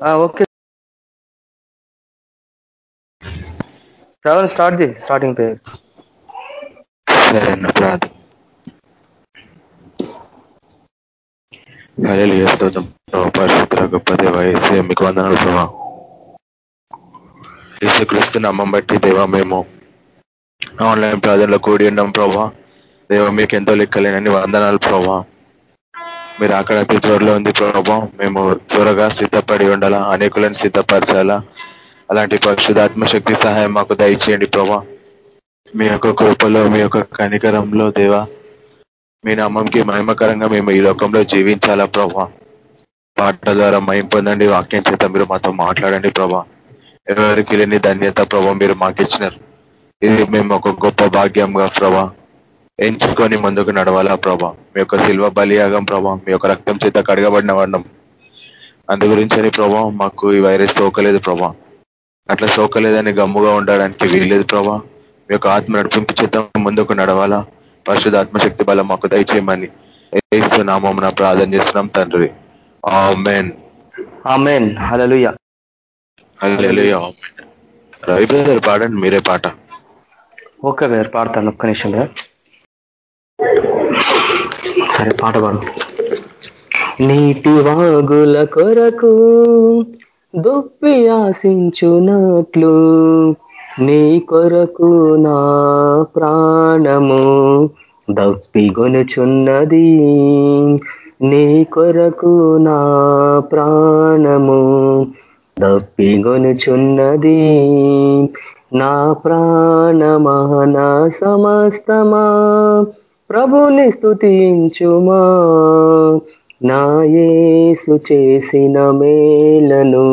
Okay. Shravan start చేయి starting పేరు సరే అన్న ప్రార్థన హలేలు స్తోత్రం పరిశుద్ధ గొప్ప దేవ మీకు వందనాలు ప్రభా యేసుక్రీస్తు నమ్మం బట్టి దేవా మేము ఆన్లైన్ ప్రార్థనలో కూడి ఉన్నాం ప్రభా. దేవ మీకు ఎంతో లెక్కలేనని వందనాలు ప్రభా. మీరు అక్కడ అతి త్వరలో ఉంది ప్రభా. మేము త్వరగా సిద్ధపడి ఉండాలా అనేకులను సిద్ధపరచాలా. అలాంటి పరిశుధాత్మ శక్తి సహాయం మాకు దయచేయండి ప్రభా. మీ యొక్క కృపలో మీ యొక్క కనికరంలో దేవా. మీ నామంకి మహిమకరంగా మేము ఈ లోకంలో జీవించాలా ప్రభా. పాటల ద్వారా మయం పొందండి వాక్యం చేత మీరు మాతో మాట్లాడండి ప్రభా. ఎవరికి లేని ధన్యత ప్రభా మీరు మాకిచ్చినారు. ఇది మేము ఒక గొప్ప భాగ్యంగా ప్రభా. ఎంచుకొని ముందుకు నడవాలా ప్రభా? మీ యొక్క శిల్వ బలియాగం ప్రభా మీ యొక్క రక్తం చేత కడగబడిన వర్ణం అందు గురించి ప్రభా మాకు ఈ వైరస్ సోకలేదు ప్రభా. అట్లా సోకలేదని గమ్ముగా ఉండడానికి వీల్లేదు ప్రభా. మీ యొక్క ఆత్మ నడిపింపు చేత ముందుకు నడవాలా. పరిశుధాత్మ శక్తి బలం మాకు దయచేయమని నామం ప్రార్థన చేస్తున్నాం తండ్రి. Amen. Amen. Hallelujah hallelujah. Amen. Ravi brother పాడండి మీరే పాట. ఓకే వేరు పాడతాను. ఒక్క నిమిషం సరే పాట పాడు. నీటి వాగుల కొరకు దుప్పి ఆశించునట్లు నీ కొరకు నా ప్రాణము దప్పిగొనుచున్నది నీ కొరకు నా ప్రాణము దప్పిగొనుచున్నది నా ప్రాణమా నా సమస్తమా ప్రభుని స్థుతించుమా నాయేసు చేసిన మేలను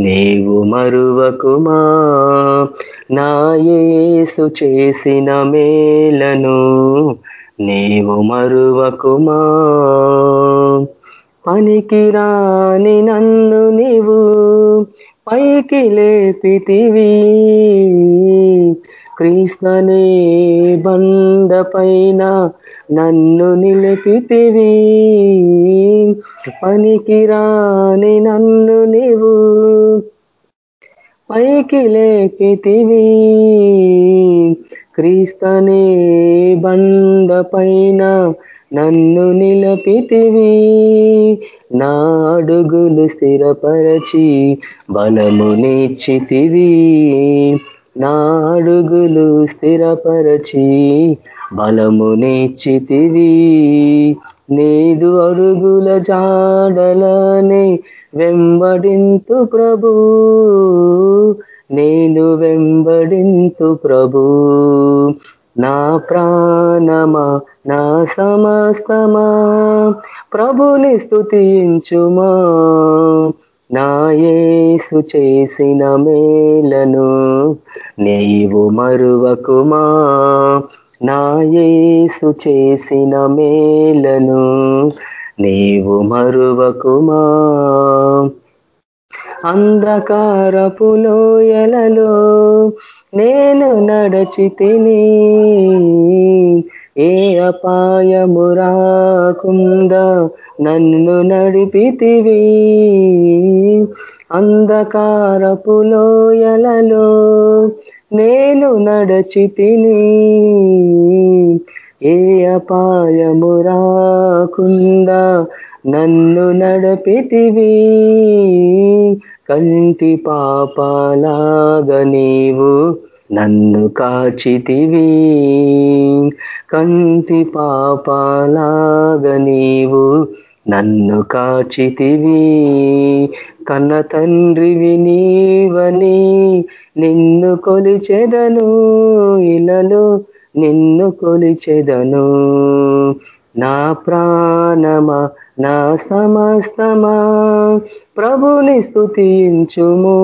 నీవు మరువకుమా? నాయేసు చేసిన మేలను నీవు మరువకుమా? పనికిరాని నన్ను నీవు పైకి లేపితివి. కృష్ణనే బండపైన నన్ను నిలిపితివి. పనికిరాని నన్ను నీవు పైకి లేపితివి. క్రీస్తనే బండపైన నన్ను నిలపితివి. నా అడుగులు స్థిరపరచి బలమునిచ్చితివి నా అడుగులు స్థిరపరచి బలమునిచ్చితివి నీదు అడుగుల జాడలనే వెంబడింతు ప్రభు. నేను వెంబడింతు ప్రభు. నా ప్రాణమా నా సమస్తమా ప్రభుని స్థుతించుమా నాయేసు చేసిన మేలను నీవు మరువకుమా? నాయేసు చేసిన మేలను నీవు మరువకుమా? అంధకారపు లోయలలో నేను నడచి తిని ఏ అపాయము రాకుండా నన్ను నడిపితివి. అంధకారపులోయలలో నేను నడచి తిని ఏ అపాయము రాకుండా నన్ను నడపితివి. కంటి పాపాలాగా నీవు నన్ను కాచితివి. కంటి పాపాలాగా నీవు నన్ను కాచితివి కన్న తండ్రివి నీవని నిన్ను కొలిచెదను ఇలలో నిన్ను కొలిచెదను. నా ప్రాణమా నా సమస్తమా ప్రభుని స్థుతించుము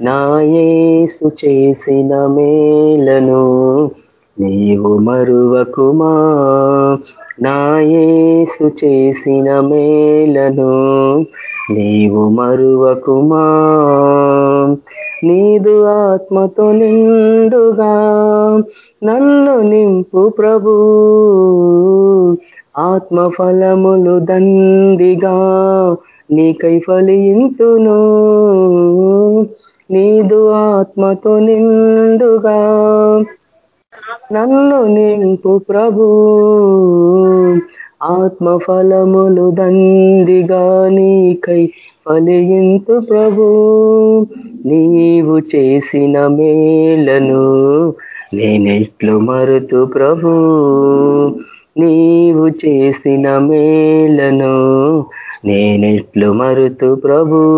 నాయేసు చేసిన మేలను నీవు మరువకుమా? నాయేసు చేసిన మేలను నీవు మరువకుమా? నీదు ఆత్మతో నిండుగా నన్ను నింపు ప్రభు. ఆత్మ ఫలములు దండిగా నీకై ఫలింతును నీదు ఆత్మతో నిండుగా నన్ను నింపు ప్రభు. ఆత్మ ఫలములు దండిగా నీకై ఫలింతు ప్రభు. నీవు చేసిన మేలను నేనెట్లు మరుతు ప్రభు. నీవు చేసిన మేలను నేనెట్లు మరుతు ప్రభు.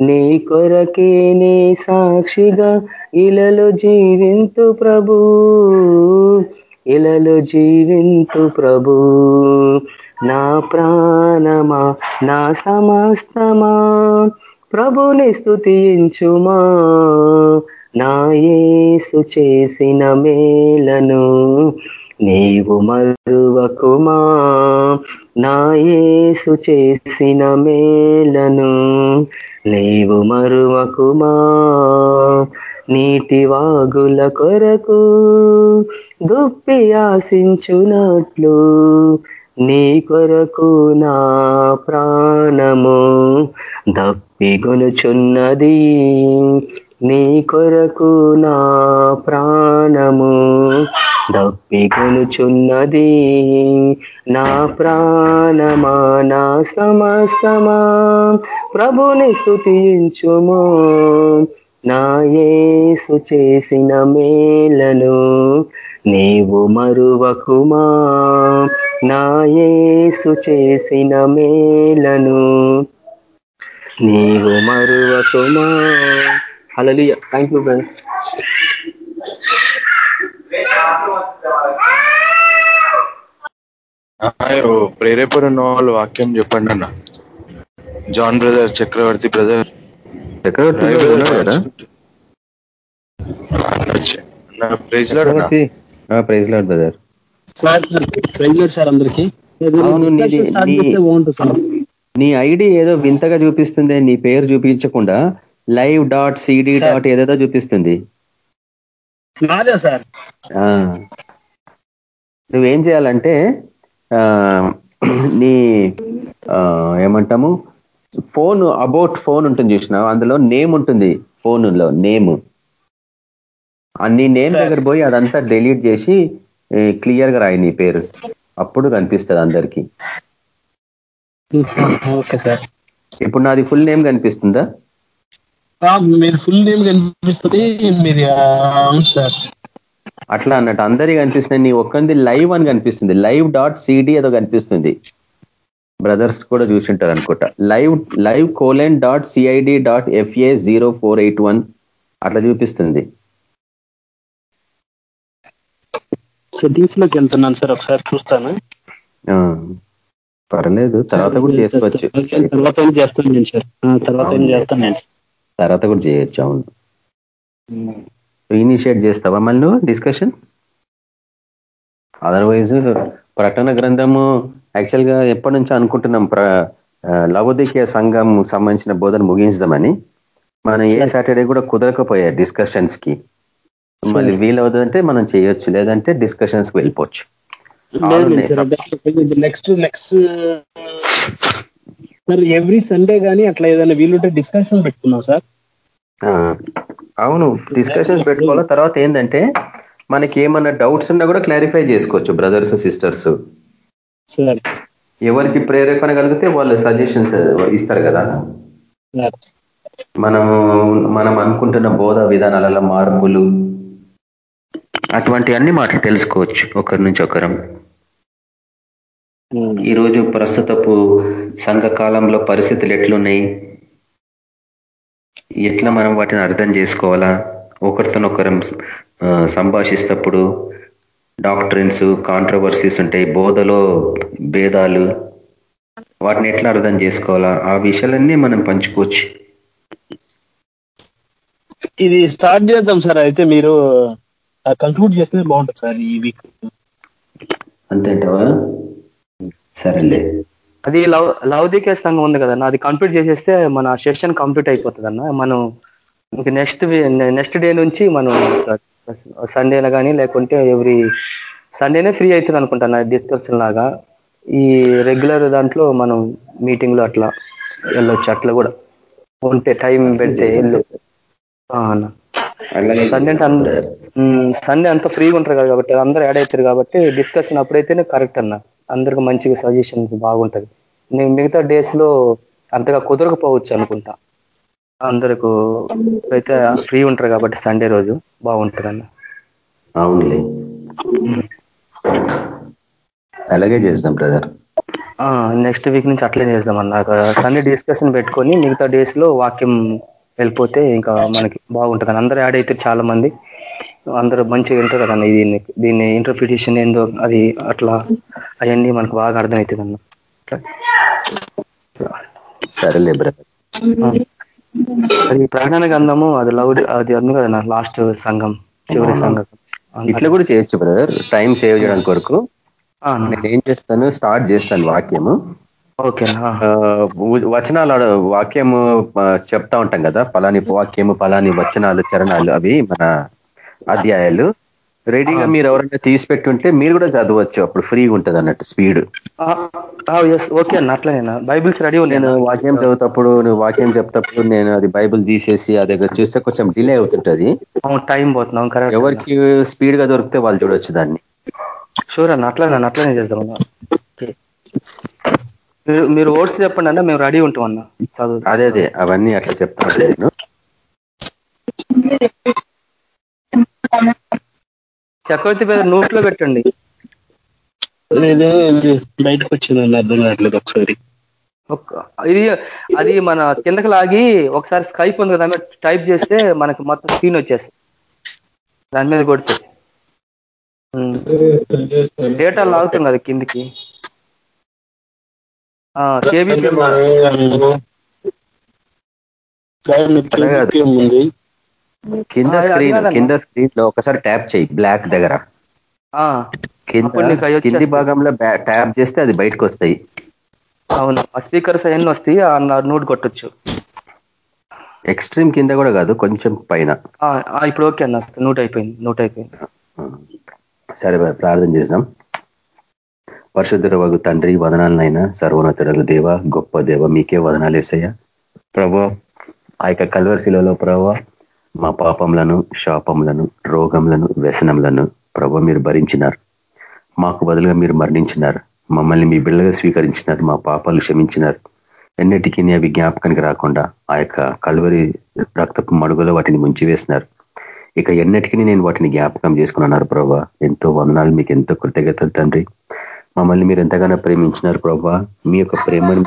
నీ కొరకే నీ సాక్షిగా ఇలలో జీవింతు ప్రభు. ఇలలో జీవింతు ప్రభు. నా ప్రాణమా నా సమస్తమా. ప్రభుని స్తుతించుమా. నా యేసు చేసిన మేలను నీవు మరువకుమా. నాయేసు చేసిన మేలను నీవు మరువకుమా. నీటి వాగుల కొరకు దుప్పి ఆశించునట్లు నీ కొరకు నా ప్రాణము దప్పిగొనుచున్నది నీ కొరకు నా ప్రాణము. దప్పిగొనుచున్నది నా ప్రాణమా నా సమస్తమా ప్రభుని స్థుతించుము నా యేసు చేసిన మేలను నీవు మరువకుమా. నా యేసు చేసిన మేలను నీవు మరువకుమా. హల్లెలూయా. థ్యాంక్ యూ బ్రదర్ ప్రేరేపణ ఉన్న వాళ్ళు వాక్యం చెప్పండి అన్న. John brother Chakravarthy brother. Chakravarthy praise lord brother sir అందరికి. నీ- ఐడి ఏదో వింతగా చూపిస్తుంది నీ పేరు చూపించకుండా లైవ్ డాట్ సిడి. డాట్ ఏదేదో చూపిస్తుంది. నాదే సార్. ఆ. నువ్వేం చేయాలంటే నీ ఏమంటాము? ఫోన్ అబౌట్ ఫోన్ ఉంటుంది చూసినావు? అందులో నేమ్ ఉంటుంది ఫోన్లో నేమ్. నీ నేమ్. దగ్గర పోయి అదంతా డిలీట్ చేసి క్లియర్గా రాయి నీ పేరు. అప్పుడు కనిపిస్తుంది అందరికి. Okay sir. ఇప్పుడు నాది ఫుల్ నేమ్ కనిపిస్తుందా? మీరు ఫుల్ నేమ్ కనిపిస్తుంది మీరు అవును సార్. అట్లా అన్నట్టు. అందరి కనిపిస్తున్నాయి. నీ ఒక్కంది లైవ్ అని కనిపిస్తుంది. లైవ్ డాట్ సిడి ఏదో కనిపిస్తుంది. బ్రదర్స్ కూడా చూసింటారు అనుకుంటా. Live live colon dot CID dot FA zero four eight one అట్లా చూపిస్తుంది. సెట్టింగ్స్లోకి వెళ్తున్నాను సార్. ఒకసారి చూస్తాను. ఆ, పర్లేదు. తర్వాత కూడా చేసుకోవచ్చు. తర్వాత ఏం చేస్తాను నేను సార్? తర్వాత ఏం చేస్తాను నేను తర్వాత కూడా చేయొచ్చు అవును. ఇనిషియేట్ చేస్తావా మళ్ళీ నువ్వు డిస్కషన్? అదర్వైజ్ ప్రకటన గ్రంథము యాక్చువల్గా ఎప్పటి నుంచో అనుకుంటున్నాం ప్ర లవోదికీయ సంఘం సంబంధించిన బోధన ముగించదామని. మనం ఏ సాటర్డే కూడా కుదరకపోయా డిస్కషన్స్కి మళ్ళీ వీలవుతుందంటే మనం చేయొచ్చు లేదంటే డిస్కషన్స్కి వెళ్ళిపోవచ్చు next next sir every Sunday కానీ అట్లా ఏదైనా వీలుంటే డిస్కషన్ పెట్టుకున్నాం సార్ ఆ, అవును డిస్కషన్స్ పెట్టుకోవాలి? తర్వాత ఏంటంటే మనకి ఏమన్నా డౌట్స్ ఉన్నా కూడా క్లారిఫై చేసుకోవచ్చు బ్రదర్స్ సిస్టర్స్ ఎవరికి ప్రేరేపణ కలిగితే వాళ్ళు సజెషన్స్ ఇస్తారు కదా. సార్. మనం మనం అనుకుంటున్న బోధ విధానాలలో మార్పులు అటువంటి అన్ని మాటలు తెలుసుకోవచ్చు ఒకరి నుంచి ఒకరం. ఈరోజు ప్రస్తుతపు సంఘ కాలంలో పరిస్థితులు ఎట్లున్నాయి? ఎట్లా మనం వాటిని అర్థం చేసుకోవాలా? ఒకరితోనొకరం సంభాషిస్తప్పుడు డాక్టరిన్స్ కాంట్రవర్సీస్ ఉంటాయి బోధలో భేదాలు వాటిని ఎట్లా అర్థం చేసుకోవాలా? ఆ విషయాలన్నీ మనం పంచుకోవచ్చు. ఇది స్టార్ట్ చేద్దాం సార్. అయితే మీరు కంక్లూడ్ చేస్తే బాగుంటుంది సార్ ఈ వీక్ అంతేంటవా? సరేలే. అది లవ్ లౌదిక సంఘం ఉంది కదన్నా అది కంప్లీట్ చేసేస్తే మన సెషన్ కంప్లీట్ అయిపోతుంది అన్న మనం ఇంక నెక్స్ట్ నెక్స్ట్ డే నుంచి మనం సండేలో కానీ లేకుంటే ఎవ్రీ సండేనే ఫ్రీ అవుతుంది అనుకుంటాను డిస్కషన్ లాగా. ఈ రెగ్యులర్ దాంట్లో మనం మీటింగ్లో అట్లా వెళ్ళొచ్చు అట్లా కూడా. ఉంటే టైం పెడితే వెళ్ళు అన్న. సండే అంటే సండే. అంతా ఫ్రీగా ఉంటారు కదా కాబట్టి అందరూ యాడ్ అవుతారు కాబట్టి డిస్కషన్ అప్పుడైతేనే కరెక్ట్ అన్న. అందరికి మంచిగా సజెషన్స్ బాగుంటది. నేను మిగతా డేస్లో అంతగా కుదరకపోవచ్చు అనుకుంటా. అందరికి అయితే ఫ్రీ ఉంటారు కాబట్టి సండే రోజు బాగుంటుంది అన్న అవునులే అలాగే చేద్దాం బ్రదర్ నెక్స్ట్ వీక్ నుంచి అట్లే చేద్దాం అన్న సండే డిస్కషన్ పెట్టుకొని మిగతా డేస్లో వాక్యం వెళ్ళిపోతే ఇంకా మనకి బాగుంటుంది. అందరూ యాడ్ అయితే చాలా మంది అందరూ మంచిగా వింటారు కదన్న దీన్ని. దీన్ని ఇంటర్ప్రిటేషన్ ఏందో అది అట్లా అవన్నీ మనకు బాగా అర్థమవుతుంది అన్న సరేలే బ్రదర్. అది ప్రకటన గంధము అది లవ్ అది ఉంది కదా లాస్ట్ సంఘం చివరి సంఘం. ఇట్లా కూడా చేయొచ్చు బ్రదర్. టైం సేవ్ చేయడానికి కొరకు నేను ఏం చేస్తాను? స్టార్ట్ చేస్తాను వాక్యము. వచనాలు వాక్యము చెప్తా ఉంటాం కదా పలాని వాక్యము పలాని వచనాలు చరణాలు అవి మన అధ్యాయాలు. రెడీగా మీరు ఎవరైనా తీసి పెట్టుంటే మీరు కూడా చదవచ్చు అప్పుడు ఫ్రీగా ఉంటుంది అన్నట్టు స్పీడ్. ఓకే అన్న అట్లనేనా? బైబిల్స్ రెడీ నేను వాక్యం చదువుతప్పుడు నువ్వు వాక్యం చెప్తప్పుడు నేను అది బైబిల్ తీసేసి అది దగ్గర చూస్తే కొంచెం డిలే అవుతుంటది. టైం పోతున్నాం ఎవరికి స్పీడ్గా దొరికితే వాళ్ళు చూడొచ్చు దాన్ని. షూర్ అన్న అట్లా అట్లనే చేద్దాం మీరు మీరు ఓట్స్ చెప్పండి అన్న మేము రెడీ ఉంటాం అన్న చదువు అదే అదే అవన్నీ అట్లా చెప్తాను నేను చక్రవర్తి పేద నోట్లో పెట్టండి బయటకు వచ్చిందని అర్థం కావట్లేదు ఒకసారి ఇది అది మన కిందకి లాగి ఒకసారి స్కైప్ ఉంది కదా టైప్ చేస్తే మనకి మొత్తం స్క్రీన్ వచ్చేస్తుంది దాని మీద కొడితే డేటా లాగుతుంది కదా కిందికి కింద స్క్రీన్ కింద స్క్రీన్లో ఒకసారి ట్యాప్ చేయి బ్లాక్ దగ్గర. కింది భాగంలో ట్యాప్ చేస్తే అది బయటకు వస్తాయి అవును. ఆ స్పీకర్స్ అవన్నీ వస్తాయి ఆ నోట్ కొట్టచ్చు. ఎక్స్ట్రీమ్ కింద కూడా కాదు కొంచెం పైన. ఇప్పుడు ఓకే అన్న నోట్ అయిపోయింది నోట్ అయిపోయింది. సరే ప్రార్థన చేద్దాం. పరిశుద్ధుల వగు తండ్రి వదనాలనైనా సర్వోన్నతుడల దేవ గొప్ప దేవ మీకే వదనాలు వేసయ్యా ప్రభు ఆ యొక్క కల్వర్శిలలో ప్రభు మా పాపములను శాపములను రోగములను వ్యసనములను ప్రభ మీరు భరించినారు. మాకు బదులుగా మీరు మరణించినారు. మమ్మల్ని మీ బిళ్ళగా స్వీకరించినారు. మా పాపాలు క్షమించినారు. ఎన్నిటికీ అవి జ్ఞాపకానికి రాకుండా ఆ యొక్క కలువరి రక్తపు మడుగులో వాటిని ముంచివేసినారు. ఇక ఎన్నటికీ నేను వాటిని జ్ఞాపకం చేసుకున్నాను ప్రభా. ఎంతో వందనాలు మీకు ఎంతో కృతజ్ఞతలు తండ్రి. మమ్మల్ని మీరు ఎంతగానో ప్రేమించినారు ప్రభా. మీ యొక్క ప్రేమను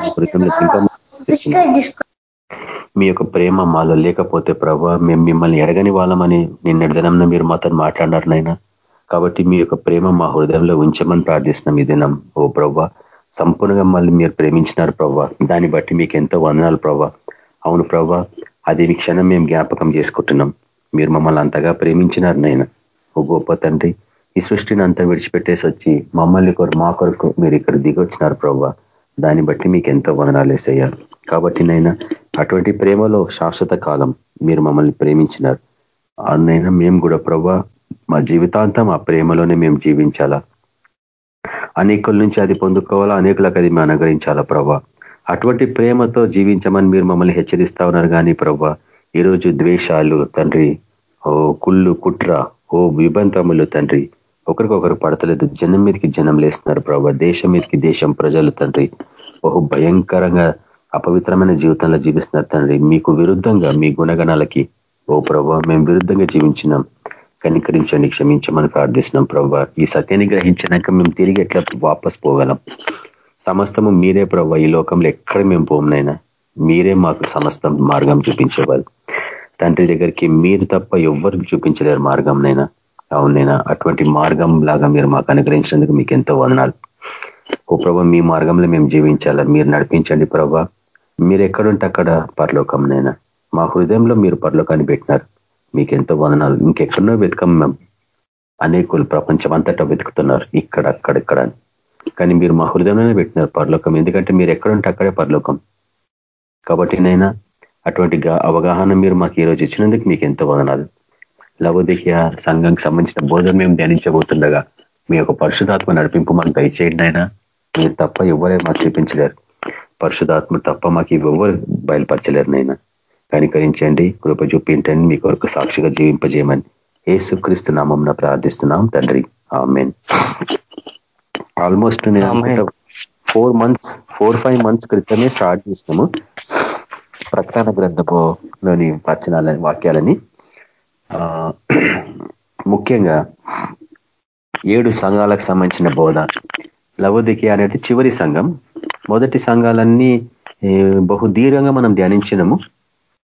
మీ యొక్క ప్రేమ మాలో లేకపోతే ప్రభా మేము మిమ్మల్ని ఎరగని వాళ్ళమని నిన్నటి దినంలో మీరు మాతో మాట్లాడారు నైనా కాబట్టి మీ యొక్క ప్రేమ మా హృదయంలో ఉంచమని ప్రార్థిస్తున్నాం ఈ దినం. ఓ ప్రభా సంపూర్ణంగా మళ్ళీ మీరు ప్రేమించినారు ప్రభా. దాన్ని బట్టి మీకు ఎంతో వందనాలు ప్రభా. అవును ప్రభా అది క్షణం మేము జ్ఞాపకం చేసుకుంటున్నాం. మీరు మమ్మల్ని అంతగా ప్రేమించినారు నైనా ఓ గొప్ప తండ్రి ఈ సృష్టిని అంతా విడిచిపెట్టేసి వచ్చి మమ్మల్ని కొరకు మా కొరకు మీరు ఇక్కడ దిగొచ్చినారు ప్రభా దాన్ని బట్టి మీకు ఎంతో వదనాలు వేసేయ్యా కాబట్టి నైనా అటువంటి ప్రేమలో శాశ్వత కాలం మీరు మమ్మల్ని ప్రేమించినారు. అన్నైనా మేము కూడా ప్రభా మా జీవితాంతం ఆ ప్రేమలోనే మేము జీవించాలా? అనేకుల నుంచి అది పొందుకోవాలా? అనేకులకు అది మేము అనుగ్రహించాలా ప్రభా అటువంటి ప్రేమతో జీవించమని మీరు మమ్మల్ని హెచ్చరిస్తా ఉన్నారు కానీ ప్రభా ఈరోజు ద్వేషాలు తండ్రి ఓ కుళ్ళు కుట్ర ఓ విబంతములు తండ్రి ఒకరికొకరు పడతలేదు. జనం మీదకి జనం లేస్తున్నారు ప్రభా. దేశం మీదకి దేశం ప్రజలు తండ్రి. బహు భయంకరంగా అపవిత్రమైన జీవితంలో జీవిస్తున్నారు తండ్రి. మీకు విరుద్ధంగా మీ గుణగణాలకి ఓ ప్రభా మేము విరుద్ధంగా జీవించినాం. కనికరించండి క్షమించమని ప్రార్థిస్తున్నాం ప్రభావ ఈ సత్యాన్ని గ్రహించినాక మేము తిరిగి ఎట్లా వాపస్ పోగలం? సమస్తము మీరే ప్రభా. ఈ లోకంలో ఎక్కడ మేము పోమునైనా మీరే మాకు సమస్తం మార్గం చూపించేవాళ్ళు తండ్రి దగ్గరికి మీరు తప్ప ఎవ్వరికి చూపించలేరు మార్గంనైనా అవునైనా అటువంటి మార్గం లాగా మీరు మాకు అనుగ్రహించినందుకు మీకు ఎంతో వదనాలు. ఓ ప్రభా మీ మార్గంలో మేము జీవించాలా? మీరు నడిపించండి ప్రభా. మీరు ఎక్కడుంటే అక్కడ పరలోకంనైనా మా హృదయంలో మీరు పరలోకాన్ని పెట్టినారు. మీకు ఎంతో వదనాలు. ఇంకెక్కడో వెతకం మేము అనేకులు ప్రపంచం అంతటా వెతుకుతున్నారు. ఇక్కడ అక్కడ ఇక్కడ కానీ మీరు మా హృదయంలోనే పెట్టినారు పరలోకం. ఎందుకంటే మీరు ఎక్కడుంటే అక్కడే పరలోకం. కాబట్టి నైనా అటువంటి అవగాహన మీరు మాకు ఈరోజు ఇచ్చినందుకు మీకు ఎంతో వదనాలు. లవోదిక సంఘంకి సంబంధించిన బోధన మేము ధ్యానించబోతుండగా మీ యొక్క పరిశుధాత్మ నడిపింపు మాకు దయచేయండి అయినా మీరు తప్ప ఎవరే మాకు చూపించలేరు. పరిశుధాత్మ తప్ప మాకు ఇవ్వరు బయలుపరచలేరు నైనా కనికరించండి కృప చూపించండి మీ కొరకు సాక్షిగా జీవింపజేయమని ఏసుక్రీస్తు నామం ప్రార్థిస్తున్నాం తండ్రి. ఆమెన్. ఆల్మోస్ట్ నేను four months four five months క్రితమే స్టార్ట్ చేసినాము. ప్రకటన గ్రంథపులోని వచనాలని వాక్యాలని ముఖ్యంగా ఏడు సంఘాలకు సంబంధించిన బోధ. లవోదికి అనేది చివరి సంఘం. మొదటి సంఘాలన్నీ బహు దీర్ఘంగా మనం ధ్యానించినము.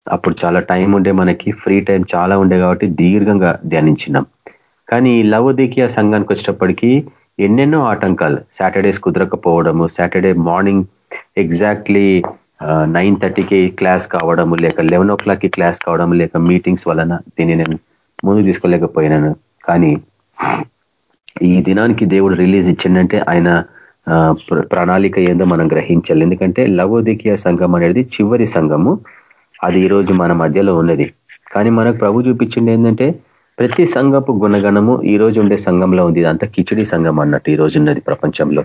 అప్పుడు చాలా టైం ఉండే మనకి ఫ్రీ టైం చాలా ఉండే కాబట్టి దీర్ఘంగా ధ్యానించినాం. కానీ లవోదికియ సంఘానికి వచ్చేటప్పటికీ ఎన్నెన్నో ఆటంకాలు. సాటర్డేస్ కుదరకపోవడము సాటర్డే మార్నింగ్ ఎగ్జాక్ట్లీ నైన్ థర్టీకి క్లాస్ కావడము లేక లెవెన్ ఓ క్లాక్కి క్లాస్ కావడం లేక మీటింగ్స్ వలన దీన్ని నేను ముందు తీసుకోలేకపోయినాను. కానీ ఈ దినానికి దేవుడు రిలీజ్ ఇచ్చిందంటే ఆయన ప్రణాళిక ఏందో మనం గ్రహించాలి. ఎందుకంటే లవోదికీయ సంఘం అనేది చివరి సంఘము. అది ఈరోజు మన మధ్యలో ఉన్నది. కానీ మనకు ప్రభు చూపించింది ఏంటంటే ప్రతి సంఘపు గుణగణము ఈ రోజు ఉండే సంఘంలో ఉంది. ఇదంతా కిచడీ సంఘం అన్నట్టు ఈ రోజు ఉన్నది ప్రపంచంలో.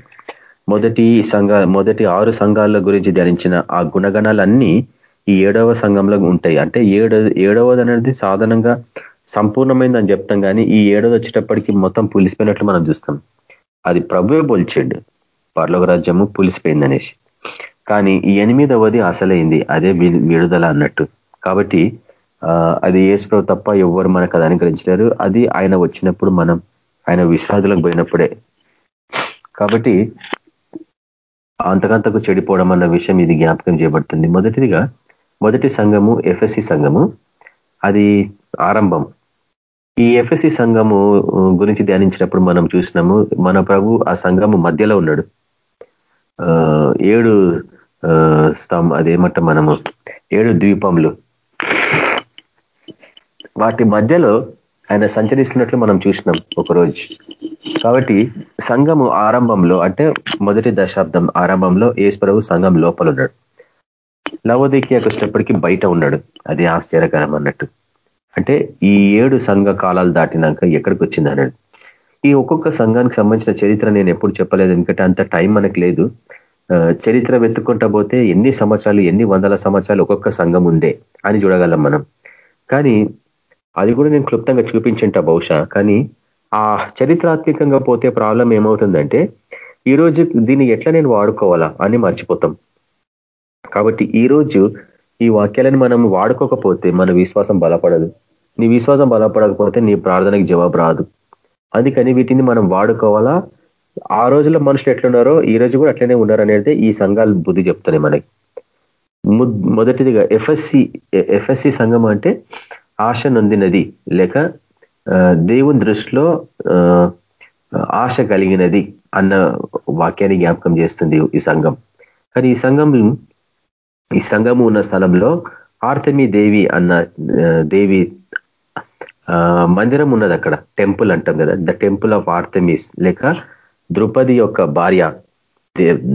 మొదటి సంఘ మొదటి ఆరు సంఘాల గురించి ధ్యానించిన ఆ గుణగణాలన్నీ ఈ ఏడవ సంఘంలో ఉంటాయి. అంటే ఏడవ ఏడవది అనేది సాధారణంగా సంపూర్ణమైందని చెప్తాం కానీ ఈ ఏడవది వచ్చేటప్పటికి మొత్తం పులిసిపోయినట్లు మనం చూస్తాం. అది ప్రభువే పోల్చిండు పర్లోక రాజ్యము పులిసిపోయింది అనేసి కానీ ఈ ఎనిమిదవది అసలైంది. అదే విడుదల అన్నట్టు. కాబట్టి అది ఏసుప్రభు తప్ప ఎవ్వరు మనకు అది అనుకరించలేరు అది ఆయన వచ్చినప్పుడు మనం ఆయన విశ్వాదులకు పోయినప్పుడే. కాబట్టి అంతకంతకు చెడిపోవడం అన్న విషయం ఇది జ్ఞాపకం చేయబడుతుంది. మొదటిదిగా మొదటి సంఘము ఎఫ్ఎస్సి సంఘము. అది ఆరంభం. ఈ ఎఫ్ఎస్సి సంఘము గురించి ధ్యానించినప్పుడు మనం చూసినాము మన ప్రభు ఆ సంఘము మధ్యలో ఉన్నాడు. ఏడు స్తం అదేమంట మనము ఏడు ద్వీపములు. వాటి మధ్యలో ఆయన సంచరిస్తున్నట్లు మనం చూసినాం ఒకరోజు. కాబట్టి సంఘము ఆరంభంలో అంటే మొదటి దశాబ్దం ఆరంభంలో ఏశ్వరవు సంఘం లోపల ఉన్నాడు. లవోదికి వచ్చినప్పటికీ బయట ఉన్నాడు. అది ఆశ్చర్యకరం అన్నట్టు. అంటే ఈ ఏడు సంఘ కాలాలు దాటినాక ఎక్కడికి వచ్చింది అన్నాడు. ఈ ఒక్కొక్క సంఘానికి సంబంధించిన చరిత్ర నేను ఎప్పుడు చెప్పలేదు ఎందుకంటే అంత టైం మనకు లేదు. చరిత్ర వెతుక్కుంటా పోతే ఎన్ని సంవత్సరాలు ఎన్ని వందల సంవత్సరాలు ఒక్కొక్క సంఘం ఉండే అని చూడగలం మనం. కానీ అది కూడా నేను క్లుప్తంగా చూపించింట బహుశా. కానీ ఆ చరిత్రాత్మకంగా పోతే ప్రాబ్లం ఏమవుతుందంటే ఈరోజు దీన్ని ఎట్లా నేను వాడుకోవాలా అని మర్చిపోతాం. కాబట్టి ఈరోజు ఈ వాక్యాలను మనం వాడుకోకపోతే మన విశ్వాసం బలపడదు. నీ విశ్వాసం బలపడకపోతే నీ ప్రార్థనకి జవాబు రాదు. అందుకని వీటిని మనం వాడుకోవాలా? ఆ రోజుల్లో మనుషులు ఎట్లున్నారో ఈ రోజు కూడా అట్లనే ఉన్నారనేది ఈ సంఘాలు బుద్ధి చెప్తున్నాయి మనకి. మొదటిదిగా ఎఫ్ఎస్సి ఎఫ్ఎస్సి సంఘం అంటే ఆశ నొందినది లేక దేవుని దృష్టిలో ఆశ కలిగినది అన్న వాక్యాన్ని జ్ఞాపకం చేస్తుంది ఈ సంఘం. కానీ ఈ సంఘం ఈ సంఘము ఉన్న స్థలంలో ఆర్తమి దేవి అన్న దేవి మందిరం ఉన్నది అక్కడ. టెంపుల్ అంటాం కదా. ద టెంపుల్ ఆఫ్ ఆర్తమిస్ లేక ద్రుపది యొక్క భార్య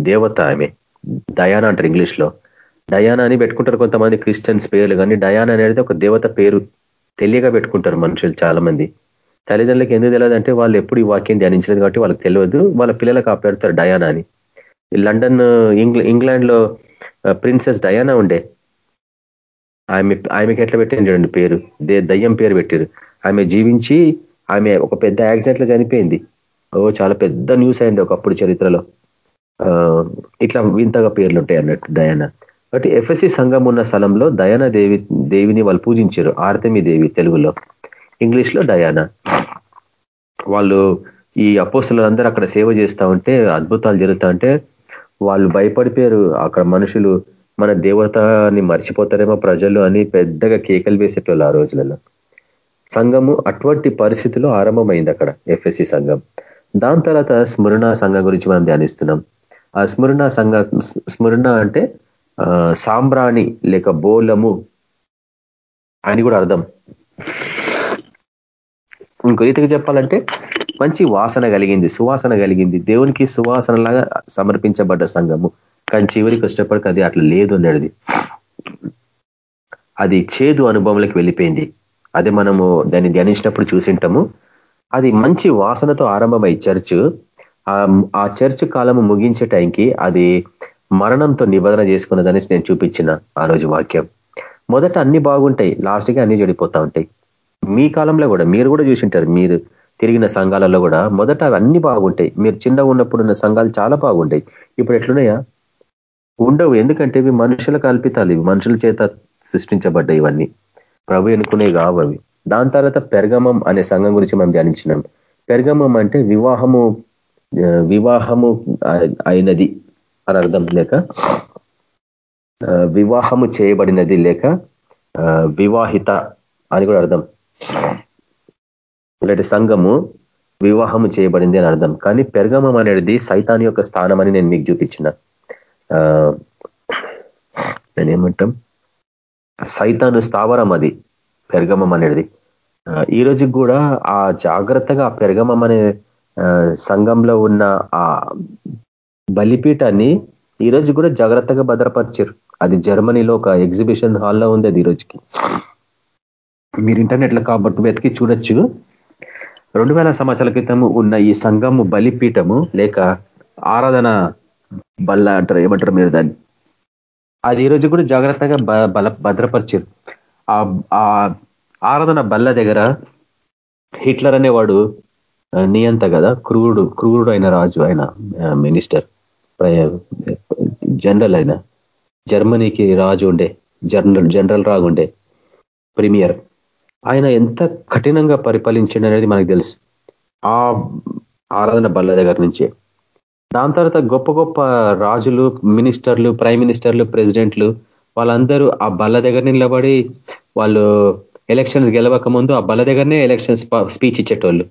దేవత ఆమె. డయానా అంటారు ఇంగ్లీష్లో డయానా అని పెట్టుకుంటారు కొంతమంది క్రిస్టియన్స్ పేర్లు కానీ డయానా అనేది ఒక దేవత పేరు తెలియగా పెట్టుకుంటారు మనుషులు చాలా మంది తల్లిదండ్రులకు ఎందుకు తెలియదు అంటే వాళ్ళు ఎప్పుడు ఈ వాక్యం ధ్యానించలేదు కాబట్టి వాళ్ళకి తెలియదు. వాళ్ళ పిల్లలకు ఆ పెడతారు డయానా అని. లండన్ ఇంగ్లాండ్లో ప్రిన్సెస్ డయానా ఉండే. ఆమె ఆమెకి ఎట్లా పెట్టింది చూడండి పేరు. దయ్యం పేరు పెట్టారు. ఆమె జీవించి ఆమె ఒక పెద్ద యాక్సిడెంట్లో చనిపోయింది. ఓ చాలా పెద్ద న్యూస్ అయింది ఒకప్పుడు చరిత్రలో. ఇట్లా వింతగా పేర్లు ఉంటాయి అన్నట్టు డయానా. కాబట్టి ఎఫ్ఎస్సి సంఘం ఉన్న స్థలంలో దయానా దేవి దేవిని వాళ్ళు పూజించారు. ఆర్తమి దేవి తెలుగులో. ఇంగ్లీష్లో డయానా వాళ్ళు ఈ అపోస్తులందరూ అక్కడ సేవ చేస్తూ ఉంటే అద్భుతాలు జరుగుతూ ఉంటే వాళ్ళు భయపడిపోయారు. అక్కడ మనుషులు మన దేవతని మర్చిపోతారేమో ప్రజలు అని పెద్దగా కేకలు వేసేటోళ్ళు ఆ రోజులలో. సంఘము అటువంటి పరిస్థితిలో ఆరంభమైంది అక్కడ ఎఫ్ఎస్సి సంఘం. దాని తర్వాత స్మరణ సంఘం గురించి మనం ధ్యానిస్తున్నాం. ఆ స్మరణ సంఘ స్మరణ అంటే సాంబ్రాణి లేక బోలము అని కూడా అర్థం. ఇంకో రీతిగా చెప్పాలంటే మంచి వాసన కలిగింది సువాసన కలిగింది. దేవునికి సువాసనలాగా సమర్పించబడ్డ సంఘము. కానీ చివరికి వచ్చేటప్పటికి అది అట్లా లేదు అన్నది అది చేదు అనుభవంలోకి వెళ్ళిపోయింది. అదే మనము దాన్ని ధ్యానించినప్పుడు చూసింటాము. అది మంచి వాసనతో ఆరంభమై చర్చ్ ఆ చర్చ్ కాలము ముగించే టైంకి అది మరణంతో నిబంధన చేసుకున్నదని నేను చూపించిన ఆ రోజు వాక్యం. మొదట అన్ని బాగుంటాయి లాస్ట్గా అన్ని చెడిపోతూ ఉంటాయి. మీ కాలంలో కూడా మీరు కూడా చూసింటారు మీరు తిరిగిన సంఘాలలో కూడా మొదట అన్ని బాగుంటాయి. మీరు చిన్నగా ఉన్నప్పుడు ఉన్న సంఘాలు చాలా బాగుంటాయి. ఇప్పుడు ఎట్లున్నాయా? ఉండవు ఎందుకంటే ఇవి మనుషుల కల్పితాలు ఇవి మనుషుల చేత సృష్టించబడ్డాయి ఇవన్నీ. ప్రభు ఎన్నుకునే కావు అవి. దాని తర్వాత పెరగమం అనే సంఘం గురించి మనం ధ్యానించినాం. పెరగమం అంటే వివాహము వివాహము అయినది. అని అర్థం లేక వివాహము చేయబడినది లేక వివాహిత అని కూడా అర్థం. ఇలాంటి సంఘము వివాహము చేయబడింది అని అర్థం. కానీ పెరగమం అనేది సైతాన్ యొక్క స్థానం అని నేను మీకు చూపించిన. నేనేమంటాం సైతాను స్థావరం అది పెరగమం అనేది. ఈ రోజు కూడా ఆ జాగ్రత్తగా పెరగమం అనే సంఘంలో ఉన్న ఆ బలిపీఠాన్ని ఈ రోజు కూడా జాగ్రత్తగా భద్రపరిచారు. అది జర్మనీలో ఒక ఎగ్జిబిషన్ హాల్లో ఉంది అది ఈరోజుకి. మీరు ఇంటర్నెట్లో కాబట్టి వెతికి చూడొచ్చు. రెండు వేల సంవత్సరాల క్రితము ఉన్న ఈ సంఘము బలిపీఠము లేక ఆరాధన బల్ల అంటారు ఏమంటారు మీరు దాన్ని? అది ఈరోజు కూడా జాగ్రత్తగా బల భద్రపరిచారు. ఆ ఆరాధన బల్ల దగ్గర హిట్లర్ అనేవాడు నియంత కదా క్రూరుడు క్రూరుడు అయిన రాజు ఆయన మినిస్టర్. జనరల్ అయిన. జర్మనీకి రాజు ఉండే జనరల్ జనరల్ రాగుండే ఉండే ప్రీమియర్ ఆయన ఎంత కఠినంగా పరిపాలించండి అనేది మనకు తెలుసు. ఆ ఆరాధన బల్ల దగ్గర నుంచే. దాని తర్వాత గొప్ప గొప్ప రాజులు మినిస్టర్లు ప్రైమ్ మినిస్టర్లు ప్రెసిడెంట్లు వాళ్ళందరూ ఆ బల్ల దగ్గర నిలబడి వాళ్ళు ఎలక్షన్స్ గెలవక ముందు ఆ బల్ల దగ్గరనే ఎలక్షన్స్ స్పీచ్ ఇచ్చేటోళ్ళు.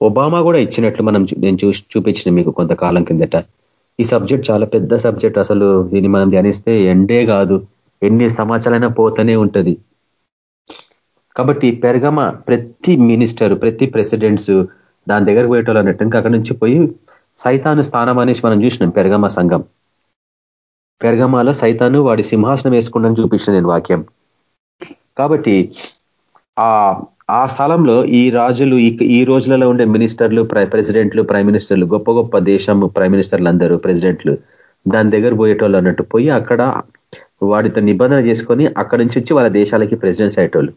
ఒబామా కూడా ఇచ్చినట్లు మనం నేను చూ చూపించిన మీకు కొంతకాలం కిందట. ఈ సబ్జెక్ట్ చాలా పెద్ద సబ్జెక్ట్. అసలు దీన్ని మనం ధ్యానిస్తే ఎండే కాదు. ఎన్ని సమాచారాలైనా పోతూనే ఉంటుంది. కాబట్టి పెరగమ ప్రతి మినిస్టర్ ప్రతి ప్రెసిడెంట్స్ దాని దగ్గర పోయేటోళ్ళు అన్నట్టు. ఇంకా అక్కడి నుంచి పోయి సైతాను స్థానం అనేసి మనం చూసినాం పెరగమ సంఘం. పెరగమాలో సైతాను వాడి సింహాసనం వేసుకుందని చూపించిన నేను వాక్యం. కాబట్టి ఆ ఆ స్థలంలో ఈ రాజులు ఈ రోజులలో ఉండే మినిస్టర్లు ప్రెసిడెంట్లు ప్రైమ్ మినిస్టర్లు గొప్ప గొప్ప దేశం ప్రైమ్ మినిస్టర్లు అందరూ ప్రెసిడెంట్లు దాని దగ్గర పోయేటోళ్ళు అన్నట్టు పోయి అక్కడ వాడితో నిబంధన చేసుకొని అక్కడి నుంచి వచ్చి వాళ్ళ దేశాలకి ప్రెసిడెంట్స్ అయ్యేటోళ్ళు.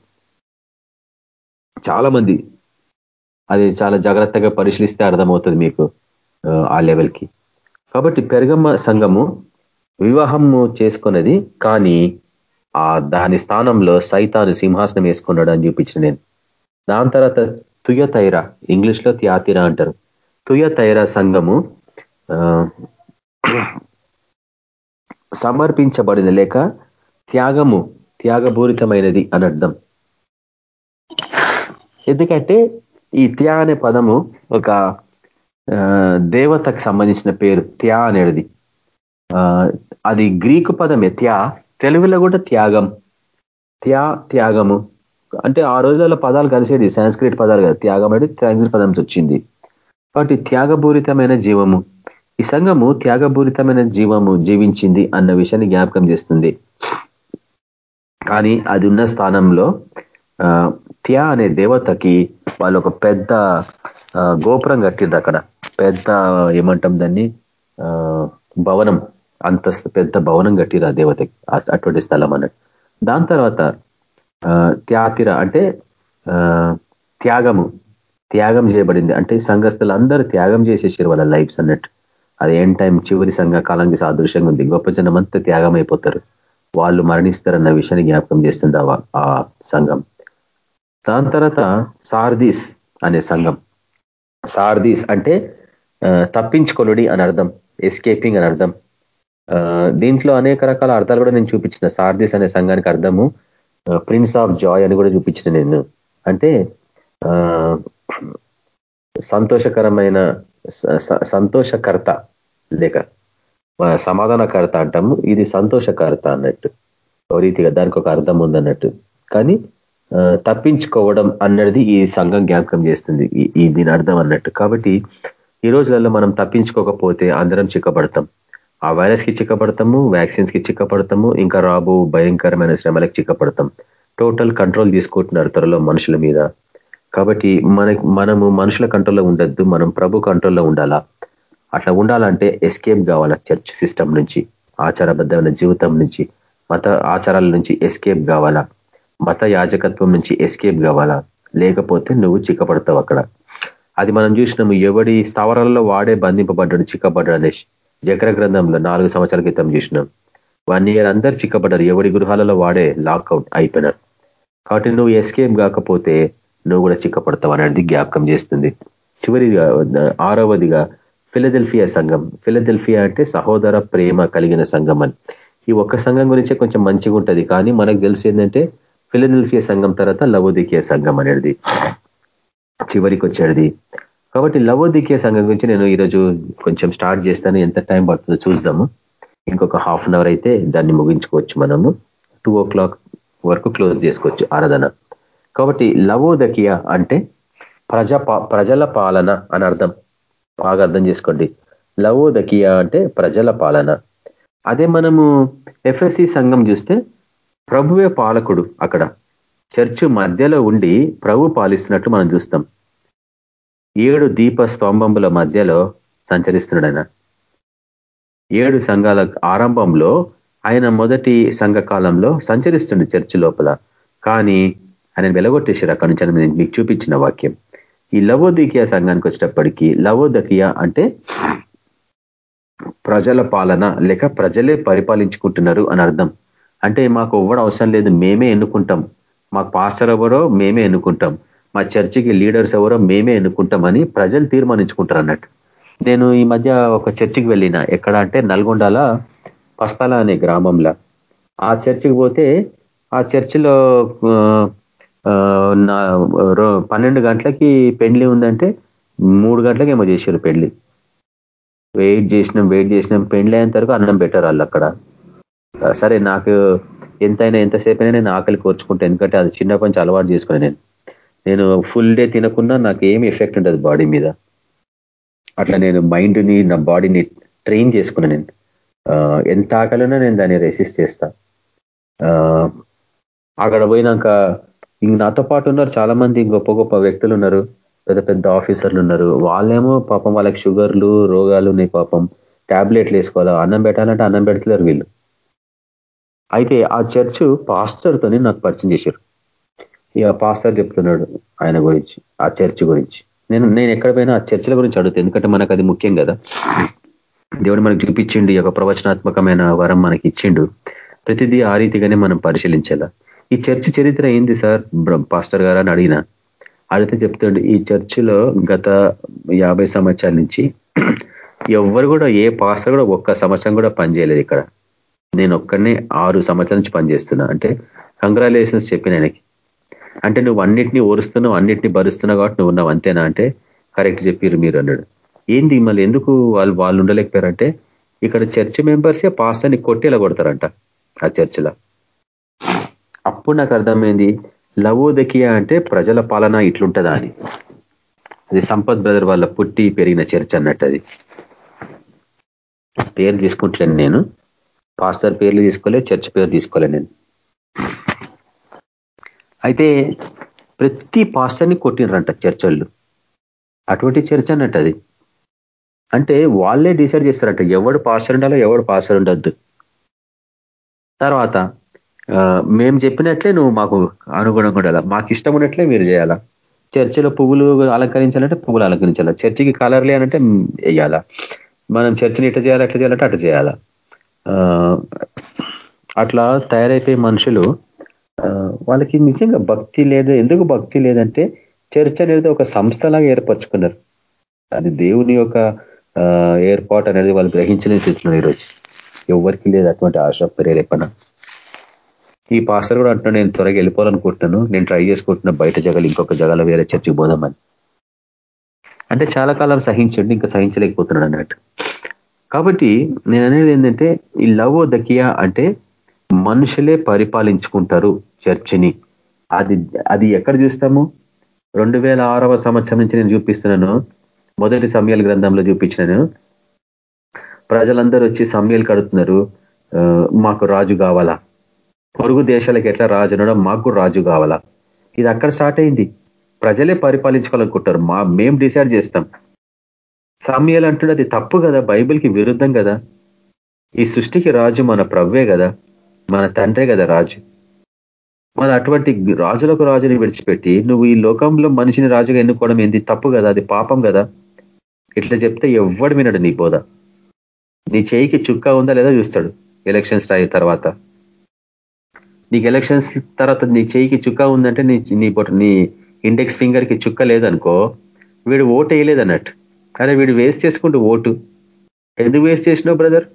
చాలా మంది. అది చాలా జాగ్రత్తగా పరిశీలిస్తే అర్థమవుతుంది మీకు ఆ లెవెల్కి. కాబట్టి పెరగమ్మ సంఘము వివాహము చేసుకున్నది కానీ ఆ దాని స్థానంలో సైతాను సింహాసనం వేసుకున్నాడు అని చూపించిన నేను. దాని తర్వాత తుయతైర ఇంగ్లీష్లో త్యాతిర అంటారు. తుయతైర సంఘము సమర్పించబడిన లేక త్యాగము త్యాగపూరితమైనది అని అర్థం. ఎందుకంటే ఈ త్యా అనే పదము ఒక దేవతకు సంబంధించిన పేరు త్యా అనేది అది గ్రీకు పదమే త్యా తెలుగులో కూడా త్యాగం. త్యా త్యాగము. అంటే ఆ రోజులలో పదాలు కలిసేది సాంస్క్రిట్ పదాలు కదా త్యాగం అనేది సాంస్క్రిట్ పదం వచ్చింది. కాబట్టి త్యాగపూరితమైన జీవము ఈ సంఘము త్యాగపూరితమైన జీవము జీవించింది అన్న విషయాన్ని జ్ఞాపకం చేస్తుంది. కానీ అది ఉన్న స్థానంలో త్యా అనే దేవతకి వాళ్ళు ఒక పెద్ద గోపురం కట్టిండ్రు అక్కడ. పెద్ద ఏమంటాం దాన్ని? భవనం అంతస్తు పెద్ద భవనం కట్టిరు ఆ దేవతకి అటువంటి స్థలం అన్నట్టు. దాని తర్వాత త్యాతిర అంటే త్యాగము త్యాగం చేయబడింది. అంటే సంఘస్థులు అందరూ త్యాగం చేసేసారు వాళ్ళ లైఫ్స్ అన్నట్టు. అది ఏం టైం చివరి సంఘ కాలానికి సాదృశ్యంగా ఉంది. గొప్ప జనం అంతా త్యాగం అయిపోతారు వాళ్ళు మరణిస్తారన్న విషయాన్ని జ్ఞాపకం చేస్తుంది ఆ సంఘం. దాని తర్వాత సార్దీస్ అనే సంఘం. సార్దీస్ అంటే తప్పించుకొనుడి అని అర్థం ఎస్కేపింగ్ అని అర్థం. దీంట్లో అనేక రకాల అర్థాలు కూడా నేను చూపించిన. సార్దీస్ అనే సంఘానికి అర్థము ప్రిన్స్ ఆఫ్ జాయ్ అని కూడా చూపించిన నేను. అంటే సంతోషకరమైన సంతోషకర్త లేక సమాధానకర్త అంటాము. ఇది సంతోషకర్త అన్నట్టు. ఓ రీతిగా దానికి ఒక అర్థం ఉందన్నట్టు. కానీ తప్పించుకోవడం అన్నది ఈ సంఘం జ్ఞాపకం చేస్తుంది. ఈ దీని అర్థం అన్నట్టు. కాబట్టి ఈ రోజులలో మనం తప్పించుకోకపోతే అందరం చిక్కబడతాం. ఆ వైరస్కి చిక్కపడతాము వ్యాక్సిన్స్కి చిక్కపడతాము ఇంకా రాబో భయంకరమైన శ్రమలకు చిక్కపడతాం. టోటల్ కంట్రోల్ తీసుకుంటున్నారు త్వరలో మనుషుల మీద. కాబట్టి మన మనము మనుషుల కంట్రోల్లో ఉండద్దు మనం ప్రభు కంట్రోల్లో ఉండాలా? అట్లా ఉండాలంటే ఎస్కేప్ కావాలా చర్చ్ సిస్టమ్ నుంచి ఆచారబద్ధమైన జీవితం నుంచి మత ఆచారాల నుంచి ఎస్కేప్ కావాలా? మత యాజకత్వం నుంచి ఎస్కేప్ కావాలా? లేకపోతే నువ్వు చిక్కపడతావు అక్కడ. అది మనం చూసినాము ఎవడి స్థావరాల్లో వాడే బంధింపబడ్డాడు చిక్కబడ్డాడు అనేసి జకర గ్రంథంలో నాలుగు సంవత్సరాల క్రితం చూసినాం. వన్ ఇయర్ అందరు చిక్కబడ్డారు. ఎవడి గృహాలలో వాడే లాక్అవుట్ అయిపోయినారు కాబట్టి నువ్వు ఎస్కేప్ కాకపోతే నువ్వు కూడా చిక్కపడతావు అనేది జ్ఞాపకం చేస్తుంది. చివరిగా ఆరవదిగా ఫిలదెల్ఫియా సంఘం. ఫిలదెల్ఫియా అంటే సహోదర ప్రేమ కలిగిన సంఘం అని. ఈ ఒక్క సంఘం గురించే కొంచెం మంచిగా ఉంటుంది. కానీ మనకు తెలిసి ఏంటంటే ఫిలదెల్ఫియా సంఘం తర్వాత లవోదికీయ సంఘం అనేది చివరికి వచ్చేది కాబట్టి లవోదికే సంఘం గురించి నేను ఈరోజు కొంచెం స్టార్ట్ చేస్తాను. ఎంత టైం పడుతుందో చూద్దాము. ఇంకొక హాఫ్ అన్ అవర్ అయితే దాన్ని ముగించుకోవచ్చు మనము. టూ ఓ క్లాక్ వరకు క్లోజ్ చేసుకోవచ్చు ఆరాధన. కాబట్టి లవోదకియ అంటే ప్రజ ప్రజల పాలన అని అర్థం. బాగా అర్థం చేసుకోండి. లవోదకియ అంటే ప్రజల పాలన. అదే మనము ఎఫ్ఎస్సి సంఘం చూస్తే ప్రభువే పాలకుడు అక్కడ. చర్చ్ మధ్యలో ఉండి ప్రభు పాలిస్తున్నట్టు మనం చూస్తాం. ఏడు దీప స్తంభముల మధ్యలో సంచరిస్తున్నాడు ఆయన ఏడు సంఘాల ఆరంభంలో ఆయన మొదటి సంఘ కాలంలో సంచరిస్తుండే చర్చి లోపల. కానీ ఆయన వెలగొట్టేశారు అక్కడి నుంచి నేను మీకు చూపించిన వాక్యం. ఈ లవోదికియా సంఘానికి వచ్చేటప్పటికీ లవోదకియా అంటే ప్రజల పాలన లేక ప్రజలే పరిపాలించుకుంటున్నారు అని అర్థం. అంటే మాకు ఇవ్వడం అవసరం లేదు మేమే ఎన్నుకుంటాం. మాకు పాస్టర్ ఎవరో మేమే ఎన్నుకుంటాం. మా చర్చికి లీడర్స్ ఎవరో మేమే ఎన్నుకుంటామని ప్రజలు తీర్మానించుకుంటారు అన్నట్టు నేను ఈ మధ్య ఒక చర్చికి వెళ్ళిన. ఎక్కడ అంటే నల్గొండల పస్తాల అనే గ్రామంలో. ఆ చర్చికి పోతే ఆ చర్చిలో పన్నెండు గంటలకి పెళ్ళి ఉందంటే మూడు గంటలకి ఏమో చేశారు పెళ్ళి వెయిట్ చేసినాం వెయిట్ చేసినాం. పెళ్ళి అయిన వరకు అన్నం పెట్టారు వాళ్ళు అక్కడ. సరే నాకు ఎంతైనా ఎంతసేపు అయినా నేను ఆకలి కోర్చుకుంటాను ఎందుకంటే అది చిన్నప్పటి నుంచి అలవాటు చేసుకుని నేను. నేను ఫుల్ డే తినకుండా నాకు ఏమి ఎఫెక్ట్ ఉండదు బాడీ మీద. అట్లా నేను మైండ్ని నా బాడీని ట్రైన్ చేసుకున్నా నేను. ఎంత ఆకలినా నేను దాన్ని రెసిస్ట్ చేస్తా. అక్కడ పోయినాక ఇంక నాతో పాటు ఉన్నారు చాలా మంది గొప్ప గొప్ప వ్యక్తులు ఉన్నారు. పెద్ద పెద్ద ఆఫీసర్లు ఉన్నారు. వాళ్ళేమో పాపం వాళ్ళకి షుగర్లు రోగాలు ఉన్నాయి పాపం. ట్యాబ్లెట్లు వేసుకోవాలా? అన్నం పెట్టాలంటే అన్నం పెడతలేరు వీళ్ళు. అయితే ఆ చర్చ్ పాస్టర్తోనే నాకు పరిచయం చేశారు. ఇక పాస్టర్ చెప్తున్నాడు ఆయన గురించి ఆ చర్చ్ గురించి. నేను నేను ఎక్కడ పోయినా ఆ చర్చల గురించి అడుగుతాను ఎందుకంటే మనకు అది ముఖ్యం కదా. దేవుడు మనకు చూపించిండు ఒక ప్రవచనాత్మకమైన వరం మనకి ఇచ్చిండు. ప్రతిదీ ఆ రీతిగానే మనం పరిశీలించాలా. ఈ చర్చ్ చరిత్ర ఏంది సార్? పాస్టర్ గారు అని అడిగిన. అడిగితే చెప్తాడు ఈ చర్చిలో గత యాభై సంవత్సరాల నుంచి ఎవరు కూడా ఏ పాస్టర్ కూడా ఒక్క సంవత్సరం కూడా పనిచేయలేదు ఇక్కడ. నేను ఒక్కడనే ఆరు సంవత్సరాల నుంచి పనిచేస్తున్నా అంటే కంగ్రాలేషన్స్ చెప్పిన ఆయనకి. అంటే నువ్వు అన్నిటినీ ఓరుస్తున్నావు అన్నిటినీ భరుస్తున్నావు కాబట్టి నువ్వు ఉన్నావు అంతేనా? అంటే కరెక్ట్ చెప్పారు మీరు అన్నాడు. ఏంది మళ్ళీ ఎందుకు వాళ్ళు వాళ్ళు ఉండలేకపోయారంటే ఇక్కడ చర్చ్ మెంబర్సే పాస్టర్ని కొట్టేలా కొడతారంట ఆ చర్చిలో. అప్పుడు నాకు అర్థమైంది లవోదకియా అంటే ప్రజల పాలన ఇట్లుంటుందా అని. అది సంపత్ బ్రదర్ వాళ్ళ పుట్టి పెరిగిన చర్చ్ అన్నట్టు అది. పేరు తీసుకుంటలేను నేను. పాస్టర్ పేర్లు తీసుకోలే చర్చ్ పేరు తీసుకోలే నేను. అయితే ప్రతి పాస్టర్ని కొట్టినరంట చర్చళ్ళు అటువంటి చర్చ్ అన్నట్టు అది. అంటే వాళ్ళే డిసైడ్ చేస్తారంట ఎవడు పాస్టర్ ఉండాలో ఎవడు పాస్టర్ ఉండొద్దు. తర్వాత మేము చెప్పినట్లే నువ్వు మాకు అనుగుణంగా ఉండాలా? మాకు ఇష్టం ఉన్నట్లే మీరు చేయాలా? చర్చిలో పువ్వులు అలంకరించాలంటే పువ్వులు అలంకరించాలా? చర్చికి కలర్లే అనంటే వేయాలా? మనం చర్చిని ఇట్లా చేయాలి ఎట్లా చేయాలంటే అట్లా చేయాలా? అట్లా తయారైపోయే మనుషులు వాళ్ళకి నిజంగా భక్తి లేదు. ఎందుకు భక్తి లేదంటే చర్చ్ అనేది ఒక సంస్థలాగా ఏర్పరచుకున్నారు. అది దేవుని యొక్క ఏర్పాటు అనేది వాళ్ళు గ్రహించలేని స్థితిలో ఈరోజు. ఎవరికి లేదు అటువంటి ఆశ ప్రేరేపణ. ఈ పాస్టర్ కూడా అంటున్నా నేను త్వరగా వెళ్ళిపోవాలనుకుంటున్నాను. నేను ట్రై చేసుకుంటున్నా. బయట జగలు ఇంకొక జగల వేరే చర్చికి పోదామని. అంటే చాలా కాలం సహించండి ఇంకా సహించలేకపోతున్నాడు అన్నట్టు. కాబట్టి నేను అనేది ఏంటంటే ఈ లవ్ దకియా అంటే మనుషులే పరిపాలించుకుంటారు చర్చిని. అది అది ఎక్కడ చూస్తాము? రెండు వేల ఆరవ సంవత్సరం నుంచి నేను చూపిస్తున్నాను. మొదటి సమయాల గ్రంథంలో చూపించినాను. ప్రజలందరూ వచ్చి సమయాలు కడుతున్నారు. మాకు రాజు కావాలా? పొరుగు దేశాలకు ఎట్లా రాజు అనడం మాకు రాజు కావాలా? ఇది అక్కడ స్టార్ట్ అయింది. ప్రజలే పరిపాలించుకోవాలనుకుంటారు మా మేము డిసైడ్ చేస్తాం. సమయాలు అంటున్నది అది తప్పు కదా? బైబిల్కి విరుద్ధం కదా? ఈ సృష్టికి రాజు మన ప్రవ్వే కదా? మన తండ్రే కదా రాజు. మన అటువంటి రాజులకు రాజుని విడిచిపెట్టి నువ్వు ఈ లోకంలో మనిషిని రాజుగా ఎన్నుకోవడం ఏంది? తప్పు కదా అది పాపం కదా? ఇట్లా చెప్తే ఎవ్వడు వినడు నీ బోధ. నీ చేయికి చుక్క ఉందా లేదా చూస్తాడు ఎలక్షన్స్ అయిన తర్వాత. నీకు ఎలక్షన్స్ తర్వాత నీ చేయికి చుక్క ఉందంటే నీ నీ నీ ఇండెక్స్ ఫింగర్కి చుక్క లేదనుకో వీడు ఓటు వేయలేదు అన్నట్టు అరే వీడు వేస్ట్ చేసుకుంటూ ఓటు. ఎందుకు వేస్ట్ చేసినావు బ్రదర్?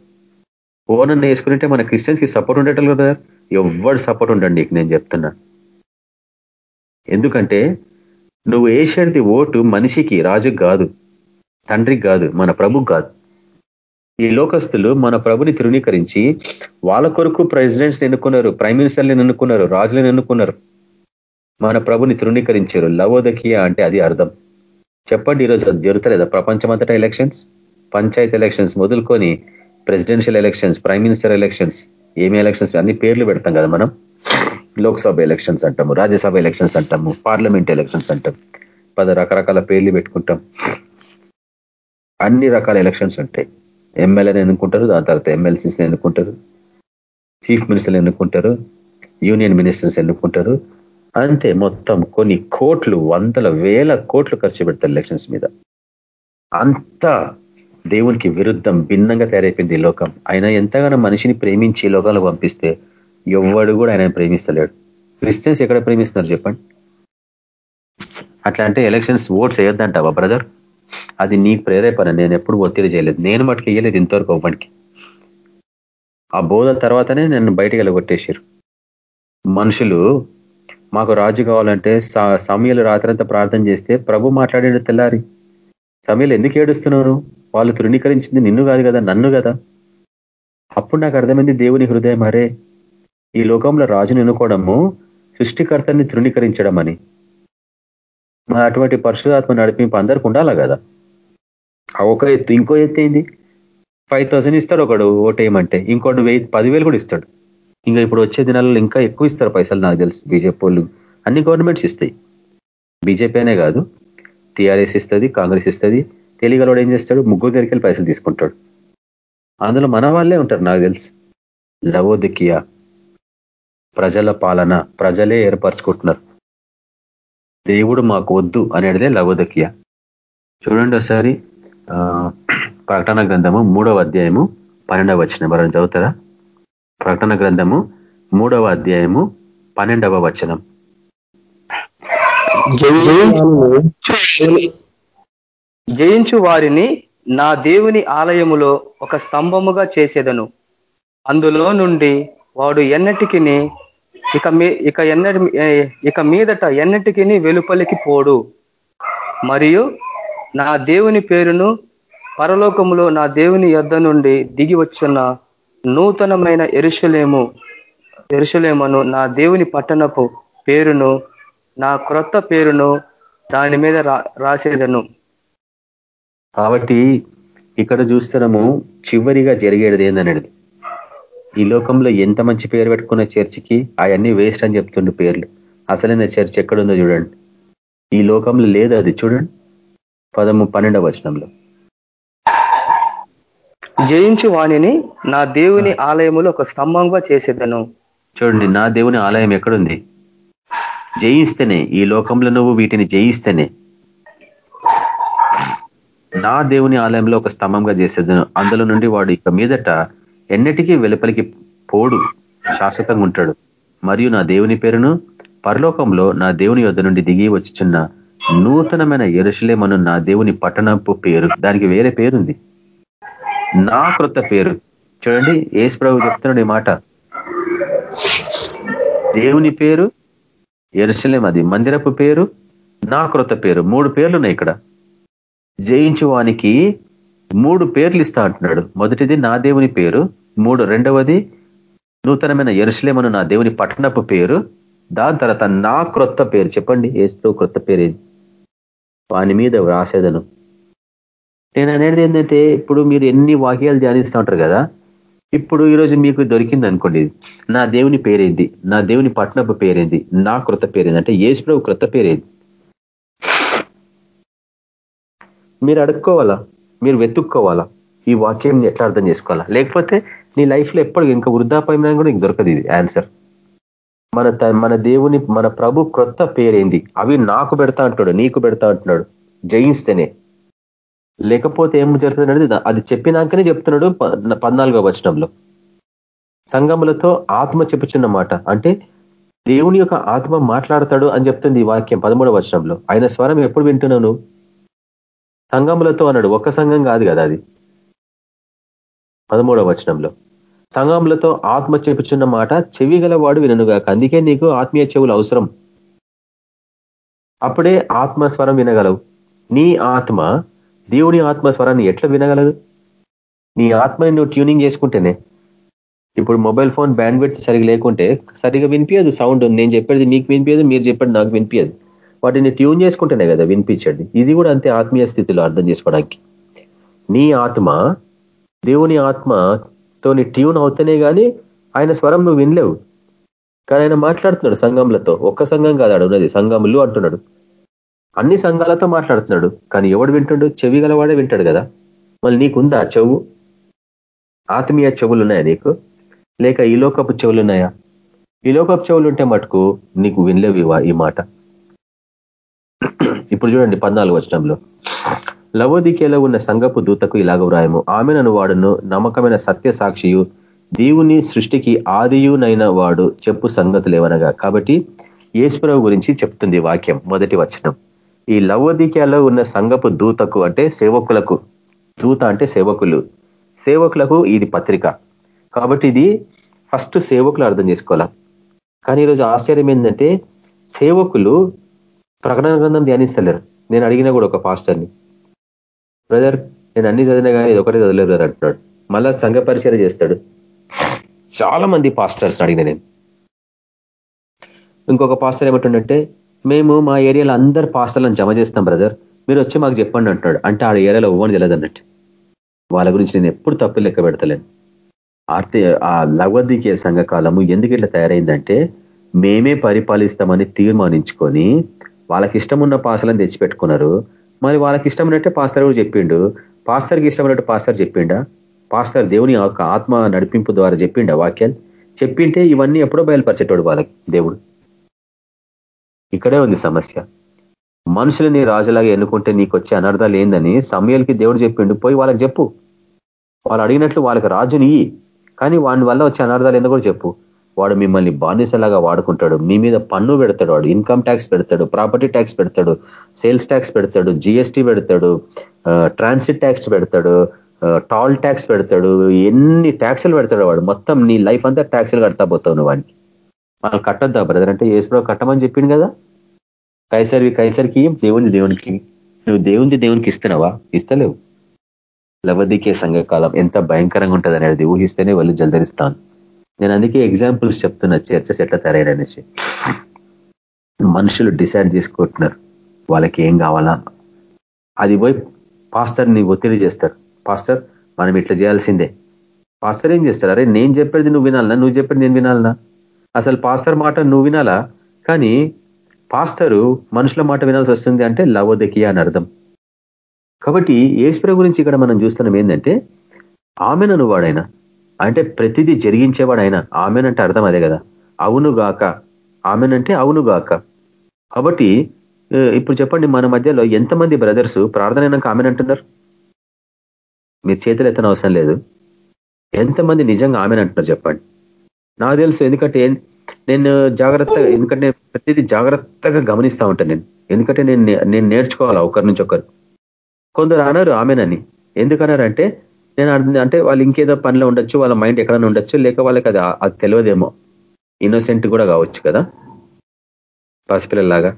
ఓనన్న వేసుకుంటే మన క్రిస్టియన్స్కి సపోర్ట్ ఉండటం కదా. ఎవ్వడు సపోర్ట్ ఉండండి నీకు నేను చెప్తున్నా. ఎందుకంటే నువ్వు వేసేది ఓటు మనిషికి రాజుకి కాదు. తండ్రికి కాదు మన ప్రభు కాదు. ఈ లోకస్తులు మన ప్రభుని తృణీకరించి వాళ్ళ కొరకు ప్రెసిడెంట్స్ ఎన్నుకున్నారు ప్రైమ్ మినిస్టర్ని ఎన్నుకున్నారు రాజులను ఎన్నుకున్నారు. మన ప్రభుని తృణీకరించారు. లవోదకీయ అంటే అది అర్థం. చెప్పండి ఈరోజు అది జరుగుతలేదా? ప్రపంచమంతటా ఎలక్షన్స్ పంచాయత్ ఎలక్షన్స్ మొదలుకొని presidential elections prime minister elections ఏమి ఎలక్షన్స్ అన్ని పేర్లు పెడతాం కదా మనం. లోక్సభ ఎలక్షన్స్ అంటాము రాజ్యసభ ఎలక్షన్స్ అంటాము పార్లమెంట్ ఎలక్షన్స్ అంటాం. పద రకరకాల పేర్లు పెట్టుకుంటాం. అన్ని రకాల ఎలక్షన్స్ ఉంటాయి. ఎమ్మెల్యేని ఎన్నుకుంటారు దాని తర్వాత ఎమ్మెల్సీస్ని ఎన్నుకుంటారు చీఫ్ మినిస్టర్లు ఎన్నుకుంటారు యూనియన్ మినిస్టర్స్ ఎన్నుకుంటారు. అంతే మొత్తం కొన్ని కోట్లు వందల వేల కోట్లు ఖర్చు పెడతారు ఎలక్షన్స్ మీద. అంత దేవునికి విరుద్ధం భిన్నంగా తయారైపోయింది ఈ లోకం. ఆయన ఎంతగానో మనిషిని ప్రేమించి లోకాలకు పంపిస్తే ఎవ్వడు కూడా ఆయన ప్రేమిస్తలేడు. క్రిస్టియన్స్ ఎక్కడ ప్రేమిస్తున్నారు చెప్పండి? అట్లా అంటే ఎలక్షన్స్ ఓట్స్ వేయొద్దంటావా బ్రదర్? అది నీ ప్రేరేపణ నేను ఎప్పుడు ఒత్తిడి చేయలేదు. నేను మటుకు వేయలేదు ఇంతవరకు అవ్వడానికి ఆ బోధ తర్వాతనే నన్ను బయటకు వెళ్ళగొట్టేశారు. మనుషులు మాకు రాజు కావాలంటే సమయాలు రాత్రంతా ప్రార్థన చేస్తే ప్రభు మాట్లాడాడు తెల్లారి. సమయాలు ఎందుకు ఏడుస్తున్నారు వాళ్ళు తృణీకరించింది నిన్ను కాదు కదా నన్ను కదా? అప్పుడు నాకు అర్థమైంది దేవుని హృదయం అరే ఈ లోకంలో రాజును ఎన్నుకోవడము సృష్టికర్తని తృణీకరించడం అని. మరి అటువంటి పరిశుధాత్మ నడిపింపు అందరికి ఉండాలా కదా? ఒక ఎత్తు ఇంకో ఎత్తు ఏంది? ఫైవ్ థౌసండ్ ఇస్తాడు ఒకడు ఓటేయమంటే ఇంకోటి వెయ్యి పదివేలు కూడా ఇస్తాడు. ఇంకా ఇప్పుడు వచ్చే దినాల్లో ఇంకా ఎక్కువ ఇస్తారు పైసలు నాకు తెలుసు బీజేపీ వాళ్ళు. అన్ని గవర్నమెంట్స్ ఇస్తాయి. బీజేపీ అనే కాదు టీఆర్ఎస్ ఇస్తుంది కాంగ్రెస్ ఇస్తుంది తెలియగలవాడు ఏం చేస్తాడు? ముగ్గురు దగ్గరికి పైసలు తీసుకుంటాడు. అందులో మన వాళ్ళే ఉంటారు నాకు తెలుసు. లవోదికియా ప్రజల పాలన ప్రజలే ఏర్పరచుకుంటున్నారు. దేవుడు మాకు వద్దు అనేదే లవోదకియ. చూడండి ఒకసారి ప్రకటన గ్రంథము మూడవ అధ్యాయము పన్నెండవ వచనం. ఎవరైనా చదువుతారా? ప్రకటన గ్రంథము మూడవ అధ్యాయము పన్నెండవ వచనం. జయించు వారిని నా దేవుని ఆలయములో ఒక స్తంభముగా చేసేదను. అందులో నుండి వాడు ఎన్నటికి ఇక మీ ఇక ఎన్నటి ఇక మీదట ఎన్నటికి వెలుపలికి పోడు. మరియు నా దేవుని పేరును పరలోకములో నా దేవుని యొద్ధ నుండి దిగి వచ్చిన నూతనమైన ఎరుషలేము ఎరుషలేమను నా దేవుని పట్టణపు పేరును నా క్రొత్త పేరును దాని మీద రాసేదను. కాబట్టి ఇక్కడ చూస్తున్నాము చివరిగా జరిగేది ఏందనేది. ఈ లోకంలో ఎంత మంచి పేరు పెట్టుకున్న చర్చికి అవన్నీ వేస్ట్ అని చెప్తుండే పేర్లు. అసలైన చర్చ్ ఎక్కడుందో చూడండి. ఈ లోకంలో లేదు అది చూడండి. పదము పన్నెండవ వచనంలో. జయించు వాణిని నా దేవుని ఆలయములో ఒక స్తంభంగా చేసేదను. చూడండి నా దేవుని ఆలయం ఎక్కడుంది? జయిస్తేనే ఈ లోకంలో నువ్వు వీటిని జయిస్తేనే. నా దేవుని ఆలయంలో ఒక స్తంభంగా చేసేదను. అందులో నుండి వాడు ఇక మీదట ఎన్నటికీ వెలుపలికి పోడు శాశ్వతంగా ఉంటాడు. మరియు నా దేవుని పేరును పరలోకంలో నా దేవుని యొద్ నుండి దిగి వచ్చిచున్న నూతనమైన ఎరుసలేమను నా దేవుని పట్టణపు పేరు. దానికి వేరే పేరుంది. నా క్రొత్త పేరు. చూడండి ఏసు ప్రభు చెప్తున్నాడు ఈ మాట. దేవుని పేరు ఎరుసలేం అది. మందిరపు పేరు నా క్రొత్త పేరు. మూడు పేర్లు ఉన్నాయి ఇక్కడ. జయించు వానికి మూడు పేర్లు ఇస్తా అంటున్నాడు. మొదటిది నా దేవుని పేరు మూడు రెండవది నూతనమైన ఎరుసలేమను నా దేవుని పట్టణపు పేరు. దాని తర్వాత నా క్రొత్త పేరు చెప్పండి ఏసు క్రొత్త పేరు ఏది? వాని మీద రాసేదను నేను అనేది ఏంటంటే ఇప్పుడు మీరు ఎన్ని వాక్యాలు ధ్యానిస్తూ ఉంటారు కదా ఇప్పుడు ఈరోజు మీకు దొరికింది అనుకోండి నా దేవుని పేరేంది? నా దేవుని పట్టణపు పేరేంది? నా కృత పేరేంది? అంటే ఏసు ప్రభు కృత పేరేంది? మీరు అడుక్కోవాలా? మీరు వెతుక్కోవాలా? ఈ వాక్యం ఎట్లా అర్థం చేసుకోవాలా? లేకపోతే నీ లైఫ్లో ఎప్పుడు ఇంకా వృద్ధాపయమైన కూడా ఇంక దొరకదు ఇది ఆన్సర్ మన మన దేవుని మన ప్రభు క్రొత్త పేరేంది? అవి నాకు పెడతా అంటున్నాడు నీకు పెడతా అంటున్నాడు జయిస్తేనే. లేకపోతే ఏం జరుగుతుంది అది చెప్పినాకనే చెప్తున్నాడు పద్నాలుగో వచనంలో. సంగములతో ఆత్మ చెప్పుచున్న మాట అంటే దేవుని యొక్క ఆత్మ మాట్లాడతాడు అని చెప్తుంది ఈ వాక్యం పదమూడవ వచనంలో. ఆయన స్వరం ఎప్పుడు వింటున్నాను సంఘములతో అన్నాడు. ఒక్క సంఘం కాదు కదా అది? పదమూడవ వచనంలో. సంఘములతో ఆత్మ చెప్పుచున్న మాట చెవి గలవాడు విననుగాక. అందుకే నీకు ఆత్మీయ చెవులు అవసరం. అప్పుడే ఆత్మ స్వరం వినగలవు. నీ ఆత్మ దేవుని ఆత్మస్వరాన్ని ఎట్లా వినగలదు? నీ ఆత్మని నువ్వు ట్యూనింగ్ చేసుకుంటేనే. ఇప్పుడు మొబైల్ ఫోన్ బ్యాండ్ సరిగా లేకుంటే సరిగా వినిపించదు సౌండ్. నేను చెప్పేది మీకు వినిపించదు మీరు చెప్పేది నాకు వినిపించదు వాటిని ట్యూన్ చేసుకుంటేనే కదా వినిపించండి ఇది కూడా అంతే ఆత్మీయ స్థితిలో అర్థం చేసుకోవడానికి. నీ ఆత్మ దేవుని ఆత్మతోని ట్యూన్ అవుతేనే కానీ ఆయన స్వరం నువ్వు వినలేవు. కానీ ఆయన మాట్లాడుతున్నాడు సంఘంలతో ఒక్క సంఘం కాదు ఉన్నది. సంఘములు అంటున్నాడు. అన్ని సంఘాలతో మాట్లాడుతున్నాడు. కానీ ఎవడు వింటుండు? చెవి గలవాడే వింటాడు కదా. మళ్ళీ నీకుందా చెవు? ఆత్మీయ చెవులు ఉన్నాయా నీకు? లేక ఈ లోకపు చెవులు ఉన్నాయా ఈ లోకపు చెవులు ఉంటే మటుకు నీకు వినలేవు ఈ మాట. ఇప్పుడు చూడండి పద్నాలుగు వచనంలో. లవోదికేలో ఉన్న సంగపు దూతకు ఇలాగ వ్రాయము. ఆమెనను వాడును నమ్మకమైన సత్య సాక్షియు దేవుని సృష్టికి ఆదియునైన వాడు చెప్పు సంగతులేవనగా కాబట్టి ఈశ్వరవు గురించి చెప్తుంది వాక్యం మొదటి వచనం. ఈ లవోదికేలో ఉన్న సంగపు దూతకు అంటే సేవకులకు దూత అంటే సేవకులు. సేవకులకు ఇది పత్రిక. కాబట్టి ఇది ఫస్ట్ సేవకులు అర్థం చేసుకోవాలా? కానీ ఈరోజు ఆశ్చర్యం ఏంటంటే సేవకులు ప్రకటన గ్రంథం ధ్యానిస్తలేరు. నేను అడిగినా కూడా ఒక పాస్టర్ని బ్రదర్ నేను అన్ని చదివినా కానీ ఇది ఒకటే చదవలేదు అంటున్నాడు. మళ్ళా సంఘ పరిచయం చేస్తాడు. చాలా మంది పాస్టర్స్ అడిగిన నేను. ఇంకొక పాస్టర్ ఏమంటుండంటే మేము మా ఏరియాలో అందరు పాస్టర్లను జమ చేస్తాం బ్రదర్. మీరు వచ్చి మాకు చెప్పండి అంటున్నాడు. అంటే ఆ ఏరియాలో ఇవ్వని తెలియదు అన్నట్టు. వాళ్ళ గురించి నేను ఎప్పుడు తప్పు లెక్క పెడతలేను. ఆర్తి ఆ లవద్దీకీయ సంఘకాలము ఎందుకు ఇట్లా తయారైందంటే మేమే పరిపాలిస్తామని తీర్మానించుకొని వాళ్ళకి ఇష్టం ఉన్న పాసలను తెచ్చిపెట్టుకున్నారు. మరి వాళ్ళకి ఇష్టమైనట్టే పాస్టర్ కూడా చెప్పిండు? పాస్టర్కి ఇష్టమైనట్టు పాస్టర్ చెప్పిండా? పాస్టర్ దేవుని యొక్క ఆత్మ నడిపింపు ద్వారా చెప్పిండా వాక్యాలు? చెప్పింటే ఇవన్నీ ఎప్పుడో బయలుపరిచేటోడు వాళ్ళకి దేవుడు. ఇక్కడే ఉంది సమస్య. మనుషులని రాజులాగా ఎన్నుకుంటే నీకు వచ్చే అనర్థాలు ఏందని సమయాలకి దేవుడు చెప్పిండు. పోయి వాళ్ళకి చెప్పు. వాళ్ళు అడిగినట్లు వాళ్ళకి రాజుని కానీ వాని వల్ల వచ్చే అనర్థాలు ఎందుకు కూడా చెప్పు. వాడు మిమ్మల్ని బానిసలాగా వాడుకుంటాడు. మీ మీద పన్ను పెడతాడు వాడు. ఇన్కమ్ ట్యాక్స్ పెడతాడు. ప్రాపర్టీ ట్యాక్స్ పెడతాడు. సేల్స్ ట్యాక్స్ పెడతాడు. జిఎస్టీ పెడతాడు. ట్రాన్సిట్ ట్యాక్స్ పెడతాడు. టాల్ ట్యాక్స్ పెడతాడు. ఎన్ని ట్యాక్స్లు పెడతాడు వాడు. మొత్తం నీ లైఫ్ అంతా ట్యాక్స్లు కడతా పోతావు నువ్వు వాడికి వాళ్ళు కట్టద్దా బ్రదర్? అంటే ఏసులో కట్టమని చెప్పింది కదా. కైసరివి కైసరికి దేవుని దేవునికి. నువ్వు దేవుని దేవునికి ఇస్తున్నావా? ఇస్తలేవు. లవదికే సంఘకాలం ఎంత భయంకరంగా ఉంటుంది అనేది ఊహిస్తేనే వాళ్ళు జల్దరిస్తాను నేను అందుకే ఎగ్జాంపుల్స్ చెప్తున్నా చర్చస్ ఎట్లా తయారనేసి మనుషులు డిసైడ్ చేసుకుంటున్నారు వాళ్ళకి ఏం కావాలా? అది పోయి పాస్టర్ని ఒత్తిడి చేస్తారు. పాస్టర్ మనం ఇట్లా చేయాల్సిందే. పాస్టర్ ఏం చేస్తారు? అరే నేను చెప్పేది నువ్వు వినాలనా? నువ్వు చెప్పేది నేను వినాలనా? అసలు పాస్టర్ మాట నువ్వు వినాలా? కానీ పాస్టరు మనుషుల మాట వినాల్సి వస్తుంది అంటే లవోదకి అని అర్థం. కాబట్టి ఏసుప్ర గురించి ఇక్కడ మనం చూస్తున్నాం ఏంటంటే ఆమెనను వాడైనా అంటే ప్రతిదీ జరిగించేవాడు ఆయన ఆమెనంటే అర్థం అదే కదా. అవును గాక. ఆమెనంటే అవును గాక. కాబట్టి ఇప్పుడు చెప్పండి మన మధ్యలో ఎంతమంది బ్రదర్స్ ప్రార్థన అయినాక ఆమెనంటున్నారు? మీరు చేతులు ఎత్తన అవసరం లేదు. ఎంతమంది నిజంగా ఆమెనంటున్నారు చెప్పండి. నాకు తెలుసు ఎందుకంటే నేను జాగ్రత్తగా ఎందుకంటే ప్రతిదీ జాగ్రత్తగా గమనిస్తూ ఉంటాను నేను. ఎందుకంటే నేను నేను నేర్చుకోవాలా ఒకరి నుంచి ఒకరు. కొందరు అన్నారు ఆమెనని. ఎందుకన్నారంటే నేను అర్థం అంటే వాళ్ళు ఇంకేదో పనిలో ఉండొచ్చు వాళ్ళ మైండ్ ఎక్కడైనా ఉండొచ్చు లేక వాళ్ళకి అది అది తెలియదేమో. ఇన్నోసెంట్ కూడా కావచ్చు కదా? పసిపిల్లలాగా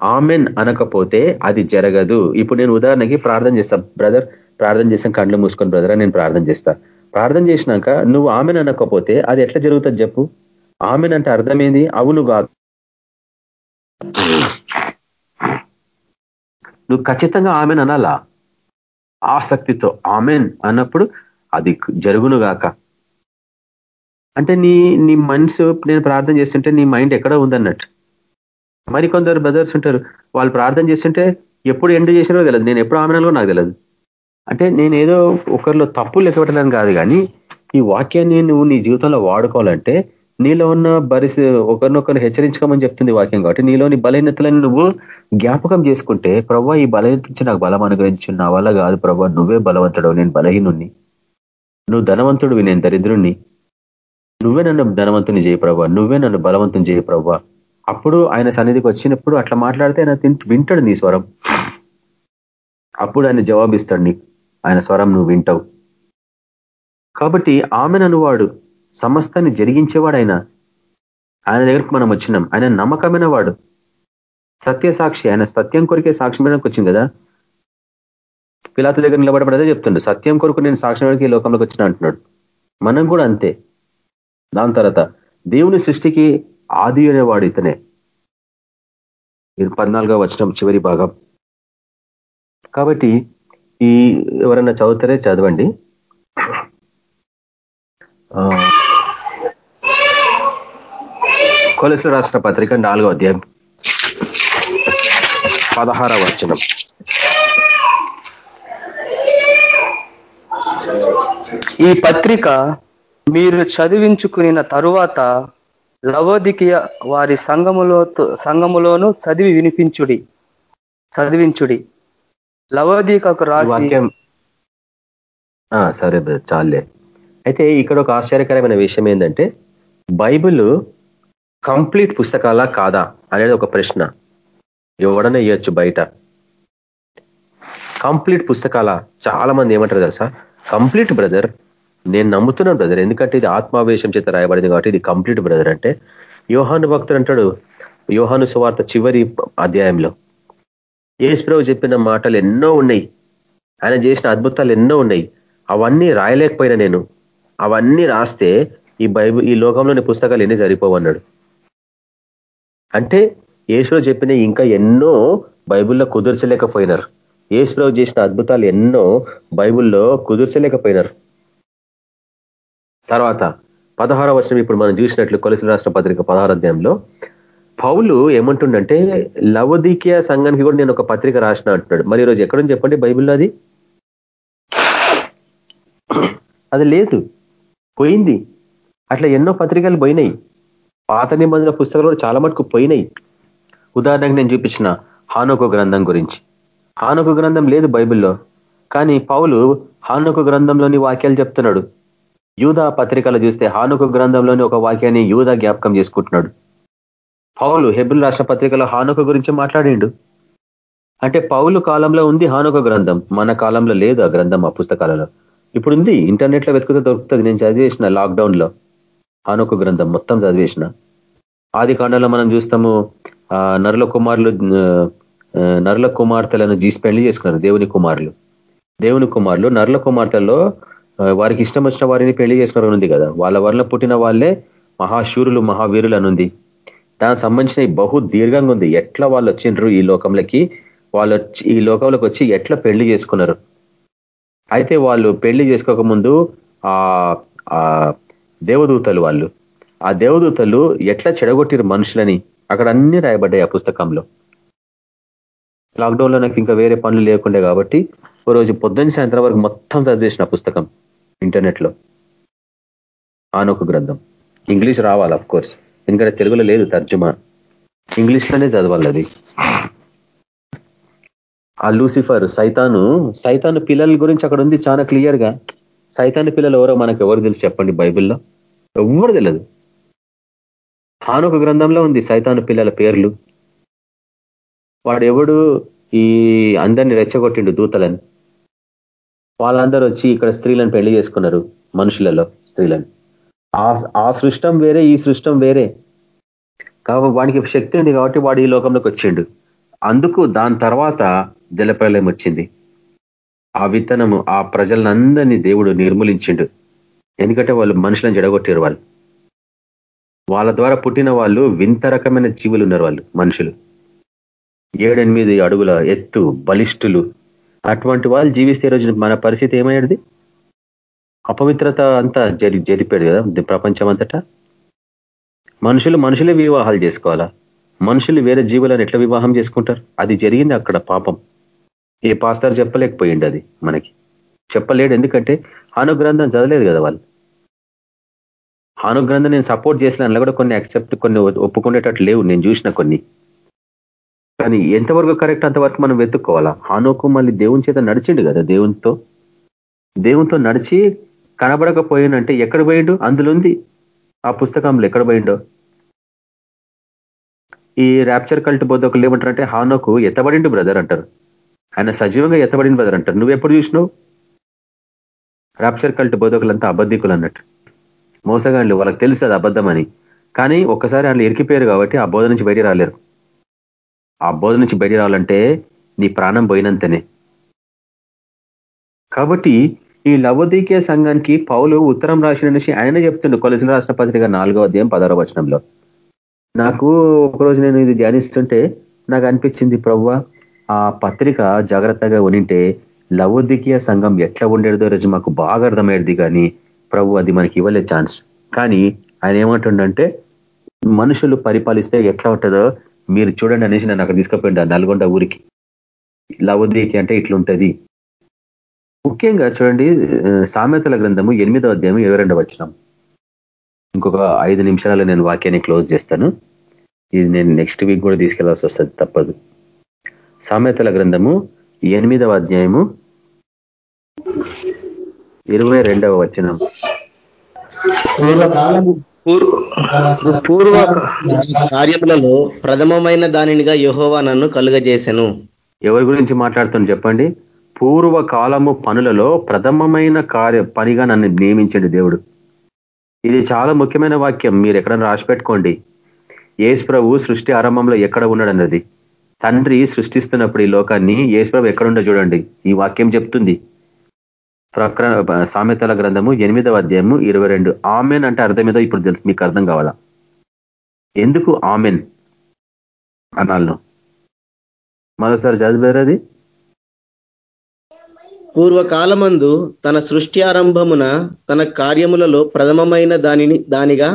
ఆమెన్ అనకపోతే అది జరగదు. ఇప్పుడు నేను ఉదాహరణకి ప్రార్థన చేస్తా. బ్రదర్ ప్రార్థన చేసాం కళ్ళు మూసుకొని బ్రదర్ నేను ప్రార్థన చేస్తా. ప్రార్థన చేసినాక నువ్వు ఆమెన్ అనకపోతే అది ఎట్లా జరుగుతుంది చెప్పు? ఆమెన్ అంటే అర్థమేంది? అవును కాదు. నువ్వు ఖచ్చితంగా ఆమెన్ అనాలా? ఆసక్తితో ఆమెన్ అన్నప్పుడు అది జరుగును గాక. అంటే నీ నీ మనసు నేను ప్రార్థన చేస్తుంటే నీ మైండ్ ఎక్కడ ఉందన్నట్టు. మరి కొందరు బ్రదర్స్ ఉంటారు వాళ్ళు ప్రార్థన చేస్తుంటే ఎప్పుడు ఎండ్ చేసినో తెలియదు. నేను ఎప్పుడు ఆమెనలో నాకు తెలియదు. అంటే ఏదో ఒకరిలో తప్పులు లెక్కపెట్టడానికి కాదు కానీ ఈ వాక్యాన్ని నువ్వు నీ జీవితంలో వాడుకోవాలంటే నీలో ఉన్న బరిసి ఒకరినొకరు హెచ్చరించుకోమని చెప్తుంది వాక్యం కాబట్టి నీలోని బలహీనతలను నువ్వు జ్ఞాపకం చేసుకుంటే ప్రభా ఈ బలహీనత నుంచి నాకు బలం అనుగ్రహించు. నా వల్ల కాదు ప్రభా నువ్వే బలవంతుడు నేను బలహీనుణ్ణి. నువ్వు ధనవంతుడివి నేను దరిద్రుణ్ణి. నువ్వే నన్ను ధనవంతుని చేయ ప్రభా. నువ్వే నన్ను బలవంతుని చేయ ప్రభా. అప్పుడు ఆయన సన్నిధికి వచ్చినప్పుడు అట్లా మాట్లాడితే ఆయన వింటాడు నీ స్వరం. అప్పుడు ఆయన జవాబిస్తాడు నీకు ఆయన స్వరం నువ్వు వింటావు. కాబట్టి ఆమె వాడు సమస్తాన్ని జరిగించేవాడు ఆయన ఆయన దగ్గరకు మనం వచ్చినాం. ఆయన నమ్మకమైన వాడు. సత్య సాక్షి ఆయన సత్యం కొరికే సాక్షి మీదకి వచ్చింది కదా? పిలాత దగ్గర నిలబడబడి చెప్తుండు. సత్యం కొరకు నేను సాక్షి ఈ లోకంలోకి వచ్చిన అంటున్నాడు. మనం కూడా అంతే. దాని తర్వాత దేవుని సృష్టికి ఆది అనేవాడు ఇతనే. ఇది పద్నాలుగో వచ్చిన చివరి భాగం. కాబట్టి ఈ ఎవరన్నా చదువుతారే చదవండి. కొలసి రాష్ట్ర పత్రిక నాలుగో అధ్యాయం. పదహార వచనం. ఈ పత్రిక మీరు చదివించుకున్న తరువాత లవోదికియ వారి సంఘములో సంఘములోను చదివి వినిపించుడి. చదివించుడి. లవోదికకు రాసి వాక్యం సరే చాలే అయితే ఇక్కడ ఒక ఆశ్చర్యకరమైన విషయం ఏంటంటే బైబిల్ కంప్లీట్ పుస్తకాలా కాదా అనేది ఒక ప్రశ్న. ఎవడనే ఇవ్వచ్చు బయట. కంప్లీట్ పుస్తకాల? చాలా మంది ఏమంటారు తెలుసా? కంప్లీట్ బ్రదర్ నేను నమ్ముతున్నాను బ్రదర్ ఎందుకంటే ఇది ఆత్మావేశం చేత రాయబడింది కాబట్టి ఇది కంప్లీట్ బ్రదర్ అంటే యోహాను భక్తుడు అంటాడు యోహాను సువార్త చివరి అధ్యాయంలో ఏసుప్రభు చెప్పిన మాటలు ఎన్నో ఉన్నాయి. ఆయన చేసిన అద్భుతాలు ఎన్నో ఉన్నాయి. అవన్నీ రాయలేకపోయినా నేను. అవన్నీ రాస్తే ఈ బైబుల్ ఈ లోకంలోని పుస్తకాలు ఎన్ని సరిపోవన్నాడు అంటే ఏసులో చెప్పిన ఇంకా ఎన్నో బైబుల్లో కుదుర్చలేకపోయినారు. ఏసులో చేసిన అద్భుతాలు ఎన్నో బైబుల్లో కుదుర్చలేకపోయినారు. తర్వాత పదహార వర్షం ఇప్పుడు మనం చూసినట్లు కొలసి రాష్ట్ర పత్రిక పదహార అధ్యాయంలో పౌలు ఏమంటుండంటే లవదీకియ సంఘానికి కూడా నేను ఒక పత్రిక రాసిన అంటున్నాడు. మరి ఈరోజు ఎక్కడుంది చెప్పండి బైబిల్లో అది? అది లేదు. పోయింది. అట్లా ఎన్నో పత్రికలు పోయినాయి. పాత నిబంధన పుస్తకాలు చాలా మటుకు పోయినాయి. ఉదాహరణకు నేను చూపించిన హానోక గ్రంథం గురించి. హానోక గ్రంథం లేదు బైబిల్లో. కానీ పౌలు హానోక గ్రంథంలోని వాక్యాలు చెప్తున్నాడు. యూదా పత్రికలు చూస్తే హానుక గ్రంథంలోని ఒక వాక్యాన్ని యూదా జ్ఞాపకం చేసుకుంటున్నాడు. పౌలు హెబుల్ రాష్ట్ర పత్రికలో హానుక గురించి మాట్లాడిండు. అంటే పౌలు కాలంలో ఉంది హానుక గ్రంథం. మన కాలంలో లేదు ఆ గ్రంథం ఆ పుస్తకాలలో. ఇప్పుడు ఉంది ఇంటర్నెట్లో వెతుకుతే దొరుకుతుంది. నేను చదివేసిన లాక్డౌన్లో ఆనొక గ్రంథం మొత్తం చదివేసిన. ఆది కాండంలో మనం చూస్తాము నరుల కుమారులు నరుల కుమార్తెలను జీసి పెళ్ళి చేసుకున్నారు దేవుని కుమారులు. దేవుని కుమారులు నరుల కుమార్తెల్లో వారికి ఇష్టం వచ్చిన వారిని పెళ్ళి చేసుకున్నారు ఉంది కదా. వాళ్ళ వల్ల పుట్టిన వాళ్ళే మహాశూరులు మహావీరులు అనుంది దానికి సంబంధించిన బహు దీర్ఘంగా ఉంది. ఎట్లా వాళ్ళు వచ్చిండ్రు ఈ లోకంలోకి వాళ్ళు ఈ లోకంలోకి వచ్చి ఎట్లా పెళ్ళి చేసుకున్నారు? అయితే వాళ్ళు పెళ్ళి చేసుకోకముందు ఆ దేవదూతలు వాళ్ళు. ఆ దేవదూతలు ఎట్లా చెడగొట్టిరు మనుషులని? అక్కడ అన్ని రాయబడ్డాయి ఆ పుస్తకంలో. లాక్డౌన్లో నాకు ఇంకా వేరే పనులు లేకుండే కాబట్టి ఓ రోజు పొద్దున్న సాయంత్రం వరకు మొత్తం చదివేసిన పుస్తకం ఇంటర్నెట్లో ఆనొక గ్రంథం. ఇంగ్లీష్ రావాలి అఫ్ కోర్స్ ఎందుకంటే తెలుగులో లేదు తర్జుమా. ఇంగ్లీష్లోనే చదవాలి అది. ఆ లూసిఫర్ సైతాను సైతాను పిల్లల గురించి అక్కడ ఉంది చాలా క్లియర్ సైతాన్ని పిల్లలు ఎవరో మనకు ఎవరు తెలుసు చెప్పండి బైబిల్లో? ఎవరు తెలియదు హానొక గ్రంథంలో ఉంది సైతాను పిల్లల పేర్లు. వాడు ఎవడు ఈ అందరిని రెచ్చగొట్టిండు దూతలని. వాళ్ళందరూ వచ్చి ఇక్కడ స్త్రీలను పెళ్ళి చేసుకున్నారు మనుషులలో స్త్రీలను. ఆ సృష్టం వేరే ఈ సృష్టం వేరే. కాబట్టి వాడికి శక్తి ఉంది కాబట్టి వాడు ఈ లోకంలోకి వచ్చిండు. అందుకు దాని తర్వాత జలప్రలయం వచ్చింది. ఆ విత్తనము ఆ ప్రజలందరినీ దేవుడు నిర్మూలించిండు. ఎందుకంటే వాళ్ళు మనుషులను జడగొట్టారు వాళ్ళు. వాళ్ళ ద్వారా పుట్టిన వాళ్ళు వింత రకమైన జీవులు ఉన్నారు వాళ్ళు మనుషులు. ఏడెనిమిది అడుగుల ఎత్తు బలిష్ఠులు. అటువంటి వాళ్ళు జీవిస్తే రోజు మన పరిస్థితి ఏమయ్యేది? అపవిత్రత అంతా జరి జరిపాడు కదా ప్రపంచం అంతటా మనుషులు మనుషులే వివాహాలు చేసుకోవాలా? మనుషులు వేరే జీవులను ఎట్లా వివాహం చేసుకుంటారు? అది జరిగింది అక్కడ పాపం. ఏ పాస్తారు చెప్పలేకపోయిండు అది మనకి. చెప్పలేడు ఎందుకంటే హాను గ్రంథం చదవలేదు కదా వాళ్ళు. హానుగ్రంథం నేను సపోర్ట్ చేసిన అందులో కూడా కొన్ని యాక్సెప్ట్ కొన్ని ఒప్పుకునేటట్టు లేవు. నేను చూసిన కొన్ని. కానీ ఎంతవరకు కరెక్ట్ అంతవరకు మనం వెతుక్కోవాలా? హానుకు మళ్ళీ దేవుని చేత నడిచిండు కదా దేవునితో. దేవునితో నడిచి కనబడకపోయినంటే ఎక్కడ పోయిండు? అందులో ఉంది ఆ పుస్తకంలో ఎక్కడ పోయిండో? ఈ ర్యాప్చర్ కల్ట్ బోధకులు ఏమంటారంటే హానోకు ఎత్తబడిండు బ్రదర్ అంటారు. ఆయన సజీవంగా ఎత్తబడిన బ్రదర్ అంటారు నువ్వు ఎప్పుడు చూసినావు? ర్యాప్చర్ కల్ట్ బోధకులంతా అబద్ధికులు అన్నట్టు. మోసగాళ్ళు వాళ్ళకి తెలుసు అది అబద్ధమని కానీ ఒక్కసారి వాళ్ళు ఇరికిపోయారు కాబట్టి ఆ బోధ నుంచి బయట రాలేరు. ఆ బోధ నుంచి బయట రావాలంటే నీ ప్రాణం పోయినంతనే. కాబట్టి ఈ లవోదీకే సంఘానికి పౌలు ఉత్తరం రాసిన నుంచి ఆయన చెప్తుండే కొలసిన రాష్ట్ర పత్రిక నాలుగో అధ్యాయం పదహారో వచనంలో. నాకు ఒకరోజు నేను ఇది ధ్యానిస్తుంటే నాకు అనిపించింది ప్రవ్వ ఆ పత్రిక జాగ్రత్తగా ఉనింటే లవోదికీయ సంఘం ఎట్లా ఉండేదో రోజు మాకు బాగా అర్థమయ్యేది కానీ ప్రభు అది మనకి ఇవ్వలే ఛాన్స్. కానీ ఆయన ఏమంటుండంటే మనుషులు పరిపాలిస్తే ఎట్లా ఉంటుందో మీరు చూడండి అనేసి నన్ను అక్కడ తీసుకుపోయింది నల్గొండ ఊరికి. లవోదీకి అంటే ఇట్లుంటుంది. ముఖ్యంగా చూడండి సామెతల గ్రంథము ఎనిమిదవ అధ్యాయం ఇరవై రెండవ వచ్చినాం ఇంకొక ఐదు నిమిషాలలో నేను వాక్యాన్ని క్లోజ్ చేస్తాను. ఇది నేను నెక్స్ట్ వీక్ కూడా తీసుకెళ్ళాల్సి వస్తుంది తప్పదు. సామెతల గ్రంథము ఎనిమిదవ అధ్యాయము ఇరవై రెండవ వచనం. పూర్వ కార్యములలో ప్రథమమైన దానినిగా యహోవా నన్ను కలుగజేసెను. ఎవరి గురించి మాట్లాడుతాను చెప్పండి? పూర్వ కాలము పనులలో ప్రథమమైన కార్య పనిగా నన్ను నియమించండి దేవుడు. ఇది చాలా ముఖ్యమైన వాక్యం. మీరు ఎక్కడైనా రాసి పెట్టుకోండి ఏసు ప్రభు సృష్టి ఆరంభంలో ఎక్కడ ఉన్నాడన్నది. తండ్రి సృష్టిస్తున్నప్పుడు ఈ లోకాన్ని ఏసు ప్రభు ఎక్కడుండో చూడండి. ఈ వాక్యం చెప్తుంది. ప్రకర సామెతల గ్రంథము ఎనిమిదవ అధ్యాయము ఇరవై రెండు. ఆమెన్ అంటే అర్థమేదో ఇప్పుడు తెలుసు మీకు అర్థం కావాలా? ఎందుకు ఆమెన్? అనాలను మరోసారి చదివారు అది పూర్వకాలమందు తన సృష్టి ఆరంభమున తన కార్యములలో ప్రథమమైన దానిని దానిగా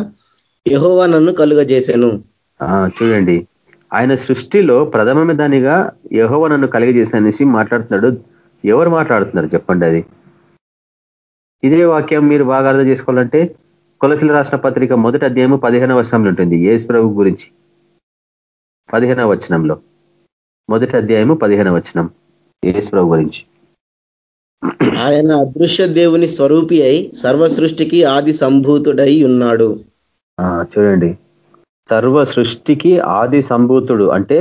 యహోవా నన్ను కలుగజేశాను చూడండి. ఆయన సృష్టిలో ప్రథమమైన దానిగా యహోవ నన్ను కలిగజేసిన అనేసి మాట్లాడుతున్నాడు. ఎవరు మాట్లాడుతున్నారు? చెప్పండి అది. ఇదే వాక్యం మీరు బాగా అర్థం చేసుకోవాలంటే కొలసిల రాష్ట్ర పత్రిక మొదటి అధ్యాయము పదిహేనవ వచనంలో ఉంటుంది. ఏసు ప్రభు గురించి. పదిహేనవ వచనంలో. మొదటి అధ్యాయము పదిహేనవ వచనం. ఏసు ప్రభు గురించి. ఆయన అదృశ్య దేవుని స్వరూపి అయి సర్వ సృష్టికి ఆది సంభూతుడై ఉన్నాడు. చూడండి. సర్వ సృష్టికి ఆది సంభూతుడు అంటే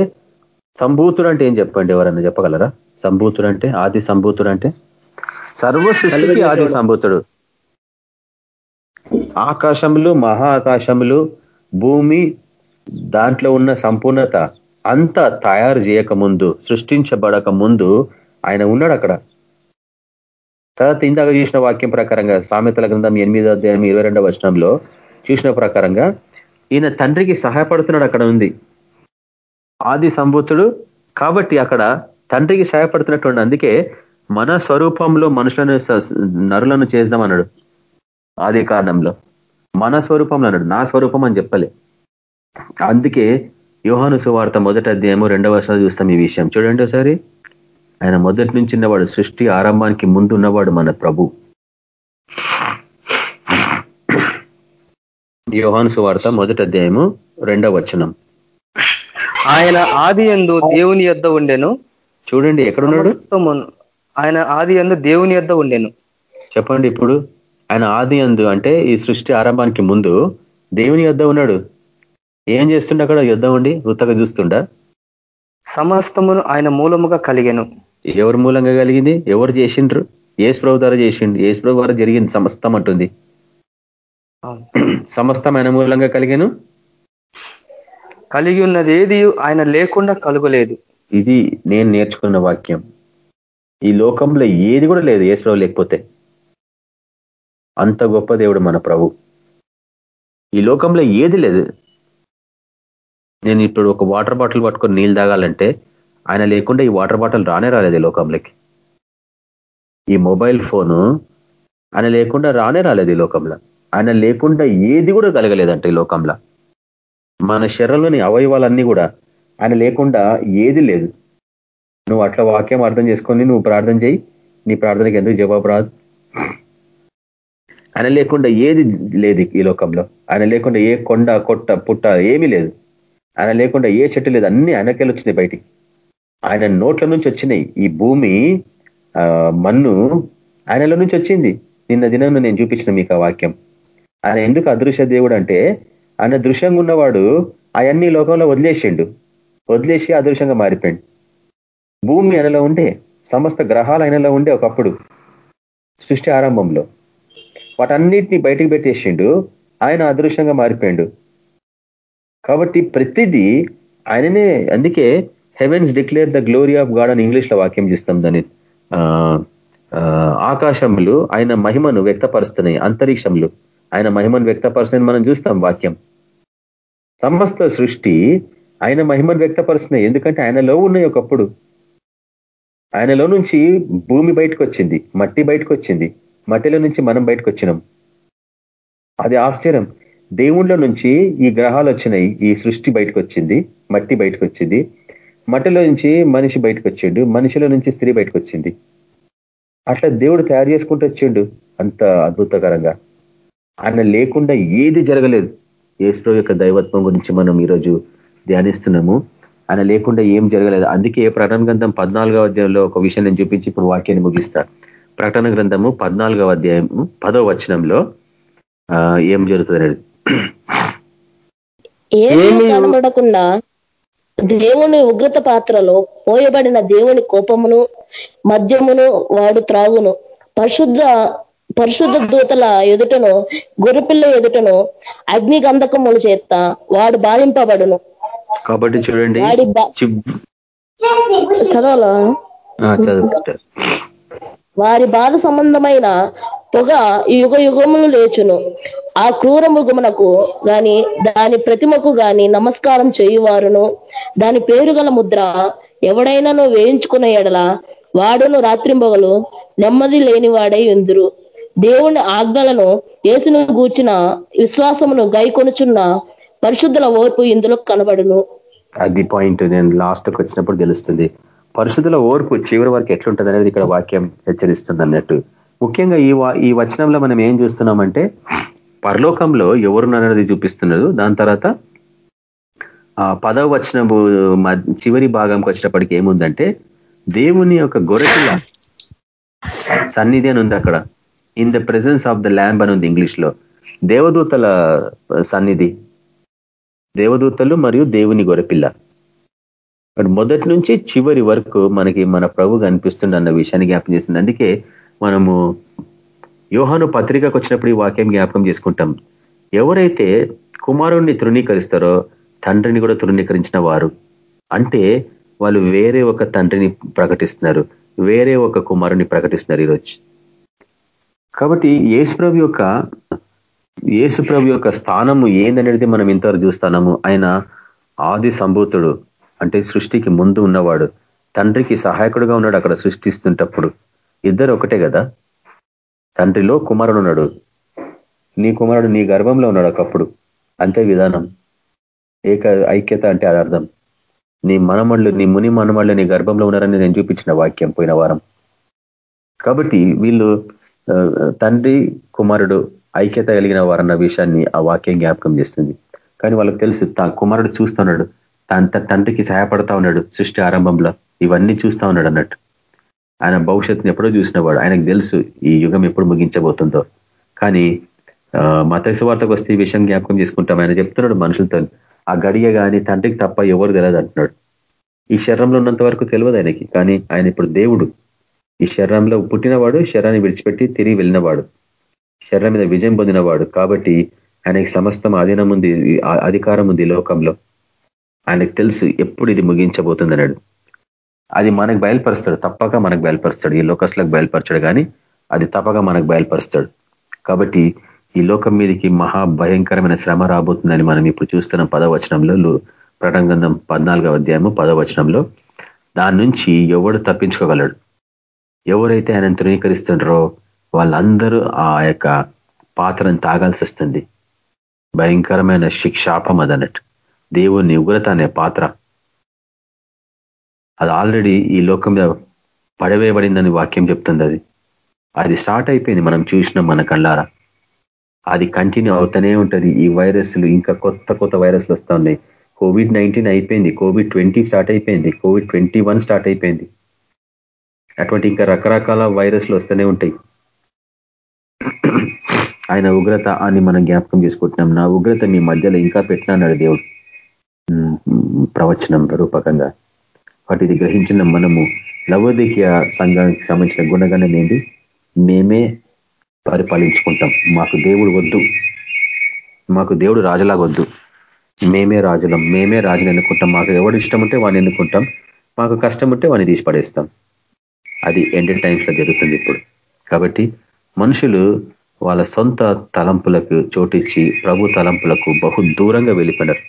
సంభూతుడు అంటే ఏం చెప్పండి ఎవరన్నా చెప్పగలరా? సంభూతుడు అంటే ఆది సంభూతుడు అంటే? సర్వ సృష్టికి ఆది సంభూతుడు. ఆకాశములు మహా ఆకాశములు భూమి దాంట్లో ఉన్న సంపూర్ణత అంతా తయారు చేయక ముందు సృష్టించబడక ముందు ఆయన ఉన్నాడు అక్కడ. తర్వాత ఇందాక చూసిన వాక్యం ప్రకారంగా సామెతల గ్రంథం ఎనిమిదో అధ్యాయం ఇరవై రెండవ వచనంలో చూసిన ప్రకారంగా ఈయన తండ్రికి సహాయపడుతున్నాడు అక్కడ ఉంది. ఆది సంభూతుడు కాబట్టి అక్కడ తండ్రికి సహాయపడుతున్నటువంటి అందుకే మన స్వరూపంలో మనుషులను నరులను చేద్దామన్నాడు ఆది కారణంలో మన స్వరూపంలో అన్నాడు. నా స్వరూపం అని చెప్పలే. అందుకే యోహాను సువార్త మొదటి అధ్యాయము రెండవ వర్షాలు చూస్తాం ఈ విషయం. చూడండి ఒకసారి. ఆయన మొదటి నుంచి ఉన్నవాడు సృష్టి ఆరంభానికి ముందు ఉన్నవాడు మన ప్రభు. యోహాను సువార్త మొదటి అధ్యాయము రెండవ వచనం. ఆయన ఆది ఎందు దేవుని యొద్ద ఉండెను. చూడండి ఎక్కడున్నాడు? ఆయన ఆది ఎందు దేవుని యొద్ద ఉండెను. చెప్పండి ఇప్పుడు. ఆయన ఆది అందు అంటే ఈ సృష్టి ఆరంభానికి ముందు దేవుని యొద్ద ఉన్నాడు. ఏం చేస్తుండ అక్కడ? యుద్ధ ఉండి వృత్తగా చూస్తుండ? సమస్తమును ఆయన మూలముగా కలిగాను. ఎవరు మూలంగా కలిగింది? ఎవరు చేసిండ్రు? ఏసు ప్రభు ద్వారా చేసిండు. ఏసు ప్రభు ద్వారా జరిగింది సమస్తం అంటుంది. సమస్తం ఆయన మూలంగా కలిగాను? కలిగి ఉన్నది ఏది? ఆయన లేకుండా కలుగలేదు. ఇది నేను నేర్చుకున్న వాక్యం. ఈ లోకంలో ఏది కూడా లేదు ఏసుప్రభు లేకపోతే. అంత గొప్ప దేవుడు మన ప్రభు. ఈ లోకంలో ఏది లేదు. నేను ఇప్పుడు ఒక వాటర్ బాటిల్ పట్టుకొని నీళ్ళు తాగాలంటే ఆయన లేకుండా ఈ వాటర్ బాటిల్ రానే రాలేదు ఈ లోకంలోకి. ఈ మొబైల్ ఫోను ఆయన లేకుండా రానే రాలేదు ఈ లోకంలో. ఆయన లేకుండా ఏది కూడా కలగలేదంట ఈ లోకంలో. మన శరీరంలోని అవయవాలన్నీ కూడా ఆయన లేకుండా ఏది లేదు. నువ్వు అట్లా వాక్యం అర్థం చేసుకొని నువ్వు ప్రార్థన చేయి. నీ ప్రార్థనకి ఎందుకు జవాబు రాదు? ఆయన లేకుండా ఏది లేదు ఈ లోకంలో. ఆయన లేకుండా ఏ కొండ కొట్ట పుట్ట ఏమీ లేదు. ఆయన లేకుండా ఏ చెట్టు లేదు. అన్ని ఆయనకెళ్ళి వచ్చినాయి బయటికి. ఆయన నోట్ల నుంచి వచ్చినాయి. ఈ భూమి మన్ను ఆయనలో నుంచి వచ్చింది. నిన్న దినం నేను చూపించిన మీకు ఆ వాక్యం. ఆయన ఎందుకు అదృశ్య దేవుడు అంటే ఆయన దృశ్యంగా ఉన్నవాడు అవన్నీ లోకంలో వదిలేసిండు. వదిలేసి అదృశ్యంగా మారిపోయింది భూమి ఆయనలో ఉండే సమస్త గ్రహాలు ఆయనలో ఉండే ఒకప్పుడు సృష్టి ఆరంభంలో. వాటన్నిటిని బయటికి పెట్టేసిండు ఆయన అదృశ్యంగా మారిపోయిండు. కాబట్టి ప్రతిదీ ఆయననే అందుకే heavens declare the glory of God అని ఇంగ్లీష్లో వాక్యం చేస్తాం దాన్ని. ఆకాశములు ఆయన మహిమను వ్యక్తపరుస్తున్నాయి అంతరిక్షములు. ఆయన మహిమను వ్యక్తపరచని మనం చూస్తాం వాక్యం. సమస్త సృష్టి ఆయన మహిమను వ్యక్తపరుస్తున్నాయి ఎందుకంటే ఆయనలో ఉన్నాయి ఒకప్పుడు. ఆయనలో నుంచి భూమి బయటకు వచ్చింది మట్టి బయటకు వచ్చింది మట్టిలో నుంచి మనం బయటకు వచ్చినాం అది ఆశ్చర్యం. దేవుళ్ళ నుంచి ఈ గ్రహాలు వచ్చినాయి ఈ సృష్టి బయటకు వచ్చింది మట్టి బయటకు వచ్చింది మట్టిలో నుంచి మనిషి బయటకు వచ్చిండు మనిషిలో నుంచి స్త్రీ బయటకు వచ్చింది అట్లా దేవుడు తయారు చేసుకుంటూ వచ్చిండు అంత అద్భుతకరంగా. ఆయన లేకుండా ఏది జరగలేదు. ఏసుప్రభు యొక్క దైవత్వం గురించి మనం ఈరోజు ధ్యానిస్తున్నాము. ఆయన లేకుండా ఏం జరగలేదు. అందుకే ప్రకటన గ్రంథం పద్నాలుగవ అధ్యాయంలో ఒక విషయం నేను చూపించి ఇప్పుడు వాక్యాన్ని ముగిస్తా. ప్రకటన గ్రంథము పద్నాలుగవ అధ్యాయము పదవ వచనంలో ఏం జరుగుతుంది అనేది ఏమీ కనబడకుండా దేవుని ఉగ్రత పాత్రలో పోయబడిన దేవుని కోపమును మద్యమును వాడు త్రాగును. పరిశుద్ధ పరిశుద్ధ దూతల ఎదుటను గొర్రెపిల్ల ఎదుటను అగ్ని గంధకముల చేత వాడు బాధింపబడును. కాబట్టి చూడండి చదవాలా? వారి బాధ సంబంధమైన పొగ యుగ యుగములు లేచును. ఆ క్రూర మృగమునకు గాని దాని ప్రతిమకు గాని నమస్కారం చేయువారును. దాని పేరు గల ముద్ర ఎవడైనాను వేయించుకున్న ఎడల వాడును రాత్రింబగలు నెమ్మది లేనివాడై ఉందురు. దేవుని ఆజ్ఞలను యేసును గూర్చిన విశ్వాసమును గైకొనుచున్న పరిశుద్ధుల ఓర్పు ఇందులో కనబడును. అది పాయింట్ నేను లాస్ట్కి వచ్చినప్పుడు తెలుస్తుంది. పరిశుద్ధుల ఓర్పు చివరి వరకు ఎట్లుంటుంది అనేది ఇక్కడ వాక్యం హెచ్చరిస్తుంది అన్నట్టు. ముఖ్యంగా ఈ ఈ వచనంలో మనం ఏం చూస్తున్నామంటే పరలోకంలో ఎవరున్నది చూపిస్తున్నారు దాని తర్వాత ఆ పదవ వచనము చివరి భాగంకి వచ్చినప్పటికి ఏముందంటే దేవుని యొక్క గొర్రెల సన్నిధి అని ఉంది అక్కడ. In the presence of the lamb అని ఉంది ఇంగ్లీష్లో. దేవదూతల uh, సన్నిధి. దేవదూతలు మరియు దేవుని గొరపిల్ల మొదటి నుంచి చివరి వరకు మనకి మన ప్రభు కనిపిస్తుంది అన్న విషయాన్ని జ్ఞాపం చేస్తుంది. అందుకే మనము యోహాను పత్రికకు వచ్చినప్పుడు ఈ వాక్యం జ్ఞాపకం చేసుకుంటాం. ఎవరైతే కుమారుణ్ణి తృణీకరిస్తారో తండ్రిని కూడా తృణీకరించిన వారు. అంటే వాళ్ళు వేరే ఒక తండ్రిని ప్రకటిస్తున్నారు. వేరే ఒక కుమారుని ప్రకటిస్తున్నారు ఈరోజు. కాబట్టి యేసుప్రభు యొక్క యేసుప్రభు యొక్క స్థానము ఏందనేది మనం ఇంతవరకు చూస్తున్నాము. ఆయన ఆది సంభూతుడు అంటే సృష్టికి ముందు ఉన్నవాడు. తండ్రికి సహాయకుడుగా ఉన్నాడు అక్కడ సృష్టిస్తుంటప్పుడు ఇద్దరు ఒకటే కదా? తండ్రిలో కుమారుడు ఉన్నాడు. నీ కుమారుడు నీ గర్భంలో ఉన్నాడు ఒకప్పుడు. అంతే విధానం. ఏక ఐక్యత అంటే అది అర్థం. నీ మనమళ్ళు నీ ముని మనమళ్ళు నీ గర్భంలో ఉన్నారని నేను చూపించిన వాక్యం పోయిన వారం. కాబట్టి వీళ్ళు తండ్రి కుమారుడు ఐక్యత కలిగిన వారన్న విషయాన్ని ఆ వాక్యం జ్ఞాపకం చేస్తుంది. కానీ వాళ్ళకి తెలుసు తా కుమారుడు చూస్తున్నాడు తన తండ్రికి సహాయపడతా ఉన్నాడు సృష్టి ఆరంభంలో. ఇవన్నీ చూస్తా ఉన్నాడు అన్నట్టు. ఆయన భవిష్యత్తుని ఎప్పుడో చూసినవాడు ఆయనకు తెలుసు ఈ యుగం ఎప్పుడు ముగించబోతుందో. కానీ మతైసు వార్తకు వస్తే ఈ విషయం జ్ఞాపకం చేసుకుంటాం. ఆయన చెప్తున్నాడు మనుషులతో ఆ గడియ కానీ తండ్రికి తప్ప ఎవరు తెలియదు అంటున్నాడు. ఈ శరీరంలో ఉన్నంత వరకు తెలియదు ఆయనకి. కానీ ఆయన ఇప్పుడు దేవుడు. ఈ శరీరంలో పుట్టినవాడు శరీరాన్ని విడిచిపెట్టి తిరిగి వెళ్ళినవాడు. శరీరం మీద విజయం పొందినవాడు. కాబట్టి ఆయనకి సమస్తం అధీనం ఉంది అధికారం ఉంది లోకంలో. ఆయనకు తెలుసు ఎప్పుడు ఇది ముగించబోతుంది అన్నాడు అది మనకు బయలుపరుస్తాడు తప్పక మనకు బయలుపరుస్తాడు. ఈ లోకస్లకు బయలుపరచాడు కానీ అది తప్పక మనకు బయలుపరుస్తాడు. కాబట్టి ఈ లోకం మీదకి మహా భయంకరమైన శ్రమ రాబోతుందని మనం ఇప్పుడు చూస్తున్న పదవచనంలో ప్రటంగంధం పద్నాలుగవ అధ్యాయము పదవచనంలో దాని నుంచి ఎవడు తప్పించుకోగలడు? ఎవరైతే ఆయన తృణీకరిస్తుండ్రో వాళ్ళందరూ ఆ యొక్క పాత్రను తాగాల్సి వస్తుంది. భయంకరమైన శిక్షాపం అదన్నట్టు. దేవుని ఉగ్రత అనే పాత్ర. అది ఆల్రెడీ ఈ లోకం మీద పడవేయబడిందని వాక్యం చెప్తుంది అది. అది స్టార్ట్ అయిపోయింది మనం చూసినాం మన కళ్ళారా. అది కంటిన్యూ అవుతూనే ఉంటుంది. ఈ వైరస్లు ఇంకా కొత్త కొత్త వైరస్లు వస్తూ ఉన్నాయి కోవిడ్ నైన్టీన్ అయిపోయింది. కోవిడ్ ట్వంటీ స్టార్ట్ అయిపోయింది. కోవిడ్ ట్వంటీ స్టార్ట్ అయిపోయింది. అటువంటి ఇంకా రకరకాల వైరస్లు వస్తూనే ఉంటాయి. ఆయన ఉగ్రత అని మనం జ్ఞాపకం చేసుకుంటున్నాం. నా ఉగ్రత మీ మధ్యలో ఇంకా పెట్టినాడు దేవుడు. ప్రవచనం రూపకంగా. వాటి ఇది గ్రహించిన మనము లవోదికీయ సంఘానికి సంబంధించిన గుణగణం ఏంటి? మేమే పరిపాలించుకుంటాం. మాకు దేవుడు వద్దు. మాకు దేవుడు రాజులాగొద్దు మేమే రాజులం. మేమే రాజుని ఎన్నుకుంటాం. మాకు ఎవడు ఇష్టం ఉంటే వాడిని ఎన్నుకుంటాం. మాకు కష్టం ఉంటే వాడిని తీసి పడేస్తాం అది ఎండెడ్ టైమ్స్లో జరుగుతుంది ఇప్పుడు. కాబట్టి మనుషులు వాళ్ళ సొంత తలంపులకు చోటిచ్చి ప్రభు తలంపులకు బహు దూరంగా వెళ్ళిపోయినారు.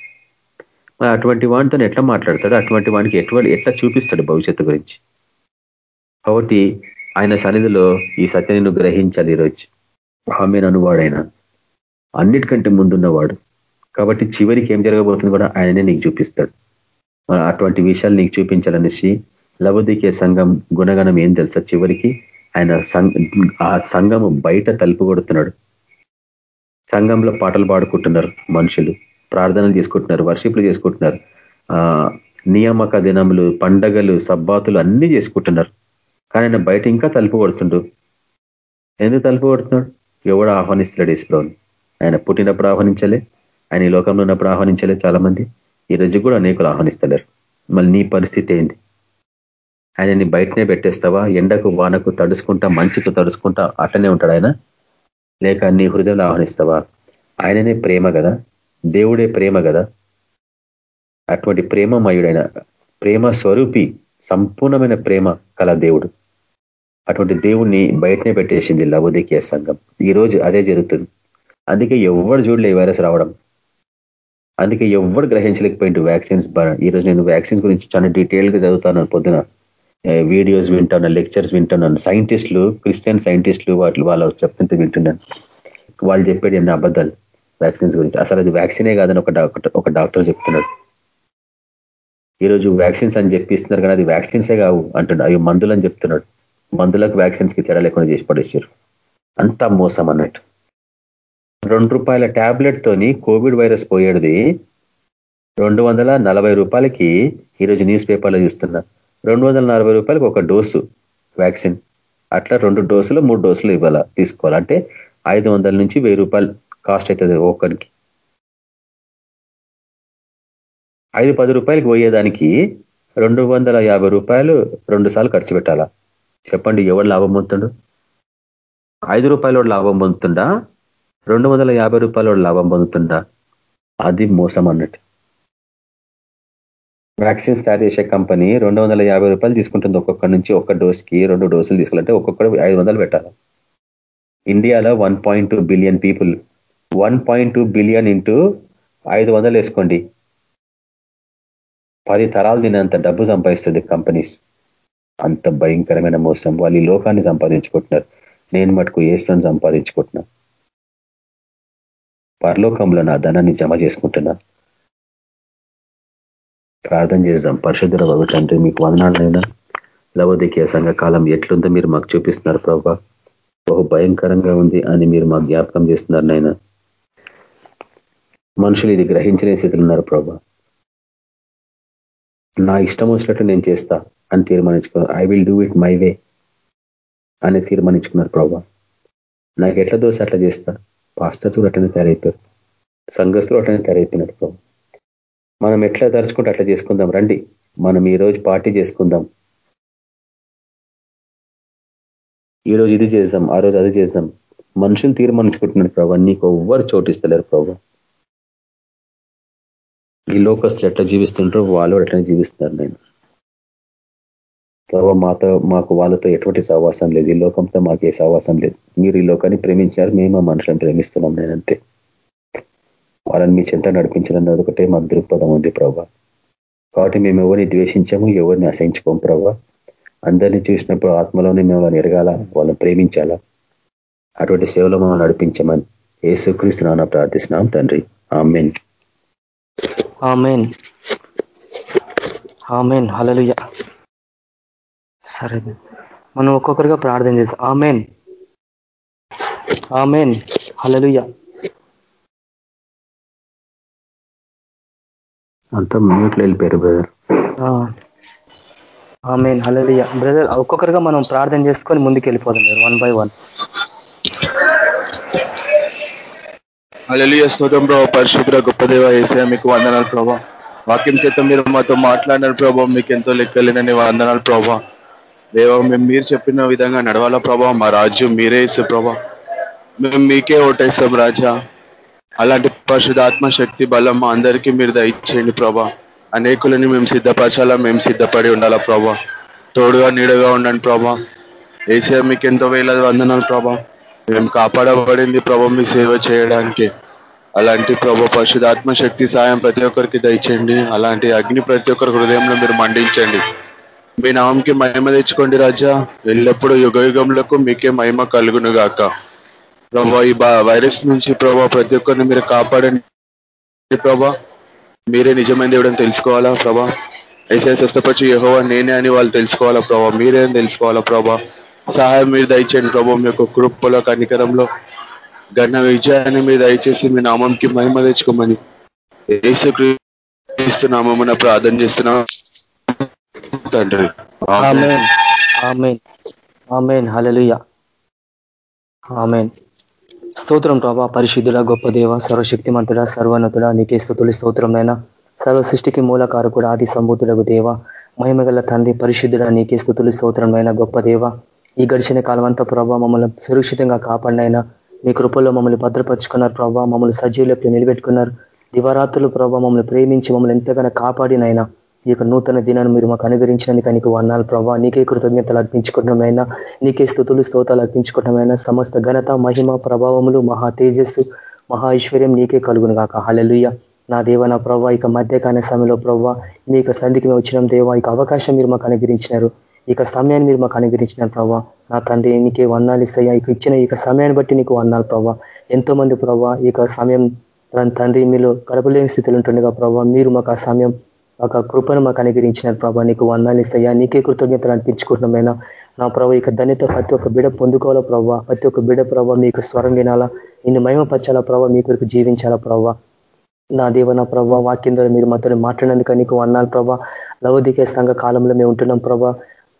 అటువంటి వాడితో ఎట్లా మాట్లాడతాడు? అటువంటి వాడికి ఎటువంటి ఎట్లా చూపిస్తాడు భవిష్యత్తు గురించి? కాబట్టి ఆయన సన్నిధిలో ఈ సత్యాన్ని గ్రహించాలి ఈరోజు. ఆమెను అనువాడైనా అన్నిటికంటే ముందున్నవాడు. కాబట్టి చివరికి ఏం జరగబోతుంది కూడా ఆయననే నీకు చూపిస్తాడు. అటువంటి విషయాలు నీకు చూపించాలనేసి లవదికే సంఘం గుణగణం ఏం తెలుసా? చివరికి ఆయన ఆ సంఘము బయట తలుపు కొడుతున్నాడు. సంఘంలో పాటలు పాడుకుంటున్నారు మనుషులు. ప్రార్థనలు చేసుకుంటున్నారు వర్షిప్లు చేసుకుంటున్నారు. నియామక దినములు పండగలు సబ్బాతులు అన్నీ చేసుకుంటున్నారు. కానీ ఆయన బయట ఇంకా తలుపు కొడుతుండు. ఎందుకు తలుపు కొడుతున్నాడు? ఎవడు ఆహ్వానిస్తున్నాడు ఈశ్వరావుని ఆయన పుట్టినప్పుడు ఆహ్వానించలే ఆయన ఈ లోకంలో ఉన్నప్పుడు ఆహ్వానించలే చాలా మంది ఈ రోజు కూడా అనేకులు ఆహ్వానిస్తున్నారు మళ్ళీ నీ పరిస్థితి ఏంది ఆయనని బయటనే పెట్టేస్తావా? ఎండకు వానకు తడుచుకుంటా మంచుకు తడుచుకుంటా అట్లనే ఉంటాడు ఆయన. లేక నీ హృదయంలో ఆహ్వానిస్తావా? ఆయననే ప్రేమ కదా? దేవుడే ప్రేమ కదా? అటువంటి ప్రేమమయుడైన ప్రేమ స్వరూపి సంపూర్ణమైన ప్రేమ కల దేవుడు. అటువంటి దేవుణ్ణి బయటనే పెట్టేసింది లవోదికీయ సంఘం. ఈరోజు అదే జరుగుతుంది. అందుకే ఎవడు చూడలే వైరస్ రావడం. అందుకే ఎవడు గ్రహించలేకపోయింటు వ్యాక్సిన్స్ ఈరోజు నేను వ్యాక్సిన్స్ గురించి చాలా డీటెయిల్గా చదువుతాను పొద్దున. వీడియోస్ వింటాను లెక్చర్స్ వింటున్నాను సైంటిస్టులు క్రిస్టియన్ సైంటిస్టులు వాటి వాళ్ళు చెప్తుంటే వింటున్నాను. వాళ్ళు చెప్పేది ఎన్ని అబద్ధాలు వ్యాక్సిన్స్ గురించి. అసలు అది వ్యాక్సినే కాదని ఒక ఒక డాక్టర్ చెప్తున్నాడు. ఈరోజు వ్యాక్సిన్స్ అని చెప్పిస్తున్నారు కానీ అది వ్యాక్సిన్సే కావు అంటున్నాడు. అవి మందులు అని చెప్తున్నాడు. మందులకు వ్యాక్సిన్స్కి తేడా లేకుండా చేసి పడేసారు అంతా మోసం అన్నట్టు. రెండు రూపాయల ట్యాబ్లెట్ తోని కోవిడ్ వైరస్ పోయేది రెండు వందల నలభై రూపాయలకి ఈరోజు న్యూస్ పేపర్లో చూస్తున్నా. రెండు వందల నలభై రూపాయలకి ఒక డోసు వ్యాక్సిన్. అట్లా రెండు డోసులు మూడు డోసులు ఇవ్వాల తీసుకోవాలి. అంటే ఐదు వందల నుంచి వెయ్యి రూపాయలు కాస్ట్ అవుతుంది ఒక్కరికి ఐదు పది రూపాయలకి పోయేదానికి రెండు వందల యాభై రూపాయలు రెండు సార్లు ఖర్చు పెట్టాలా. చెప్పండి ఎవడు లాభం పొందుతాడు? ఐదు రూపాయల లాభం పొందుతుండా? రెండు వందల యాభై రూపాయల లాభం పొందుతుందా అది మోసం అన్నట్టు. వ్యాక్సిన్స్ తయారు చేసే కంపెనీ రెండు వందల యాభై రూపాయలు తీసుకుంటుంది ఒక్కొక్కడి నుంచి ఒక్క డోస్కి రెండు డోసులు తీసుకోవాలంటే ఒక్కొక్కటి ఐదు వందలు పెట్టాలి. ఇండియాలో one billion people one billion into ఐదు వందలు వేసుకోండి. పది తరాలు తినంత డబ్బు సంపాదిస్తుంది కంపెనీస్. అంత భయంకరమైన మోసం. వాళ్ళు ఈ లోకాన్ని సంపాదించుకుంటున్నారు. నేను మటుకు ఏసులను సంపాదించుకుంటున్నా. పరలోకంలో నా ధనాన్ని జమ చేసుకుంటున్నా. ప్రార్థన చేద్దాం. పరిశుద్ధుల బాబు తండ్రి మీకు వదనాలైనా లవోదికీయ సంఘకాలం ఎట్లుందో మీరు మాకు చూపిస్తున్నారు ప్రభా. బహు భయంకరంగా ఉంది అని మీరు మాకు జ్ఞాపకం చేస్తున్నారు నాయన. మనుషులు ఇది గ్రహించలే స్థితిలో ఉన్నారు ప్రభా. నా ఇష్టం వచ్చినట్టు నేను చేస్తా అని తీర్మానించుకున్నారు. I will do it my way అని తీర్మానించుకున్నారు ప్రభా. నాకు ఎట్లా దోశ అట్లా చేస్తా? పాస్టర్స్ కూడా అట్లనే తయారైపోయారు. సంఘస్థులు అట్లనే తయారైపోయినారు ప్రభా. మనం ఎట్లా తరుచుకుంటే అట్లా చేసుకుందాం. రండి. మనం ఈ రోజు పార్టీ చేసుకుందాం. ఈ రోజు ఇది చేద్దాం ఆ రోజు అది చేద్దాం. మనుషులు తీర్మానించుకుంటున్నారు ప్రభావ నీకు ఎవ్వరు చోటిస్తలేరు ప్రభావ ఈ లోకస్లు ఎట్లా జీవిస్తుంటారో వాళ్ళు ఎట్లా జీవిస్తున్నారు నేను. ప్రభావ మాతో మాకు వాళ్ళతో ఎటువంటి సహవాసం లేదు. ఈ లోకంతో మాకు ఏ సహవాసం లేదు. మీరు ఈ లోకాన్ని ప్రేమించారు. మేము ఆ మనుషులను ప్రేమిస్తున్నాం నేనంతే. వాళ్ళని మీ చెంత నడిపించాలన్నది ఒకటే మాకు దృక్పథం ఉంది ప్రభా. కాబట్టి మేము ఎవరిని ద్వేషించాము ఎవరిని అసహించుకోం ప్రభా. అందరినీ చూసినప్పుడు ఆత్మలోనే మేము వాళ్ళని ఎరగాల వాళ్ళని ప్రేమించాలా? అటువంటి సేవలో మమ్మల్ని నడిపించమని ఏసుక్రీస్తు నాన్న ప్రార్థిస్తున్నాం తండ్రి. ఆమెన్. ఆమెన్. ఆమెన్. హలలుయ సరే. మనం ఒక్కొక్కరిగా ప్రార్థన చేస్తాం. ఆమెన్. ఆమెన్. హలలుయ అంతా మ్యూట్లో వెళ్ళిపోయారు బ్రదర్ హలలుయ బ్రదర్ ఒక్కొక్కరిగా మనం ప్రార్థన చేసుకొని ముందుకు వెళ్ళిపోదాం మీరు వన్ బై వన్ అలలియ స్తోత్రం ప్రభావ పరిశుద్ర గొప్ప దేవ ఏసయ మీకు వందనాలు ప్రభా. వాక్యం చేత మీరు మాతో మాట్లాడినారు ప్రభావ మీకు ఎంతో లెక్కలేనని వందనాలు ప్రభా. దేవ మేము మీరు చెప్పిన విధంగా నడవాలా ప్రభా. మా రాజ్యం మీరే ఇసు ప్రభా. మేము మీకే ఓటేస్తాం రాజా. అలాంటి పరిశుధాత్మ శక్తి బలం అందరికీ మీరు దయచేయండి ప్రభా. అనేకులని మేము సిద్ధపరచాలా మేము సిద్ధపడి ఉండాలా ప్రభా. తోడుగా నీడగా ఉండండి ప్రభా. ఏసీఆర్ మీకు ఎంతో వేలాది వందనాలు ప్రభా. మేము కాపాడబడింది ప్రభా మీ సేవ చేయడానికి. అలాంటి ప్రభా పరిశుధాత్మ శక్తి సాయం ప్రతి ఒక్కరికి దయచేయండి. అలాంటి అగ్ని ప్రతి ఒక్కరి హృదయంలో మీరు మండించండి. మీ నామంకి మహిమ తెచ్చుకోండి రాజా. ఎల్లప్పుడూ యుగ యుగములకు మీకే మహిమ కలుగును గాక ప్రభా ఈ వైరస్ నుంచి ప్రభా ప్రతి ఒక్కరిని మీరు కాపాడండి ప్రభా. మీరే నిజమైన దేవుడని తెలుసుకోవాలా ప్రభా? ఐసే స్వస్థపరిచి యహోవా నేనే అని వాళ్ళు తెలుసుకోవాలా ప్రభా? మీరే అని తెలుసుకోవాలా ప్రభా? సహాయం మీరు దయచేయండి ప్రభా మీ యొక్క కృపలో కనికరంలో. ఘన విజయాన్ని మీరు దయచేసి మీ నామంకి మహిమ తెచ్చుకోమని. ఏసుక్రీస్తు నామమున ప్రార్థన చేస్తున్నా. తండ్రి. Amen. Amen. Amen. Hallelujah amen. స్తోత్రం ప్రభా. పరిశుద్ధుల గొప్ప దేవ సర్వశక్తిమంతుడ సర్వనతుడ నీకే స్థుతులు స్తోత్రమైన సర్వ సృష్టికి మూలకారకుడు ఆది సంభూతుడకు దేవ. మహిమగల తండ్రి పరిశుద్ధుడ నీకే స్థుతులు స్తోత్రమైన గొప్ప దేవ. ఈ గడిచిన కాలమంతా ప్రభా ప్రభావ మమ్మల్ని సురక్షితంగా కాపాడినైనా. మీ కృపల్లో మమ్మల్ని భద్రపరుచుకున్నారు ప్రభావ మమ్మల్ని సజీవులకు నిలబెట్టుకున్నారు. దివరాత్రులు ప్రభావ మమ్మల్ని ప్రేమించి మమ్మల్ని ఎంతగానో కాపాడినైనా. ఈ యొక్క నూతన దినాన్ని మీరు మాకు అనుగ్రహించినందుకు నీకు వర్ణాలు ప్రభావ నీకే కృతజ్ఞతలు అర్పించుకోవడమైనా నీకే స్థుతులు స్తోతాలు అర్పించుకోవడమైనా సమస్త ఘనత మహిమ ప్రభావములు మహా తేజస్సు మహా ఐశ్వర్యం నీకే కలుగును కాక హలలుయ్య నా దేవ నా ప్రభావ ఇక మధ్యకాల సమయంలో ప్రభావ మీ యొక్క సంధికి మేము వచ్చిన దేవ. ఇక అవకాశం మీరు మాకు అనుగ్రహించినారు. ఇక సమయాన్ని మీరు మాకు అనుగ్రహించినారు ప్రభావ నా తండ్రి నీకే వర్ణాలు ఇస్తాయా ఇక ఇచ్చిన ఇక సమయాన్ని బట్టి నీకు వర్ణాలు ప్రభావ ఎంతో మంది ప్రభావ ఇక సమయం తండ్రి మీరు గడపలేని స్థితిలో ఉంటుండగా ప్రభావ మీరు మాకు ఆ సమయం ఒక కృపను మాకు అనుగ్రహించినారు ప్రభా. నీకు వందాలు ఇస్తాయా? నీకే కృతజ్ఞతలు అనిపించుకుంటున్నామైనా నా ప్రభావ ఇక ధన్యత ప్రతి ఒక్క బిడ పొందుకోవాలా ప్రభావ ప్రతి ఒక్క బిడ ప్రభావ మీకు స్వరం వినాలా? నిన్ను మహిమపరచాలా ప్రభావ మీ కొరకు జీవించాలా ప్రభావ నా దేవ నా ప్రభావ వాక్యం ద్వారా మీరు మాతో మాట్లాడినందుకు నీకు వన్నాలు ప్రభా. లవదికే సంఘ కాలంలో మేము ఉంటున్నాం ప్రభా.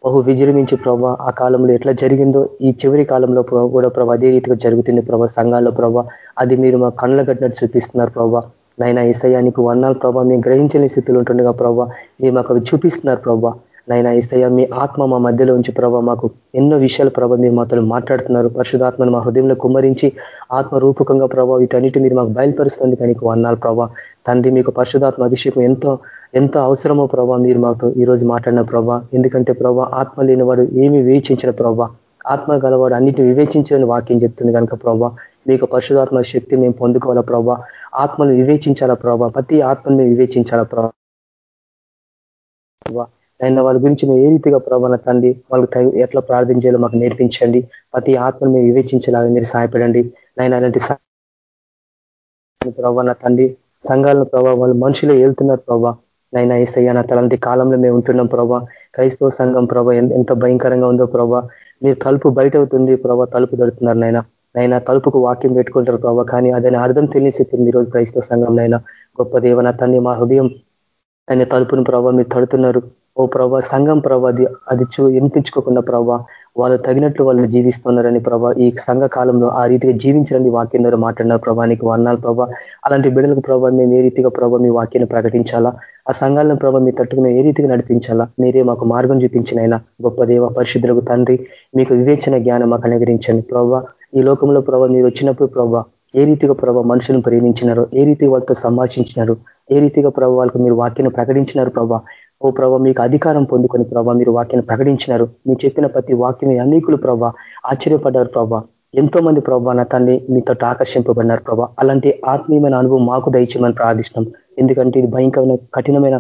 బహు విజృంభించి ప్రభా ఆ కాలంలో ఎట్లా జరిగిందో ఈ చివరి కాలంలో కూడా ప్రభా అదే రీతిగా జరుగుతుంది ప్రభా సంఘాల్లో ప్రభా. అది మీరు మా కళ్ళ కట్టినట్టు చూపిస్తున్నారు ప్రభా. నైనా ఈసయానికి వన్నాలు ప్రభావ మేము గ్రహించని స్థితిలో ఉంటుండగా ప్రభావ మీరు మాకు అవి చూపిస్తున్నారు ప్రభా. నైనా ఈసయ మీ ఆత్మ మా మధ్యలో ఉంచి ప్రభా మాకు ఎన్నో విషయాలు ప్రభా మీరు మాతో మాట్లాడుతున్నారు. పరిశుధాత్మను మా హృదయంలో కుమ్మరించి ఆత్మ రూపకంగా ప్రభావ వీటన్నిటి మీరు మాకు బయలుపరుస్తుంది. కానీ వన్నాలు ప్రభా. తండ్రి మీకు పరిశుధాత్మ అభిషేకం ఎంతో ఎంత అవసరమో ప్రభావ మీరు మాతో ఈరోజు మాట్లాడిన ప్రభా. ఎందుకంటే ప్రభావ ఆత్మ లేనివాడు ఏమి వేచించిన ప్రభా. ఆత్మ గలవాడు అన్నిటిని వివేచించాలని వాక్యం చెప్తుంది కనుక ప్రభా మీకు పరిశుధాత్మ శక్తి మేము పొందుకోవాలా ప్రభా? ఆత్మను వివేచించాలా ప్రభా? ప్రతి ఆత్మను మేము వివేచించాలా ప్రభా? ఆయన వాళ్ళ గురించి మేము ఏ రీతిగా ప్రభావ తండ్రి వాళ్ళకి ఎట్లా ప్రార్థించాలో మాకు నేర్పించండి. ప్రతి ఆత్మను మేము వివేచించాలని మీరు సహాయపడండి. నైనా అలాంటి ప్రభావ నా తండ్రి సంఘాలను ప్రభావ వాళ్ళు మనుషులు వెళ్తున్నారు ప్రభా. నైనా ఏసయ్యా నా తలంటి కాలంలో మేము ఉంటున్నాం ప్రభా. క్రైస్తవ సంఘం ప్రభా ఎంత భయంకరంగా ఉందో ప్రభా. మీరు తలుపు బయట అవుతుంది ప్రభావ తలుపు దొరుకుతున్నారు నైనా నైనా తలుపుకు వాక్యం పెట్టుకుంటారు ప్రభావ కానీ అదని అర్థం తెలియసిస్తుంది ఈరోజు క్రైస్తవ సంఘంలో గొప్ప దేవన తన్ని మా హృదయం ఆయన తలుపును ప్రభావ మీరు తడుతున్నారు. ఓ ప్రభా సంఘం ప్రభా అది అది చూ వినిపించుకోకుండా ప్రభా వాళ్ళు తగినట్లు వాళ్ళు జీవిస్తున్నారని ప్రభా ఈ సంఘ కాలంలో ఆ రీతిగా జీవించాలని వాక్యం ద్వారా మాట్లాడినారు ప్రభా నీకు వర్ణాలు ప్రభా. అలాంటి బిడ్డలకు ప్రభావ మేము ఏ రీతిగా ప్రభావ మీ వాక్యాన్ని ప్రకటించాలా? ఆ సంఘాలను ప్రభావ మీ తట్టుకు మేము ఏ రీతిగా నడిపించాలా? మీరే మాకు మార్గం చూపించినైనా గొప్ప దేవ పరిశుద్ధులకు తండ్రి మీకు వివేచన జ్ఞానం మాకు అనుగ్రహించండి ప్రభా. ఈ లోకంలో ప్రభావ మీరు వచ్చినప్పుడు ప్రభా ఏ రీతిగా ప్రభావ మనుషులను ప్రేమించినారు ఏ రీతిగా వాళ్ళతో సంభాషించినారు ఏ రీతిగా ప్రభావాలకు మీరు వాక్యాన్ని ప్రకటించినారు ప్రభా ఓ ప్రభావ మీకు అధికారం పొందుకొని ప్రభావ మీరు వాక్యాన్ని ప్రకటించినారు. మీరు చెప్పిన ప్రతి వాక్యం అనేకులు ప్రభా ఆశ్చర్యపడ్డారు ప్రభా. ఎంతో మంది ప్రభా నా తన్ని మీతో ఆకర్షింపబడినారు ప్రభా. అలాంటి ఆత్మీయమైన అనుభవం మాకు దయచేయమని ప్రార్థిష్టం ఎందుకంటే ఇది భయంకరమైన కఠినమైన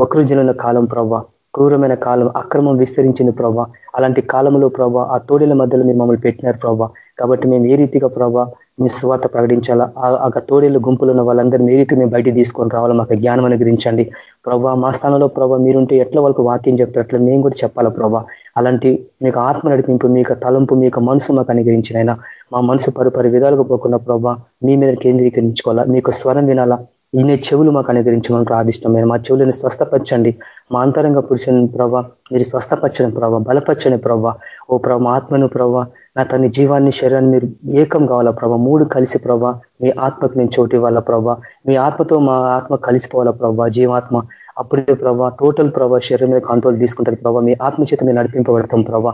వక్రజనుల కాలం ప్రభా. క్రూరమైన కాలం అక్రమం విస్తరించింది ప్రభా అలాంటి కాలంలో ప్రభా ఆ తోడేల మధ్యలో మీరు మమ్మల్ని పెట్టినారు ప్రభా కాబట్టి మేము ఏ రీతిగా ప్రభా మీ స్వార్థ ప్రకటించాలా? ఆ తోడేళ్ళు గుంపులు ఉన్న వాళ్ళందరినీ ఏ రీతి మేము బయట తీసుకొని రావాలా? మాకు జ్ఞానం అనుగ్రహించండి. ప్రభా మా స్థానంలో ప్రభా మీరుంటే ఎట్లా వాళ్ళకు వాక్యం చెప్తారు? అట్లా మేము కూడా చెప్పాలా ప్రభా అలాంటి మీకు ఆత్మ నడిపింపు మీకు తలంపు మీ మనసు మాకు అనుగ్రహించినైనా మా మనసు పరుపరి విధాలుగా పోకుండా ప్రభా మీ మీద కేంద్రీకరించుకోవాలా? మీకు స్వరం వినాలా? ఈయన చెవులు మాకు అనుగ్రహించమని ప్రార్థిష్టమైన మా చెవులను స్వస్థపరచండి. మా అంతరంగ పురుషుని ప్రభావ మీరు స్వస్థపరచని ప్రభావ బలపరచని ప్రభావ ఓ ప్రభావ ఆత్మను ప్రభావ నా తన జీవాన్ని శరీరాన్ని మీరు ఏకం కావాలా ప్రభ? మూడు కలిసి ప్రభ మీ ఆత్మకు నేను చోటు ఇవ్వాలా ప్రభ? మీ ఆత్మతో మా ఆత్మ కలిసిపోవాలా ప్రభా? జీవాత్మ అప్పుడే ప్రభా టోటల్ ప్రభా శరీరం మీద కంట్రోల్ తీసుకుంటారు ప్రభా. మీ ఆత్మ చేత మీరు నడిపింపబడతాం ప్రభా.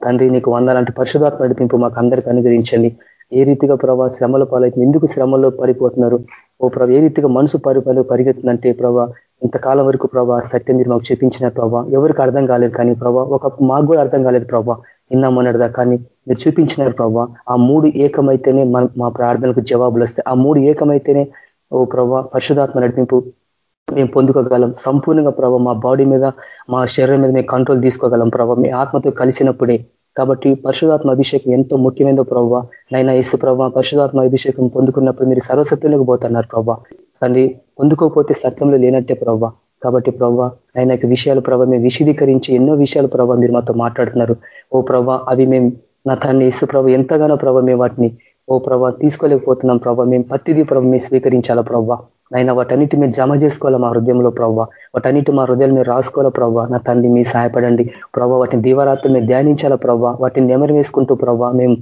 తండ్రి నీకు వందాలంటే పరిశుధాత్మ నడిపింపు మాకు అందరికీ అనుగ్రహించండి. ఏ రీతిగా ప్రభా శ్రమల పాలైతే ఎందుకు శ్రమలో పడిపోతున్నారు? ఓ ప్రభా ఏ రీతిగా మనసు పరిపాలు పరిగెత్తుందంటే ప్రభా ఇంతకాలం వరకు ప్రభా సత్యం మీరు మాకు చూపించిన ప్రభా. ఎవరికి అర్థం కాలేదు కానీ ప్రభా ఒక మాకు కూడా అర్థం కాలేదు ప్రభా. ఇన్నామన్నదా కానీ మీరు చూపించినారు ప్రభా. ఆ మూడు ఏకమైతేనే మన మా ప్రార్థనలకు జవాబులు వస్తాయి. ఆ మూడు ఏకమైతేనే ఓ ప్రభా పరిశుధాత్మ నడిపింపు మేము పొందుకోగలం. సంపూర్ణంగా ప్రభావ మా బాడీ మీద మా శరీరం మీద మేము కంట్రోల్ తీసుకోగలం ప్రభావ మీ ఆత్మతో కలిసినప్పుడే కాబట్టి పరిశుధాత్మ అభిషేకం ఎంతో ముఖ్యమైనదో ప్రభావ నైనా ఇసు ప్రభావ పరిశుధాత్మ అభిషేకం పొందుకున్నప్పుడు మీరు సర్వసత్యంలోకి పోతున్నారు ప్రభావ కానీ పొందుకోకపోతే సత్యంలో లేనట్టే ప్రభావ కాబట్టి ప్రభావ ఆయన విషయాలు ప్రభావ మేము విశదీకరించి ఎన్నో విషయాలు ప్రభావ మీరు మాతో మాట్లాడుతున్నారు. ఓ ప్రభా అవి మేము నా తన్ని ఇసు ప్రభావ ఎంతగానో ప్రభావ మేము వాటిని ఓ ప్రభా తీసుకోలేకపోతున్నాం ప్రభావ మేము పత్తిది ప్రభావ మేము స్వీకరించాలా ప్రభావ నైనా వాటన్నిటి మీరు జమ చేసుకోవాలి మా హృదయంలో ప్రవ్వ? వాటన్నిటి మా హృదయాలు మీరు రాసుకోవాలి ప్రవ్వ? నా తండ్రి మీ సహాయపడండి. ప్రభావ వాటిని దీవారాత్రులు మీరు ధ్యానించాలా ప్రవ్వ? వాటిని నెమరు వేసుకుంటూ ప్రవ్వ మేము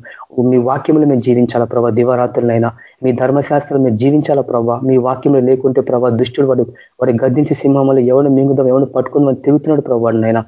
మీ వాక్యములు మేము జీవించాలా ప్రభావ దివారాత్రులైనా మీ ధర్మశాస్త్రం మీరు జీవించాలా ప్రవ్వ? మీ వాక్యంలో లేకుంటే ప్రభావ దుష్టుడు వాడు వాడి గద్దించి సింహంలో ఎవరు మింగుదాం ఎవరు పట్టుకుని మనం తిరుగుతున్నాడు ప్రవ్వాడినైనా నైనా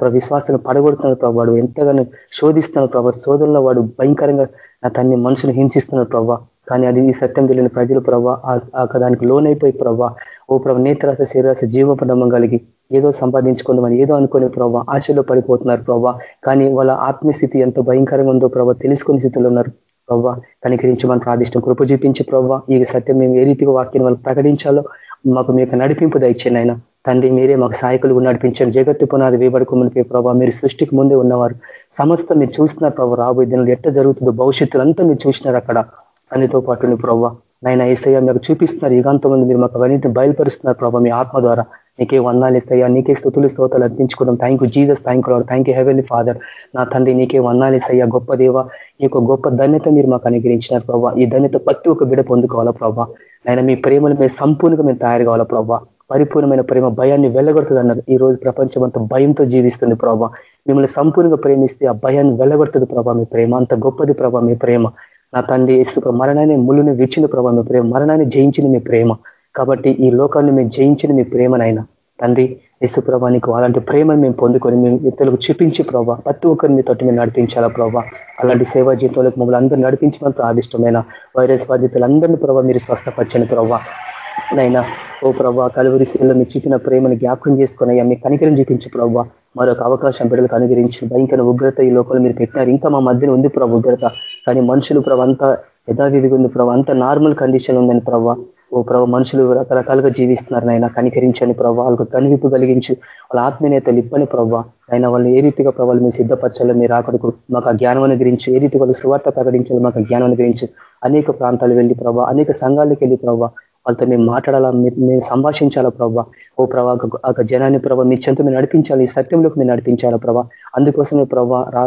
ప్ర విశ్వాసాన్ని పడగొడుతున్నాడు ప్రభావ వాడు ఎంతగానో శోధిస్తున్నాడు ప్రభావ శోధనలో వాడు భయంకరంగా అతన్ని మనుషులు హింసిస్తున్నారు ప్రభావ కానీ అది ఈ సత్యం తెలియని ప్రజలు ప్రభావ దానికి లోనైపోయి ప్రభావ ఓ ప్రభ నేత్రాస శరీరాస జీవపడమం కలిగి ఏదో సంపాదించుకుందామని ఏదో అనుకునే ప్రభావ ఆశలో పడిపోతున్నారు ప్రభావ కానీ వాళ్ళ ఆత్మస్థితి ఎంత భయంకరంగా ఉందో ప్రభావ తెలుసుకునే స్థితిలో ఉన్నారు ప్రభావ కనికరించి మన ప్రాదిష్టం కృప చూపించి ప్రభావ ఈ సత్యం మేము ఏ రీతిగా వాక్యం వాళ్ళు ప్రకటించాలో మాకు మీకు నడిపింపు దయచేయండి ఆయన తండ్రి మీరే మాకు సాయకులు నడిపించండి. జగత్తు పునాది వేబడుకోమనిపే ప్రభావ మీరు సృష్టికి ముందే ఉన్నవారు. సమస్త మీరు చూస్తున్నారు ప్రభావ రాబోయే దినాలు ఎట్ట జరుగుతుందో భవిష్యత్తులు అంతా మీరు చూసినారు అక్కడ. అన్నితో పాటు ప్రభావ ప్రవ్వ నాయన ఏసయ్య మీకు చూపిస్తున్నారు యుగాంతం మంది మీరు మాకు అవన్నీ బయలుపరుస్తున్నారు ప్రభావ మీ ఆత్మ ద్వారా. నీకే వందాలు ఇస్తాయా? నీకే స్థుతులు స్తోతాలు అర్పించుకోవడం thank you Jesus thank you thank you heavenly father నా తండ్రి నీకే వందాలు ఇస్తాయా? గొప్ప దేవ ఈ గొప్ప ధన్యత మీరు మాకు అనుగ్రహించినారు ప్రభావ ఈ ధన్యత ప్రతి ఒక్క బిడ పొందుకోవాలా ప్రభావ ఆయన మీ ప్రేమలు మేము సంపూర్ణంగా మేము తయారు కావాలా ప్రభావ పరిపూర్ణమైన ప్రేమ భయాన్ని వెళ్ళగొడుతుంది అన్నారు ఈ రోజు ప్రపంచం అంతా భయంతో జీవిస్తుంది ప్రభావ మిమ్మల్ని సంపూర్ణంగా ప్రేమిస్తే ఆ భయాన్ని వెళ్ళగొడుతుంది ప్రభావ మీ ప్రేమ. అంత గొప్పది ప్రభావ మీ ప్రేమ. నా తండ్రి ఇస్తు మరణాన్ని ముళ్ళుని విచ్చిన ప్రభావ మీ ప్రేమ. మరణాన్ని జయించిన మీ ప్రేమ. కాబట్టి ఈ లోకాన్ని మేము జయించిన మీ ప్రేమనైనా తండ్రి ఇసు నీకు అలాంటి ప్రేమను మేము పొందుకొని మేము ఇతరులకు చూపించి ప్రభావ ప్రతి ఒక్కరిని తోటి మేము నడిపించాలా ప్రభావ అలాంటి సేవా జీవితంలోకి మమ్మల్ని అందరూ నడిపించమని ప్రాదిష్టమైన వైరస్ బాధితులందరినీ ప్రభావ మీరు స్వస్థపరచని ప్రభావ నైనా ఓ ప్రభా కలువరి శీల్లో మీరు చూపిన ప్రేమను జ్ఞాపకం చేసుకుని అయ్యా మీ కనికరం చూపించి ప్రభావ మరొక అవకాశం బిడ్డలకు అనుగ్రహించి భయంకర ఉగ్రత ఈ లోపల మీరు పెట్టినారు. ఇంకా మా మధ్యన ఉంది ప్రభు ఉగ్రత. కానీ మనుషులు ప్రభు అంతా యథావిధిగా ఉంది ప్రభు అంత నార్మల్ కండిషన్ ఉందని ప్రభావ ఓ ప్రభావ మనుషులు రకరకాలుగా జీవిస్తున్నారు నాయన. కనికరించని ప్రభావ వాళ్ళకు కనివిపు కలిగించి. వాళ్ళ ఆత్మీయతలు ఇప్పని ప్రభావ ఆయన వాళ్ళు ఏ రీతిగా ప్రభావాలు మీరు సిద్ధపరచాలో మీరు అక్కడికి మాకు ఆ జ్ఞానం అనుగ్రహించి. ఏ రీతి వాళ్ళు సువార్త ప్రకటించాలో మాకు జ్ఞానం అనుగ్రహించి. అనేక ప్రాంతాలు వెళ్ళి ప్రభావ అనేక సంఘాలకు వెళ్ళి ప్రభావ వాళ్ళతో మేము మాట్లాడాలా మేము సంభాషించాలా ప్రభావ ఓ ప్రభా ఒక జనాన్ని ప్రభావ మీ చెంత మీరు నడిపించాలి ఈ సత్యంలోకి మీరు నడిపించాలా ప్రభా? అందుకోసమే ప్రభా రా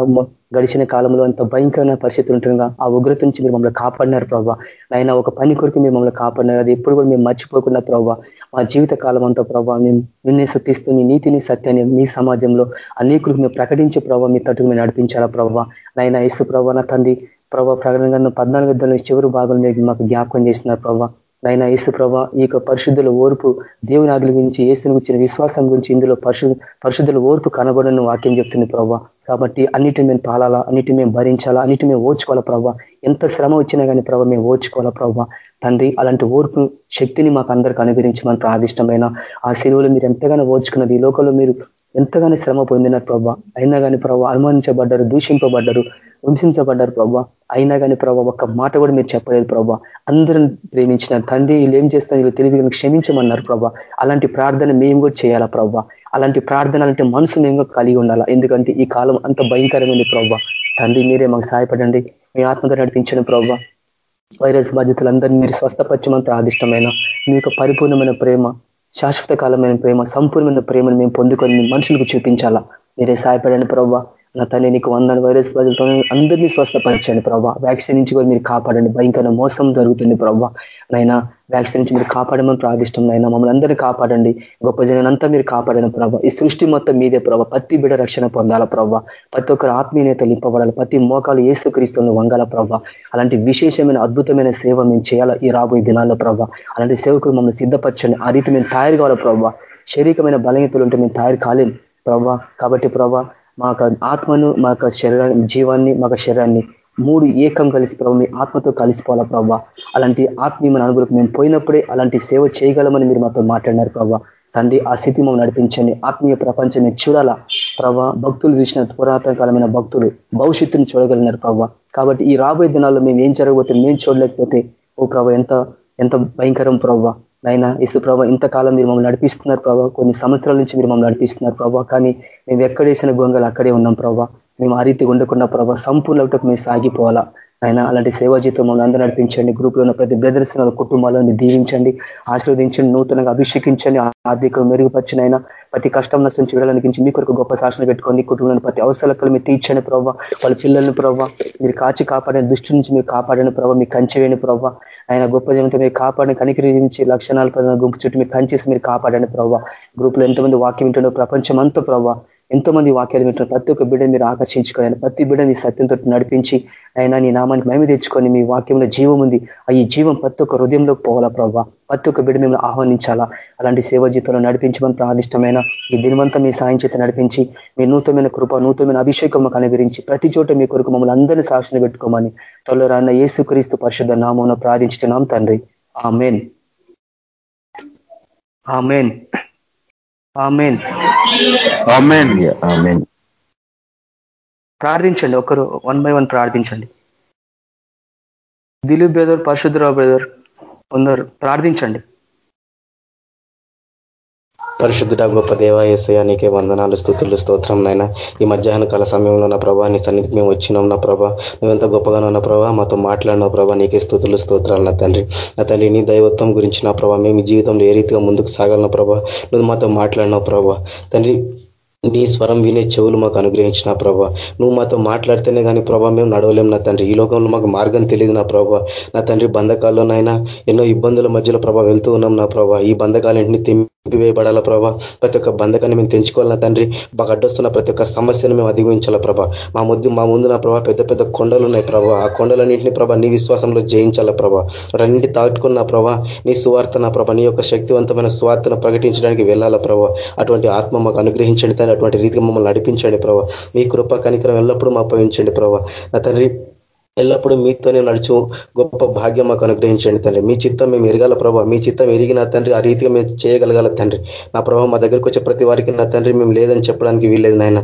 గడిచిన కాలంలో అంత భయంకరమైన పరిస్థితులు ఉంటుండగా ఆ ఉగ్రత నుంచి మీరు మమ్మల్ని కాపాడినారు ప్రభావ ఆయన ఒక పని కొరకు మీరు మమ్మల్ని కాపాడినారు. అది ఎప్పుడు కూడా మేము మర్చిపోకుండా ప్రభావ మా జీవిత కాలం అంతా ప్రభావ మేము నిన్నే సత్తిస్తూ మీ నీతిని సత్యాన్ని మీ సమాజంలో అనేకులకు మేము ప్రకటించే ప్రభావ మీ తట్టుకు మేము నడిపించాలా ప్రభావ నాయన ఇసు ప్రభావ నా తండ్రి ప్రభావ ప్రకటన పద్నాలుగు ఇద్దరు చివరి భాగంలో మాకు జ్ఞాపకం చేస్తున్నారు ప్రభావ నైనా ఏసు ప్రభా ఈ యొక్క పరిశుద్ధుల ఓర్పు దేవుని ఆదుల గురించి ఏసుని గురించిన విశ్వాసం గురించి ఇందులో పరిశు పరిశుద్ధుల ఓర్పు కనబడని వాక్యం చెప్తుంది ప్రభావ కాబట్టి అన్నిటిని మేము పాలాలా అన్నిటి మేము భరించాలా అన్నిటి మేము ఓర్చుకోవాలా ప్రభావ ఎంత శ్రమ వచ్చినా కానీ ప్రభావ మేము ఓర్చుకోవాలా ప్రభావ తండ్రి అలాంటి ఓర్పు శక్తిని మాకు అందరికి అనుగ్రహించమని ప్రాదిష్టమైన ఆ శిలువలు మీరు ఎంతగానో ఓర్చుకున్నది ఈ లోకంలో మీరు ఎంతగానో శ్రమ పొందినారు ప్రభా. అయినా కానీ ప్రభావ అనుమానించబడ్డారు దూషింపబడ్డారు హింసించబడ్డారు ప్రభావ అయినా కానీ ప్రభావ ఒక్క మాట కూడా మీరు చెప్పలేదు ప్రభావ అందరం ప్రేమించిన తండ్రి వీళ్ళు ఏం చేస్తాను వీళ్ళు తెలివి క్షమించమన్నారు ప్రభా. అలాంటి ప్రార్థన మేము కూడా చేయాలా ప్రభావ అలాంటి ప్రార్థన అలాంటి మనసు మేము కలిగి ఉండాలా? ఎందుకంటే ఈ కాలం అంత భయంకరమైన ప్రభావ తండ్రి మీరే మాకు సహాయపడండి. మీ ఆత్మగా నడిపించండి ప్రభా. వైరస్ బాధితులందరినీ మీరు స్వస్థపచ్చమంత ఆదిష్టమైన మీ యొక్క పరిపూర్ణమైన ప్రేమ శాశ్వత కాలమైన ప్రేమ సంపూర్ణమైన ప్రేమను మేము పొందుకొని మనుషులకు చూపించాలా? మీరే సహాయపడండి ప్రభావ. నా తల్లి నీకు వందల వైరస్ ప్రజలతో అందరినీ స్వస్థపరచండి ప్రభావ వ్యాక్సిన్ నుంచి కూడా మీరు కాపాడండి. భయంకర మోసం జరుగుతుంది ప్రభావ నైనా వ్యాక్సిన్ నుంచి మీరు కాపాడమని ప్రార్థిష్టం నైనా మమ్మల్ని అందరినీ కాపాడండి. గొప్ప జనంతా మీరు కాపాడిన ప్రభావ ఈ సృష్టి మొత్తం మీదే ప్రభావ ప్రతి బిడ రక్షణ పొందాల ప్రభావ ప్రతి ఒక్కరు ఆత్మీయత లింపబడాలి ప్రతి మోకాలు ఏసుక్రీస్తులను వంగాల ప్రభావ అలాంటి విశేషమైన అద్భుతమైన సేవ మేము చేయాలా ఈ రాబోయే దినాల్లో ప్రభావ అలాంటి సేవకులు మమ్మల్ని సిద్ధపరచండి. ఆ రీతి మేము తయారు కావాలి ప్రభావ శారీరకమైన బలహీతలు ఉంటే మేము తయారు కాలేం ప్రభావ కాబట్టి ప్రభావ మా ఆత్మను మా శరీరాన్ని జీవాన్ని మా శరీరాన్ని మూడు ఏకం కలిసి ప్రభావ మీ ఆత్మతో కలిసిపోవాలా ప్రభావ అలాంటి ఆత్మీయమైన అనుభవం మేము పోయినప్పుడే అలాంటి సేవ చేయగలమని మీరు మాతో మాట్లాడినారు ప్రభావ తండ్రి ఆ స్థితి మమ్మల్ని నడిపించండి. ఆత్మీయ ప్రపంచం మీరు చూడాలా ప్రభా. భక్తులు చూసిన పురాతన కాలమైన భక్తులు భవిష్యత్తును చూడగలిగినారు ప్రభావ కాబట్టి ఈ రాబోయే దినాల్లో మేము ఏం జరగబోతే మేము చూడలేకపోతే ఓ ప్రభా ఎంత ఎంత భయంకరం ప్రభావ నైనా ఇసు ప్రభావ ఇంతకాలం మీరు మమ్మల్ని నడిపిస్తున్నారు ప్రభావ కొన్ని సంవత్సరాల నుంచి మీరు మమ్మల్ని నడిపిస్తున్నారు ప్రభావ కానీ మేము ఎక్కడేసిన గొంగలు అక్కడే ఉన్నాం ప్రభావ మేము ఆ రీతి ఉండకుండా ప్రభావ సంపూర్ణ మేము సాగిపోవాలా. ఆయన అలాంటి సేవా జీతం మమ్మల్ని అందరూ నడిపించండి. గ్రూప్లో ఉన్న ప్రతి బ్రదర్స్ కుటుంబాలను దీవించండి. ఆశీర్వదించండి. నూతనంగా అభిషేకించండి. ఆర్థిక మెరుగుపరిచిన ప్రతి కష్టం నష్టం చూడాలనిపించి మీ కొరకు గొప్ప శాసన పెట్టుకోండి కుటుంబంలో ప్రతి అవసరాలకు మీరు తీర్చని ప్రభావ వాళ్ళ పిల్లలను ప్రభావ మీరు కాచి కాపాడిన దృష్టి నుంచి మీరు కాపాడిన ప్రభావ మీ కంచివేయని ప్రభావ ఆయన గొప్ప జనంతో మీరు కాపాడిన కనికరించి లక్షణాలు పడిన గుంపు చుట్టూ మీరు కంచేసి మీరు కాపాడండి ప్రభావ గ్రూప్లో ఎంతమంది వాక్యం వింటుండో ప్రపంచం అంతా ప్రభావ ఎంతో మంది వాక్యాలు వింటున్నారు. ప్రతి ఒక్క బిడ్డ మీరు ఆకర్షించుకోవాలి. ప్రతి బిడ్డ మీ సత్యంతో నడిపించి ఆయన నీ నామానికి మేము తెచ్చుకొని మీ వాక్యంలో జీవం ఉంది. ఆ ఈ జీవం ప్రతి ఒక్క హృదయంలోకి పోవాలా ప్రభావ ప్రతి ఒక్క బిడ్డ మేము ఆహ్వానించాలా? అలాంటి సేవ జీతంలో నడిపించమని ప్రాదిష్టమైన ఈ దినవంతా మీ సాయం చేత నడిపించి మీ నూతనమైన కృప నూతనమైన అభిషేకం మాకు ప్రతి చోట మీ కొరకు మమ్మల్ని అందరినీ శాసన పెట్టుకోమని త్వరలో రాన్న ఏసుక్రీస్తు పరిశుద్ధ నామం ప్రార్థించుతున్నాం తండ్రి. ఆ మెయిన్ ఆ మెయిన్ ప్రార్థించండి ఒకరు వన్ బై వన్ ప్రార్థించండి. దిలీప్ బ్రదర్ పరశుద్ధరావు బ్రదర్ కొందరు ప్రార్థించండి. పరిశుద్ధుడ గొప్ప దేవ నీకే వందనాలు స్థుతులు స్తోత్రం నైనా ఈ మధ్యాహ్న కాల సమయంలో నా ప్రభా నీ సన్నిధికి మేము వచ్చినాం నా ప్రభా. నువ్వెంత గొప్పగా ఉన్న ప్రభా. మాతో మాట్లాడిన ప్రభా. నీకే స్థుతులు స్తోత్రాలు నా తండ్రి. నా తండ్రి నీ దైవత్వం గురించి నా ప్రభా. మేము జీవితంలో ఏ రీతిగా ముందుకు సాగాలన్న ప్రభా. నువ్వు మాతో మాట్లాడినావు ప్రభా. తండ్రి నీ స్వరం వినే చెవులు మాకు అనుగ్రహించిన ప్రభా. నువ్వు మాతో మాట్లాడితేనే కానీ ప్రభా మేము నడవలేం నా తండ్రి. ఈ లోకంలో మాకు మార్గం తెలియదు నా ప్రభా. నా తండ్రి బంధకాల్లోనైనా ఎన్నో ఇబ్బందుల మధ్యలో ప్రభా వెళ్తూ ఉన్నాం నా ప్రభా. ఈ బంధకాలన్నింటినీ తెంపివేయబడాల ప్రభా. ప్రతి ఒక్క బంధకాన్ని మేము తెంచుకోవాలన్న తండ్రి. మాకు అడ్డొస్తున్న ప్రతి ఒక్క సమస్యను మేము అధిగమించాల ప్రభా. మా ముద్దు మా ముందు నా ప్రభా పెద్ద పెద్ద కొండలు ఉన్నాయి ప్రభా. ఆ కొండలన్నింటినీ ప్రభా నీ విశ్వాసంలో జయించాల ప్రభా. రెండింటి తాటుకున్న ప్రభా నీ సువార్త నా ప్రభా నీ యొక్క శక్తివంతమైన సువార్తను ప్రకటించడానికి వెళ్ళాల ప్రభా. అటువంటి ఆత్మ మాకు అనుగ్రహించండి తండ్రి అటువంటి రీతిగా మమ్మల్ని నడిపించండి ప్రభా. మీ కృప కనికరం ఎల్లప్పుడూ మా పవించండి ప్రభావ నా తండ్రి ఎల్లప్పుడూ మీతోనే నడుచు గొప్ప భాగ్యం మాకు అనుగ్రహించండి తండ్రి. మీ చిత్తం మేము ఎరగాల ప్రభావ మీ చిత్తం ఎరిగిన తండ్రి ఆ రీతిగా మేము చేయగలగాల తండ్రి. నా ప్రభావ మా దగ్గరికి వచ్చే ప్రతి వారికి నా తండ్రి మేము లేదని చెప్పడానికి వీల్లేదు నాయన.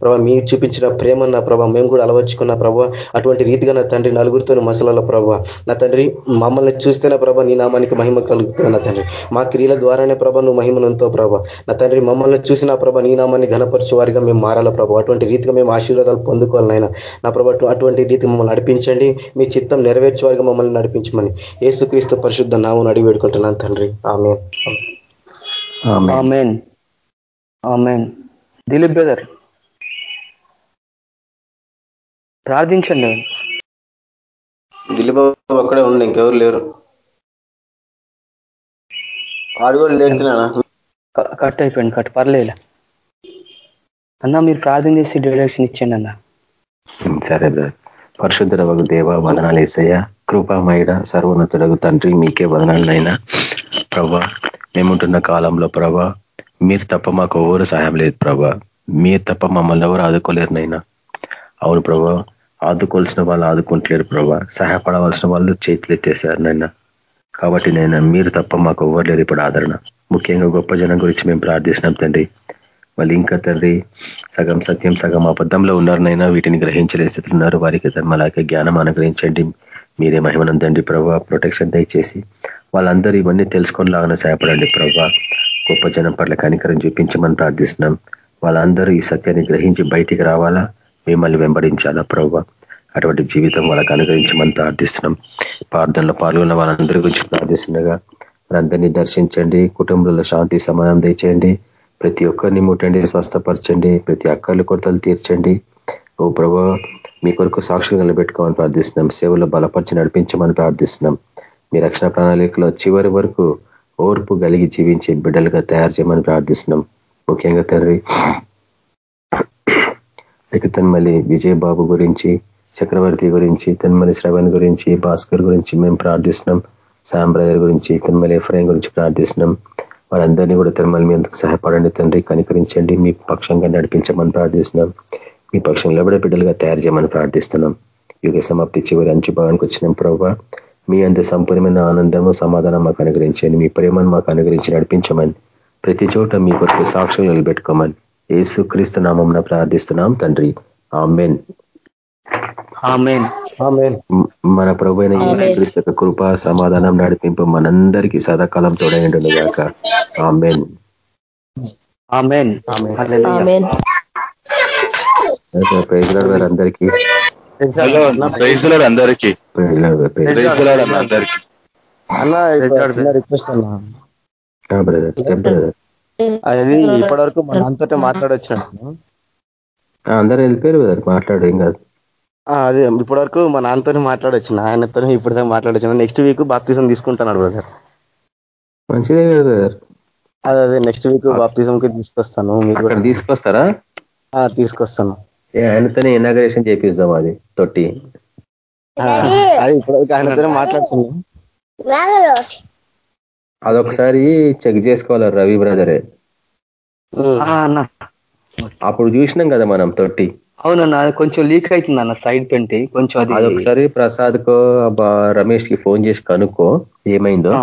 ప్రభా మీ చూపించిన ప్రేమ నా ప్రభా మేము కూడా అలవర్చుకున్న ప్రభా అటువంటి రీతిగా నా తండ్రి నలుగురితో మసలాల ప్రభా. నా తండ్రి మమ్మల్ని చూస్తేనే ప్రభా నీ నామానికి మహిమ కలుగుతుంది నా తండ్రి. మా క్రియల ద్వారానే ప్రభా నువ్వు మహిమనంతో ప్రభా. నా తండ్రి మమ్మల్ని చూసిన ప్రభా నీ నామాన్ని ఘనపరిచే వారిగా మేము మారాల ప్రభా. అటువంటి రీతిగా మేము ఆశీర్వాదాలు పొందుకోవాలనైనా నా ప్రభా అటువంటి రీతి మమ్మల్ని నడిపించండి. మీ చిత్తం నెరవేర్చే వారిగా మమ్మల్ని నడిపించమని ఏసుక్రీస్తు పరిశుద్ధ నామం అడిగి పెట్టుకుంటున్నాను తండ్రి. ఆమె దిలీప్ బ్రదర్. ప్రార్థించండి. దిలీబాబు అక్కడే ఉండి ఇంకెవరు లేరు. వాడు కూడా లేచినా కట్ అయిపోయింది కట్ పర్లేదు అన్న మీరు ప్రార్థన చేసి డైరెక్షన్ ఇచ్చండి అన్న. సరే పరిశుద్ధ వగు దేవ వదనాలు వేసయ్య కృపామయుడ సర్వోన్నతుడగు తండ్రి మీకే వదనాలనైనా. ప్రభా మేముంటున్న కాలంలో ప్రభా మీరు తప్ప మాకు ఎవరు సహాయం లేదు ప్రభా. మీరు తప్ప మమ్మల్ని ఎవరు ఆదుకోలేరు నైనా అవును ప్రభా. ఆదుకోవాల్సిన వాళ్ళు ఆదుకుంటలేరు ప్రభా. సహాయపడవలసిన వాళ్ళు చేతులు ఎత్తేసారు నైనా కాబట్టి నేను మీరు తప్ప మాకు ఎవ్వరు ఇప్పుడు ఆదరణ. ముఖ్యంగా గొప్ప జనం గురించి మేము ప్రార్థిస్తున్నాం తండ్రి. మళ్ళీ ఇంకా తండ్రి సగం సత్యం సగం అబద్ధంలో ఉన్నారనైనా వీటిని గ్రహించలే ఉన్నారు. వారికి మళ్ళీ జ్ఞానం అనుగ్రహించండి. మీరే మహిమనందండి ప్రభా. ప్రొటెక్షన్ దయచేసి వాళ్ళందరూ ఇవన్నీ తెలుసుకొని సహాయపడండి ప్రభా. గొప్ప జనం పట్ల కనికరం చూపించమని ప్రార్థిస్తున్నాం. వాళ్ళందరూ ఈ సత్యాన్ని గ్రహించి బయటికి రావాలా? మిమ్మల్ని వెంబడించాలా ప్రభావ అటువంటి జీవితం వాళ్ళకి అనుగ్రహించమని ప్రార్థిస్తున్నాం. ప్రార్థనలో పాల్గొన్న వాళ్ళందరి గురించి ప్రార్థిస్తుండగా వారందరినీ దర్శించండి కుటుంబంలో శాంతి సమాధానం తెచ్చేయండి ప్రతి ఒక్కరిని ముట్టండి స్వస్థపరచండి ప్రతి అక్కర్లు కొరతలు తీర్చండి. ఓ ప్రభా మీ కొరకు సాక్షులు నిలబెట్టుకోమని ప్రార్థిస్తున్నాం. సేవలో బలపరిచి నడిపించమని ప్రార్థిస్తున్నాం. మీ రక్షణ ప్రణాళికలో చివరి వరకు ఓర్పు కలిగి జీవించే బిడ్డలుగా తయారు చేయమని ప్రార్థిస్తున్నాం. ముఖ్యంగా తండ్రి ఇక తన్మలి విజయబాబు గురించి చక్రవర్తి గురించి తన్మలి శ్రవణ్ గురించి భాస్కర్ గురించి మేము ప్రార్థిస్తున్నాం సాంబ్రదర్ గురించి తన్మలి ఎఫ్రాయిం గురించి ప్రార్థిస్తున్నాం. వారందరినీ కూడా తిరుమల మీ సహాయపడండి తండ్రి కనికరించండి మీ పక్షంగా నడిపించమని ప్రార్థిస్తున్నాం. మీ పక్షంలో కూడా బిడ్డలుగా తయారు చేయమని ప్రార్థిస్తున్నాం. యుగ సమాప్తి చివరి అంచు భాగానికి వచ్చినాం ప్రభావ మీ అంత సంపూర్ణమైన ఆనందము సమాధానం మాకు అనుగ్రహించండి. మీ ప్రేమను మాకు అనుగ్రహించి నడిపించమని ప్రతి చోట మీ కొరకు సాక్షులు నిలబెట్టుకోమని ఏసు క్రీస్తు నామం ప్రార్థిస్తున్నాం తండ్రి. ఆమెన్. మన ప్రభు అయిన క్రీస్తు యొక్క కృప సమాధానం నడిపింపు మనందరికీ సదాకాలం తోడైండును గాక. ఆమెన్. ప్రైజ్ లాడ్ గారు అందరికీ ప్రైజ్ లాడ్ అందరికీ. ప్రైజ్ లాడ్ ప్రైజ్ లాడ్ అన్న అందరికీ. అన్న రిక్వెస్ట్ అన్న. బ్రదర్. చెప్పలేదు అది ఇప్పటివరకు మన అంతటా మాట్లాడొచ్చినట్టు అందరూ వెళ్ళిపోయారు మాట్లాడు ఏం కాదు. అదే ఇప్పటివరకు మా నాన్నతో మాట్లాడొచ్చిన ఆయనతో ఇప్పుడు దాకా మాట్లాడొచ్చిన. నెక్స్ట్ వీక్ బాప్తిజం తీసుకుంటున్నాడు బ్రదర్. మంచిదే కదా బ్రదర్. అదే అదే నెక్స్ట్ వీక్ బాప్తిజం కి తీసుకొస్తాను మీరు తీసుకొస్తారా? ఆ, తీసుకొస్తాను. ఆయనతోనే ఇనాగ్రేషన్ చేపిస్తాం అది తొట్టి. అది ఇప్పటివరకు ఆయనతో మాట్లాడుతున్నాం. అదొకసారి చెక్ చేసుకోవాలి రవి బ్రదరే? అప్పుడు చూసినాం కదా మనం తొట్టి. అవునన్న అది కొంచెం లీక్ అవుతుంది అన్న సైడ్ పెంటి. కొంచెం అది అదొకసారి ప్రసాద్ కో రమేష్కి ఫోన్ చేసి కనుక్కో ఏమైందో.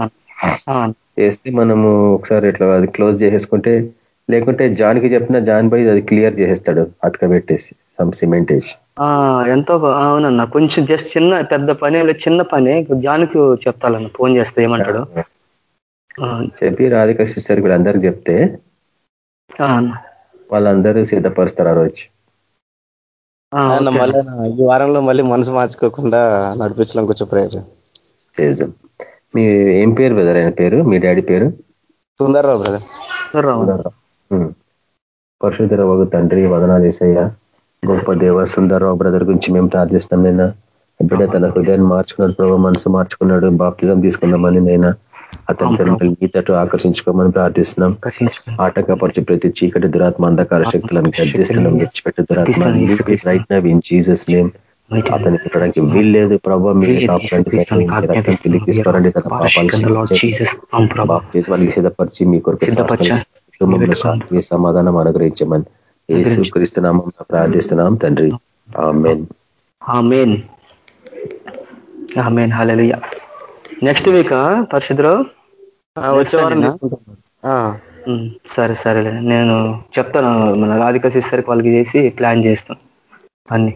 చేస్తే మనము ఒకసారి ఇట్లా అది క్లోజ్ చేసేసుకుంటే లేకుంటే జాన్కి చెప్పినా జాన్ బై అది క్లియర్ చేసేస్తాడు అతకబెట్టేసి సమ్ సిమెంట్ వేసి ఆ, ఎంతో అవునన్న కొంచెం జస్ట్ చిన్న పెద్ద పని లేదు చిన్న పని జానికి చెప్తాలన్న ఫోన్ చేస్తే ఏమంటాడు? చెప్పి రాధిక సిస్టర్ వీళ్ళందరికీ చెప్తే. వాళ్ళందరూ సిద్ధపరుస్తారు ఆ రోజు. మళ్ళీ ఈ వారంలో మళ్ళీ మనసు మార్చుకోకుండా నడిపించడం కొంచెం ప్రయోజనం. చేద్దాం. మీ ఏం పేరు బ్రదర్ ఆయన పేరు? మీ డాడీ పేరు? సుందర్రావు బ్రదర్ ఒక తండ్రి వదనాలు వేసయ్య గొప్ప దేవ సుందరరావు బ్రదర్ గురించి మేము ప్రార్థిస్తున్నాం నేను బిడ్డ తన హృదయాన్ని మార్చుకున్నాడు ప్రభావ మనసు మార్చుకున్నాడు బాప్తిజం తీసుకుందామని నేను అతని తన గీతటు ఆకర్షించుకోమని ప్రార్థిస్తున్నాం. ఆటంకపరిచి ప్రతి చీకటి దురాత్మ అంధకార శక్తులను గర్దిస్తున్నాం విడిచిపెట్టు దురాత్మ. Right now in Jesus name అతని పెట్టడానికి వీల్లేదు. ప్రభావ మీరు కాపాడండి రక్తం తిరిగి తీసుకోరండి. తన పాపాలు బాప్తిజం వాళ్ళకి సిద్ధపరిచి మీ కొరకు సిద్ధపరచ. కుటుంబంలో శాంతి సమాధానం అనుగ్రహించమని యేసు క్రీస్తునామం ప్రార్థిస్తున్నాం తండ్రి. Amen. Amen. Amen. Hallelujah next week Parishuddharao ఆ, వచ్చే వారం సరే సరేలే. నేను చెప్తాను మన రాధిక సిస్టర్కి వాళ్ళకి చేసి ప్లాన్ చేస్తాం అన్ని.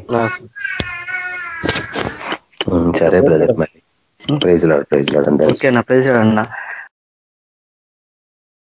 సరే బ్రదర్ మరి. Praise lord praise lord okay నా ప్రెసిడెంట్ అన్న.